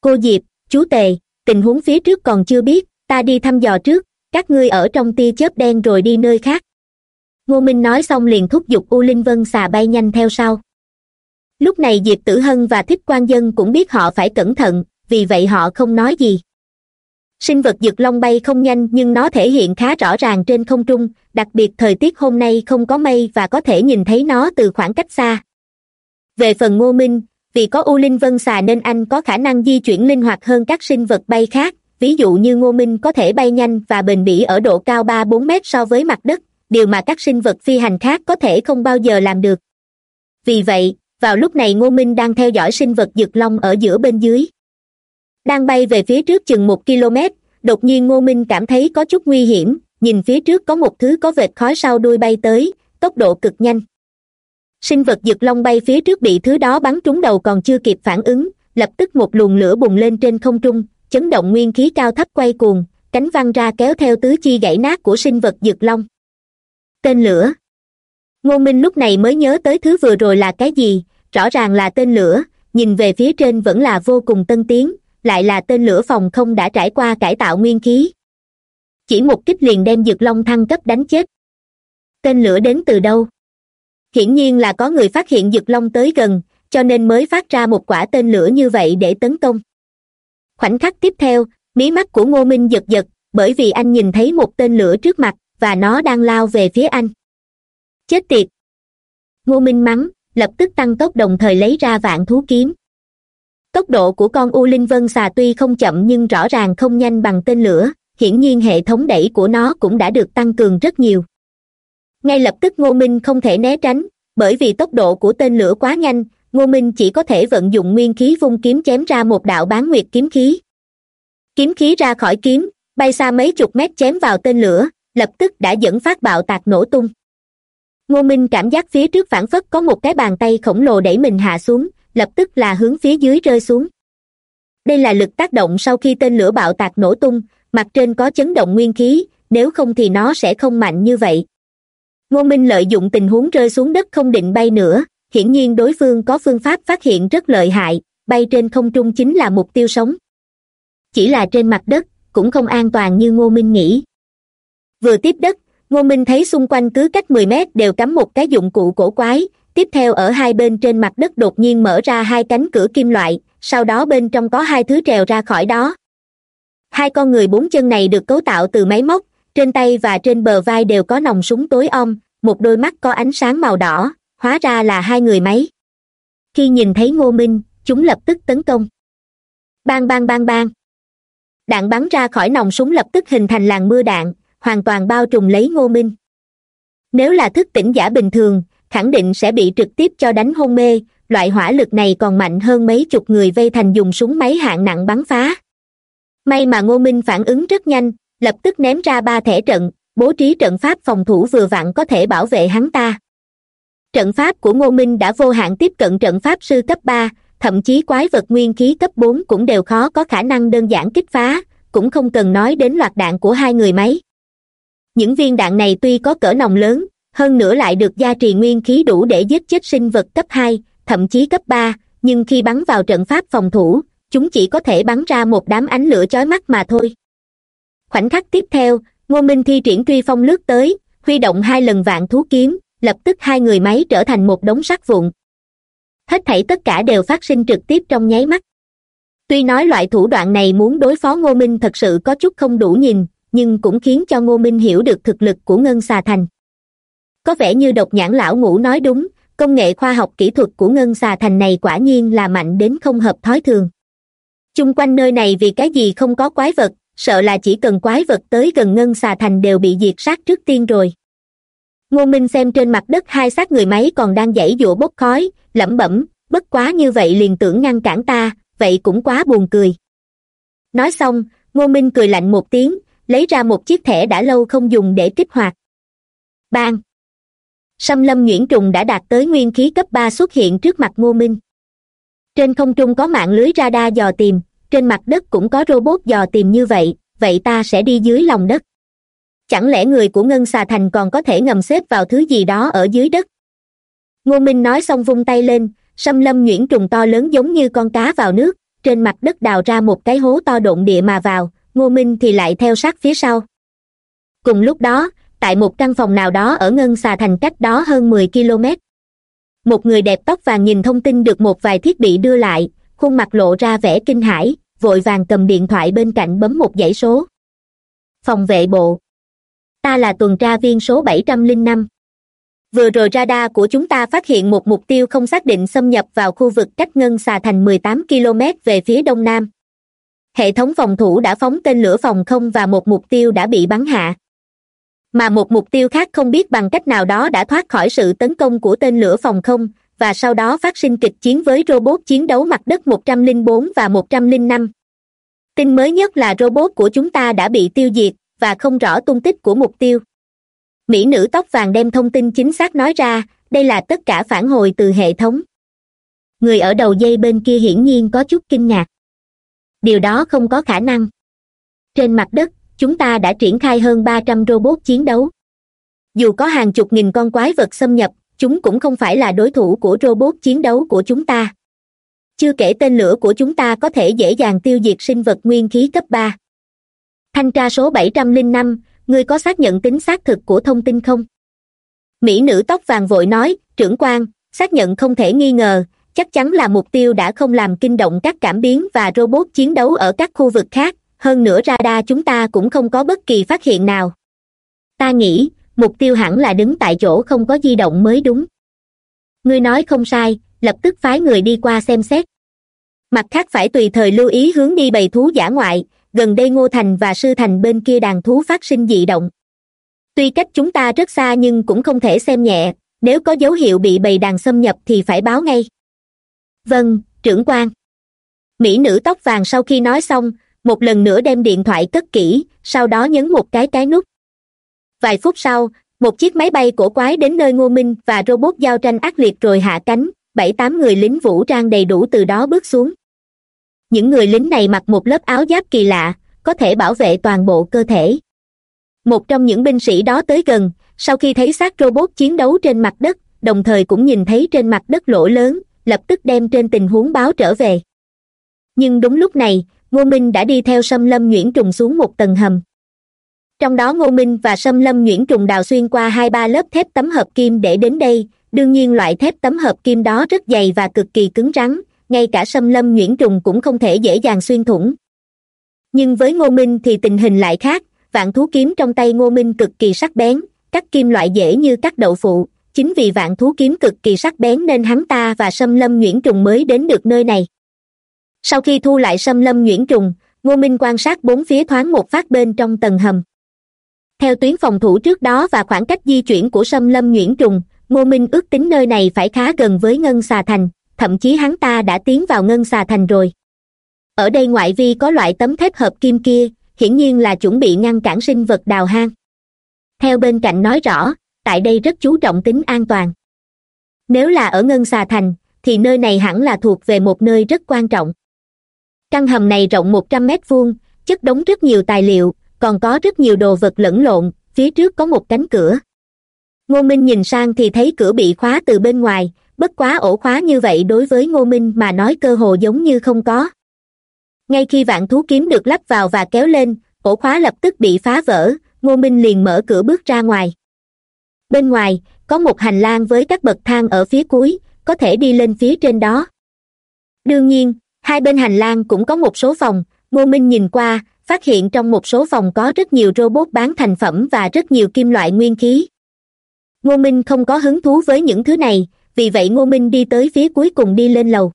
Cô diệp, chú tề, tình huống phía trước còn chưa biết, ta đi thăm dò trước, các ngươi ở trong tia chớp đen rồi đi nơi khác. Ngô minh nói xong liền thúc giục u linh vân xà bay nhanh theo sau. Lúc này diệp tử hân và thích quan dân cũng biết họ phải cẩn thận, vì vậy họ không nói gì sinh vật dực long bay không nhanh nhưng nó thể hiện khá rõ ràng trên không trung, đặc biệt thời tiết hôm nay không có mây và có thể nhìn thấy nó từ khoảng cách xa. Về phần ngô minh, vì có u linh vân xà nên anh có khả năng di chuyển linh hoạt hơn các sinh vật bay khác, ví dụ như ngô minh có thể bay nhanh và bền bỉ ở độ cao ba bốn mét so với mặt đất, điều mà các sinh vật phi hành khác có thể không bao giờ làm được. Vì vậy, vào lúc này ngô minh đang theo dõi sinh vật dực long ở giữa bên dưới đang bay về phía trước chừng một km, đột nhiên ngô minh cảm thấy có chút nguy hiểm, nhìn phía trước có một thứ có vệt khói sau đuôi bay tới, tốc độ cực nhanh. Sinh vật dực long bay phía trước bị thứ đó bắn trúng đầu còn chưa kịp phản ứng, lập tức một luồng lửa bùng lên trên không trung, chấn động nguyên khí cao thấp quay cuồng, cánh văng ra kéo theo tứ chi gãy nát của sinh vật dực long tên lửa. Ngô minh lúc này mới nhớ tới thứ vừa rồi là cái gì, rõ ràng là tên lửa, nhìn về phía trên vẫn là vô cùng tân tiến lại là tên lửa phòng không đã trải qua cải tạo nguyên khí. Chỉ một kích liền đem dược long thăng cấp đánh chết. Tên lửa đến từ đâu? Hiển nhiên là có người phát hiện dược long tới gần, cho nên mới phát ra một quả tên lửa như vậy để tấn công. Khoảnh khắc tiếp theo, mí mắt của ngô minh giật giật, bởi vì anh nhìn thấy một tên lửa trước mặt, và nó đang lao về phía anh. Chết tiệt! Ngô minh mắng, lập tức tăng tốc đồng thời lấy ra vạn thú kiếm tốc độ của con u linh vân xà tuy không chậm nhưng rõ ràng không nhanh bằng tên lửa, hiển nhiên hệ thống đẩy của nó cũng đã được tăng cường rất nhiều. Ngay lập tức ngô minh không thể né tránh, bởi vì tốc độ của tên lửa quá nhanh, ngô minh chỉ có thể vận dụng nguyên khí vung kiếm chém ra một đạo bán nguyệt kiếm khí. Kiếm khí ra khỏi kiếm, bay xa mấy chục mét chém vào tên lửa, lập tức đã dẫn phát bạo tạc nổ tung. Ngô minh cảm giác phía trước phản phất có một cái bàn tay khổng lồ đẩy mình hạ xuống lập tức là hướng phía dưới rơi xuống. Đây là lực tác động sau khi tên lửa bạo tạc nổ tung, mặt trên có chấn động nguyên khí, nếu không thì nó sẽ không mạnh như vậy. Ngô minh lợi dụng tình huống rơi xuống đất không định bay nữa, hiển nhiên đối phương có phương pháp phát hiện rất lợi hại, bay trên không trung chính là mục tiêu sống. Chỉ là trên mặt đất, cũng không an toàn như ngô minh nghĩ. Vừa tiếp đất, ngô minh thấy xung quanh cứ cách mười mét đều cắm một cái dụng cụ cổ quái tiếp theo ở hai bên trên mặt đất đột nhiên mở ra hai cánh cửa kim loại, sau đó bên trong có hai thứ trèo ra khỏi đó. Hai con người bốn chân này được cấu tạo từ máy móc, trên tay và trên bờ vai đều có nòng súng tối om, một đôi mắt có ánh sáng màu đỏ, hóa ra là hai người máy. Khi nhìn thấy ngô minh, chúng lập tức tấn công. Bang bang bang bang. Đạn bắn ra khỏi nòng súng lập tức hình thành làn mưa đạn, hoàn toàn bao trùm lấy ngô minh. Nếu là thức tỉnh giả bình thường khẳng định sẽ bị trực tiếp cho đánh hôn mê, loại hỏa lực này còn mạnh hơn mấy chục người vây thành dùng súng máy hạng nặng bắn phá. May mà ngô minh phản ứng rất nhanh, lập tức ném ra ba thẻ trận, bố trí trận pháp phòng thủ vừa vặn có thể bảo vệ hắn ta. Trận pháp của ngô minh đã vô hạn tiếp cận trận pháp sư cấp ba, thậm chí quái vật nguyên khí cấp bốn cũng đều khó có khả năng đơn giản kích phá, cũng không cần nói đến loạt đạn của hai người máy. Những viên đạn này tuy có cỡ nòng lớn hơn nữa lại được gia trì nguyên khí đủ để giết chết sinh vật cấp hai, thậm chí cấp ba, nhưng khi bắn vào trận pháp phòng thủ, chúng chỉ có thể bắn ra một đám ánh lửa chói mắt mà thôi. Khoảnh khắc tiếp theo, ngô minh thi triển truy phong lướt tới, huy động hai lần vạn thú kiếm, lập tức hai người máy trở thành một đống sắt vụn. Hết thảy tất cả đều phát sinh trực tiếp trong nháy mắt. Tuy nói loại thủ đoạn này muốn đối phó ngô minh thật sự có chút không đủ nhìn, nhưng cũng khiến cho ngô minh hiểu được thực lực của ngân xà thành có vẻ như độc nhãn lão ngũ nói đúng, công nghệ khoa học kỹ thuật của ngân xà thành này quả nhiên là mạnh đến không hợp thói thường. Chung quanh nơi này vì cái gì không có quái vật, sợ là chỉ cần quái vật tới gần ngân xà thành đều bị diệt sát trước tiên rồi. Ngô minh xem trên mặt đất hai xác người máy còn đang dãy dụa bốc khói, lẩm bẩm, bất quá như vậy liền tưởng ngăn cản ta, vậy cũng quá buồn cười. Nói xong, ngô minh cười lạnh một tiếng, lấy ra một chiếc thẻ đã lâu không dùng để kích hoạt. Bang! Xâm lâm nhuyễn trùng đã đạt tới nguyên khí cấp ba xuất hiện trước mặt ngô minh. Trên không trung có mạng lưới radar dò tìm, trên mặt đất cũng có robot dò tìm như vậy vậy ta sẽ đi dưới lòng đất. Chẳng lẽ người của ngân xà thành còn có thể ngầm xếp vào thứ gì đó ở dưới đất? Ngô minh nói xong vung tay lên xâm lâm nhuyễn trùng to lớn giống như con cá vào nước, trên mặt đất đào ra một cái hố to độn địa mà vào, ngô minh thì lại theo sát phía sau. Cùng lúc đó tại một căn phòng nào đó ở ngân xà thành cách đó hơn mười km một người đẹp tóc vàng nhìn thông tin được một vài thiết bị đưa lại, khuôn mặt lộ ra vẻ kinh hãi, vội vàng cầm điện thoại bên cạnh bấm một dãy số. Phòng vệ bộ. Ta là tuần tra viên số bảy trăm linh năm. Vừa rồi radar của chúng ta phát hiện một mục tiêu không xác định xâm nhập vào khu vực cách ngân xà thành mười tám km về phía đông nam. Hệ thống phòng thủ đã phóng tên lửa phòng không và một mục tiêu đã bị bắn hạ mà một mục tiêu khác không biết bằng cách nào đó đã thoát khỏi sự tấn công của tên lửa phòng không, và sau đó phát sinh kịch chiến với robot chiến đấu mặt đất một trăm linh bốn và một trăm linh năm. Tin mới nhất là robot của chúng ta đã bị tiêu diệt, và không rõ tung tích của mục tiêu. Mỹ nữ tóc vàng đem thông tin chính xác nói ra, đây là tất cả phản hồi từ hệ thống. Người ở đầu dây bên kia hiển nhiên có chút kinh ngạc. Điều đó không có khả năng. Trên mặt đất chúng ta đã triển khai hơn ba trăm robot chiến đấu. Dù có hàng chục nghìn con quái vật xâm nhập, chúng cũng không phải là đối thủ của robot chiến đấu của chúng ta. Chưa kể tên lửa của chúng ta có thể dễ dàng tiêu diệt sinh vật nguyên khí cấp ba. Thanh tra số bảy trăm linh năm, ngươi có xác nhận tính xác thực của thông tin không? Mỹ nữ tóc vàng vội nói, trưởng quan, xác nhận không thể nghi ngờ, chắc chắn là mục tiêu đã không làm kinh động các cảm biến và robot chiến đấu ở các khu vực khác hơn nữa radar chúng ta cũng không có bất kỳ phát hiện nào. Ta nghĩ, mục tiêu hẳn là đứng tại chỗ không có di động mới đúng. Ngươi nói không sai, lập tức phái người đi qua xem xét. Mặt khác phải tùy thời lưu ý hướng đi bầy thú giả ngoại, gần đây ngô thành và sư thành bên kia đàn thú phát sinh dị động. Tuy cách chúng ta rất xa nhưng cũng không thể xem nhẹ, nếu có dấu hiệu bị bầy đàn xâm nhập thì phải báo ngay. Vâng trưởng quan. Mỹ nữ tóc vàng sau khi nói xong một lần nữa đem điện thoại cất kỹ, sau đó nhấn một cái cái nút. Vài phút sau, một chiếc máy bay cổ quái đến nơi ngô minh và robot giao tranh ác liệt rồi hạ cánh, bảy tám người lính vũ trang đầy đủ từ đó bước xuống. Những người lính này mặc một lớp áo giáp kỳ lạ, có thể bảo vệ toàn bộ cơ thể. Một trong những binh sĩ đó tới gần, sau khi thấy xác robot chiến đấu trên mặt đất, đồng thời cũng nhìn thấy trên mặt đất lỗ lớn, lập tức đem trên tình huống báo trở về. Nhưng đúng lúc này ngô minh đã đi theo xâm lâm nhuyễn trùng xuống một tầng hầm. Trong đó ngô minh và xâm lâm nhuyễn trùng đào xuyên qua hai ba lớp thép tấm hợp kim để đến đây. Đương nhiên loại thép tấm hợp kim đó rất dày và cực kỳ cứng rắn, ngay cả xâm lâm nhuyễn trùng cũng không thể dễ dàng xuyên thủng. Nhưng với ngô minh thì tình hình lại khác, vạn thú kiếm trong tay ngô minh cực kỳ sắc bén cắt kim loại dễ như cắt đậu phụ. Chính vì vạn thú kiếm cực kỳ sắc bén nên hắn ta và xâm lâm nhuyễn trùng mới đến được nơi này sau khi thu lại xâm lâm nhuyễn trùng, ngô minh quan sát bốn phía thoáng một phát bên trong tầng hầm. Theo tuyến phòng thủ trước đó và khoảng cách di chuyển của xâm lâm nhuyễn trùng, ngô minh ước tính nơi này phải khá gần với ngân xà thành, thậm chí hắn ta đã tiến vào ngân xà thành rồi. Ở đây ngoại vi có loại tấm thép hợp kim kia, hiển nhiên là chuẩn bị ngăn cản sinh vật đào hang. Theo bên cạnh nói rõ, tại đây rất chú trọng tính an toàn. Nếu là ở ngân xà thành, thì nơi này hẳn là thuộc về một nơi rất quan trọng căn hầm này rộng một trăm mét vuông, chất đống rất nhiều tài liệu, còn có rất nhiều đồ vật lẫn lộn, phía trước có một cánh cửa. Ngô minh nhìn sang thì thấy cửa bị khóa từ bên ngoài, bất quá ổ khóa như vậy đối với ngô minh mà nói cơ hồ giống như không có. Ngay khi vạn thú kiếm được lắp vào và kéo lên, ổ khóa lập tức bị phá vỡ, ngô minh liền mở cửa bước ra ngoài. Bên ngoài, có một hành lang với các bậc thang ở phía cuối, có thể đi lên phía trên đó. Đương nhiên hai bên hành lang cũng có một số phòng. Ngô minh nhìn qua, phát hiện trong một số phòng có rất nhiều robot bán thành phẩm và rất nhiều kim loại nguyên khí. Ngô minh không có hứng thú với những thứ này, vì vậy ngô minh đi tới phía cuối cùng đi lên lầu.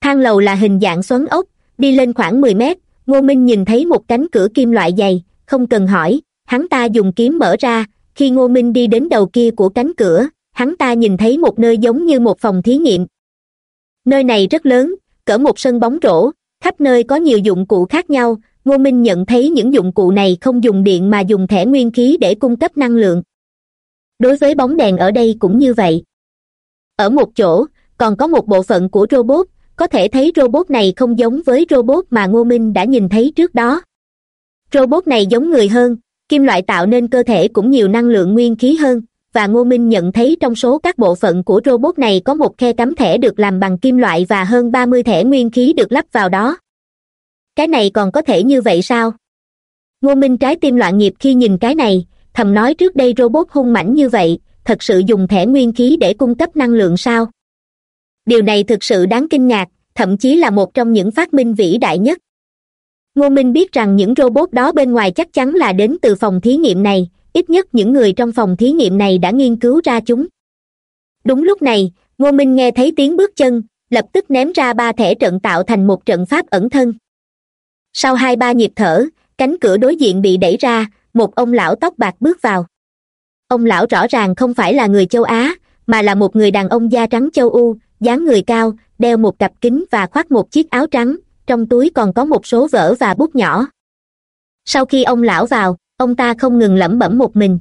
Thang lầu là hình dạng xoắn ốc, đi lên khoảng mười mét, ngô minh nhìn thấy một cánh cửa kim loại dày, không cần hỏi, hắn ta dùng kiếm mở ra, khi ngô minh đi đến đầu kia của cánh cửa, hắn ta nhìn thấy một nơi giống như một phòng thí nghiệm. Nơi này rất lớn cỡ một sân bóng rổ, khắp nơi có nhiều dụng cụ khác nhau. Ngô minh nhận thấy những dụng cụ này không dùng điện mà dùng thẻ nguyên khí để cung cấp năng lượng. Đối với bóng đèn ở đây cũng như vậy. Ở một chỗ, còn có một bộ phận của robot. Có thể thấy robot này không giống với robot mà ngô minh đã nhìn thấy trước đó. Robot này giống người hơn, kim loại tạo nên cơ thể cũng nhiều năng lượng nguyên khí hơn và ngô minh nhận thấy trong số các bộ phận của robot này có một khe cắm thẻ được làm bằng kim loại và hơn ba mươi thẻ nguyên khí được lắp vào đó. Cái này còn có thể như vậy sao? Ngô minh trái tim loạn nhịp khi nhìn cái này, thầm nói trước đây robot hung mãnh như vậy, thật sự dùng thẻ nguyên khí để cung cấp năng lượng sao? Điều này thực sự đáng kinh ngạc, thậm chí là một trong những phát minh vĩ đại nhất. Ngô minh biết rằng những robot đó bên ngoài chắc chắn là đến từ phòng thí nghiệm này ít nhất những người trong phòng thí nghiệm này đã nghiên cứu ra chúng. Đúng lúc này, ngô minh nghe thấy tiếng bước chân, lập tức ném ra ba thẻ trận tạo thành một trận pháp ẩn thân. Sau hai ba nhịp thở, cánh cửa đối diện bị đẩy ra, một ông lão tóc bạc bước vào. Ông lão rõ ràng không phải là người châu á, mà là một người đàn ông da trắng châu u, dáng người cao, đeo một cặp kính và khoác một chiếc áo trắng, trong túi còn có một số vở và bút nhỏ. Sau khi ông lão vào ông ta không ngừng lẩm bẩm một mình.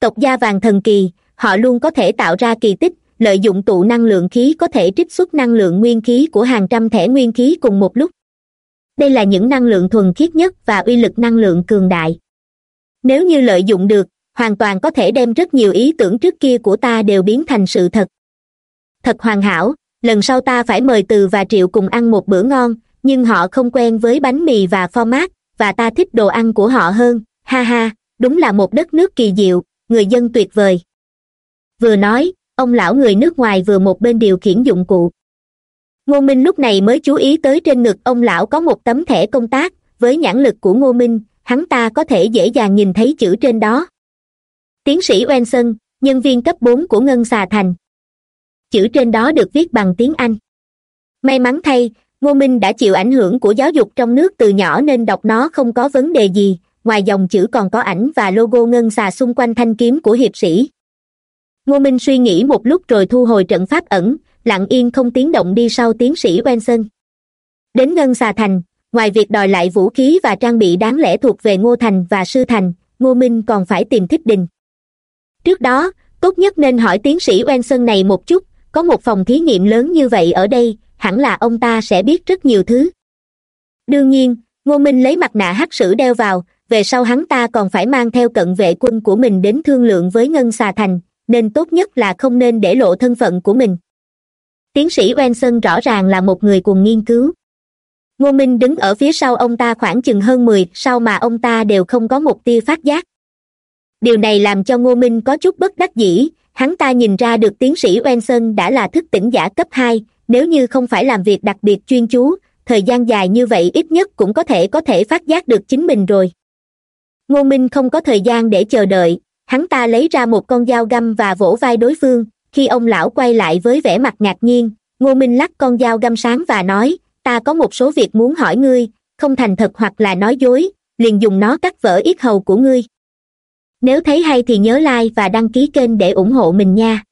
Tộc gia vàng thần kỳ, họ luôn có thể tạo ra kỳ tích, lợi dụng tụ năng lượng khí có thể trích xuất năng lượng nguyên khí của hàng trăm thẻ nguyên khí cùng một lúc. Đây là những năng lượng thuần khiết nhất và uy lực năng lượng cường đại. Nếu như lợi dụng được, hoàn toàn có thể đem rất nhiều ý tưởng trước kia của ta đều biến thành sự thật. Thật hoàn hảo, lần sau ta phải mời từ và triệu cùng ăn một bữa ngon, nhưng họ không quen với bánh mì và format và ta thích đồ ăn của họ hơn ha ha, đúng là một đất nước kỳ diệu, người dân tuyệt vời. Vừa nói, ông lão người nước ngoài vừa một bên điều khiển dụng cụ. Ngô minh lúc này mới chú ý tới trên ngực ông lão có một tấm thẻ công tác, với nhãn lực của ngô minh, hắn ta có thể dễ dàng nhìn thấy chữ trên đó. Tiến sĩ wenson, nhân viên cấp bốn của ngân xà thành. Chữ trên đó được viết bằng tiếng anh. May mắn thay, ngô minh đã chịu ảnh hưởng của giáo dục trong nước từ nhỏ nên đọc nó không có vấn đề gì ngoài dòng chữ còn có ảnh và logo ngân xà xung quanh thanh kiếm của hiệp sĩ. Ngô minh suy nghĩ một lúc rồi thu hồi trận pháp ẩn, lặng yên không tiếng động đi sau tiến sĩ wenson. Đến ngân xà thành, ngoài việc đòi lại vũ khí và trang bị đáng lẽ thuộc về ngô thành và sư thành, ngô minh còn phải tìm thích đình. Trước đó, tốt nhất nên hỏi tiến sĩ wenson này một chút, có một phòng thí nghiệm lớn như vậy ở đây, hẳn là ông ta sẽ biết rất nhiều thứ. Đương nhiên, ngô minh lấy mặt nạ hắc sử đeo vào về sau hắn ta còn phải mang theo cận vệ quân của mình đến thương lượng với ngân xà thành, nên tốt nhất là không nên để lộ thân phận của mình. Tiến sĩ wenson rõ ràng là một người cùng nghiên cứu. Ngô minh đứng ở phía sau ông ta khoảng chừng hơn mười sau mà ông ta đều không có một tia phát giác. Điều này làm cho ngô minh có chút bất đắc dĩ, hắn ta nhìn ra được tiến sĩ wenson đã là thức tỉnh giả cấp hai, nếu như không phải làm việc đặc biệt chuyên chú, thời gian dài như vậy ít nhất cũng có thể có thể phát giác được chính mình rồi ngô minh không có thời gian để chờ đợi. Hắn ta lấy ra một con dao găm và vỗ vai đối phương. Khi ông lão quay lại với vẻ mặt ngạc nhiên, ngô minh lắc con dao găm sáng và nói, ta có một số việc muốn hỏi ngươi. Không thành thật hoặc là nói dối, liền dùng nó cắt vỡ yết hầu của ngươi. Nếu thấy hay thì nhớ like và đăng ký kênh để ủng hộ mình nha.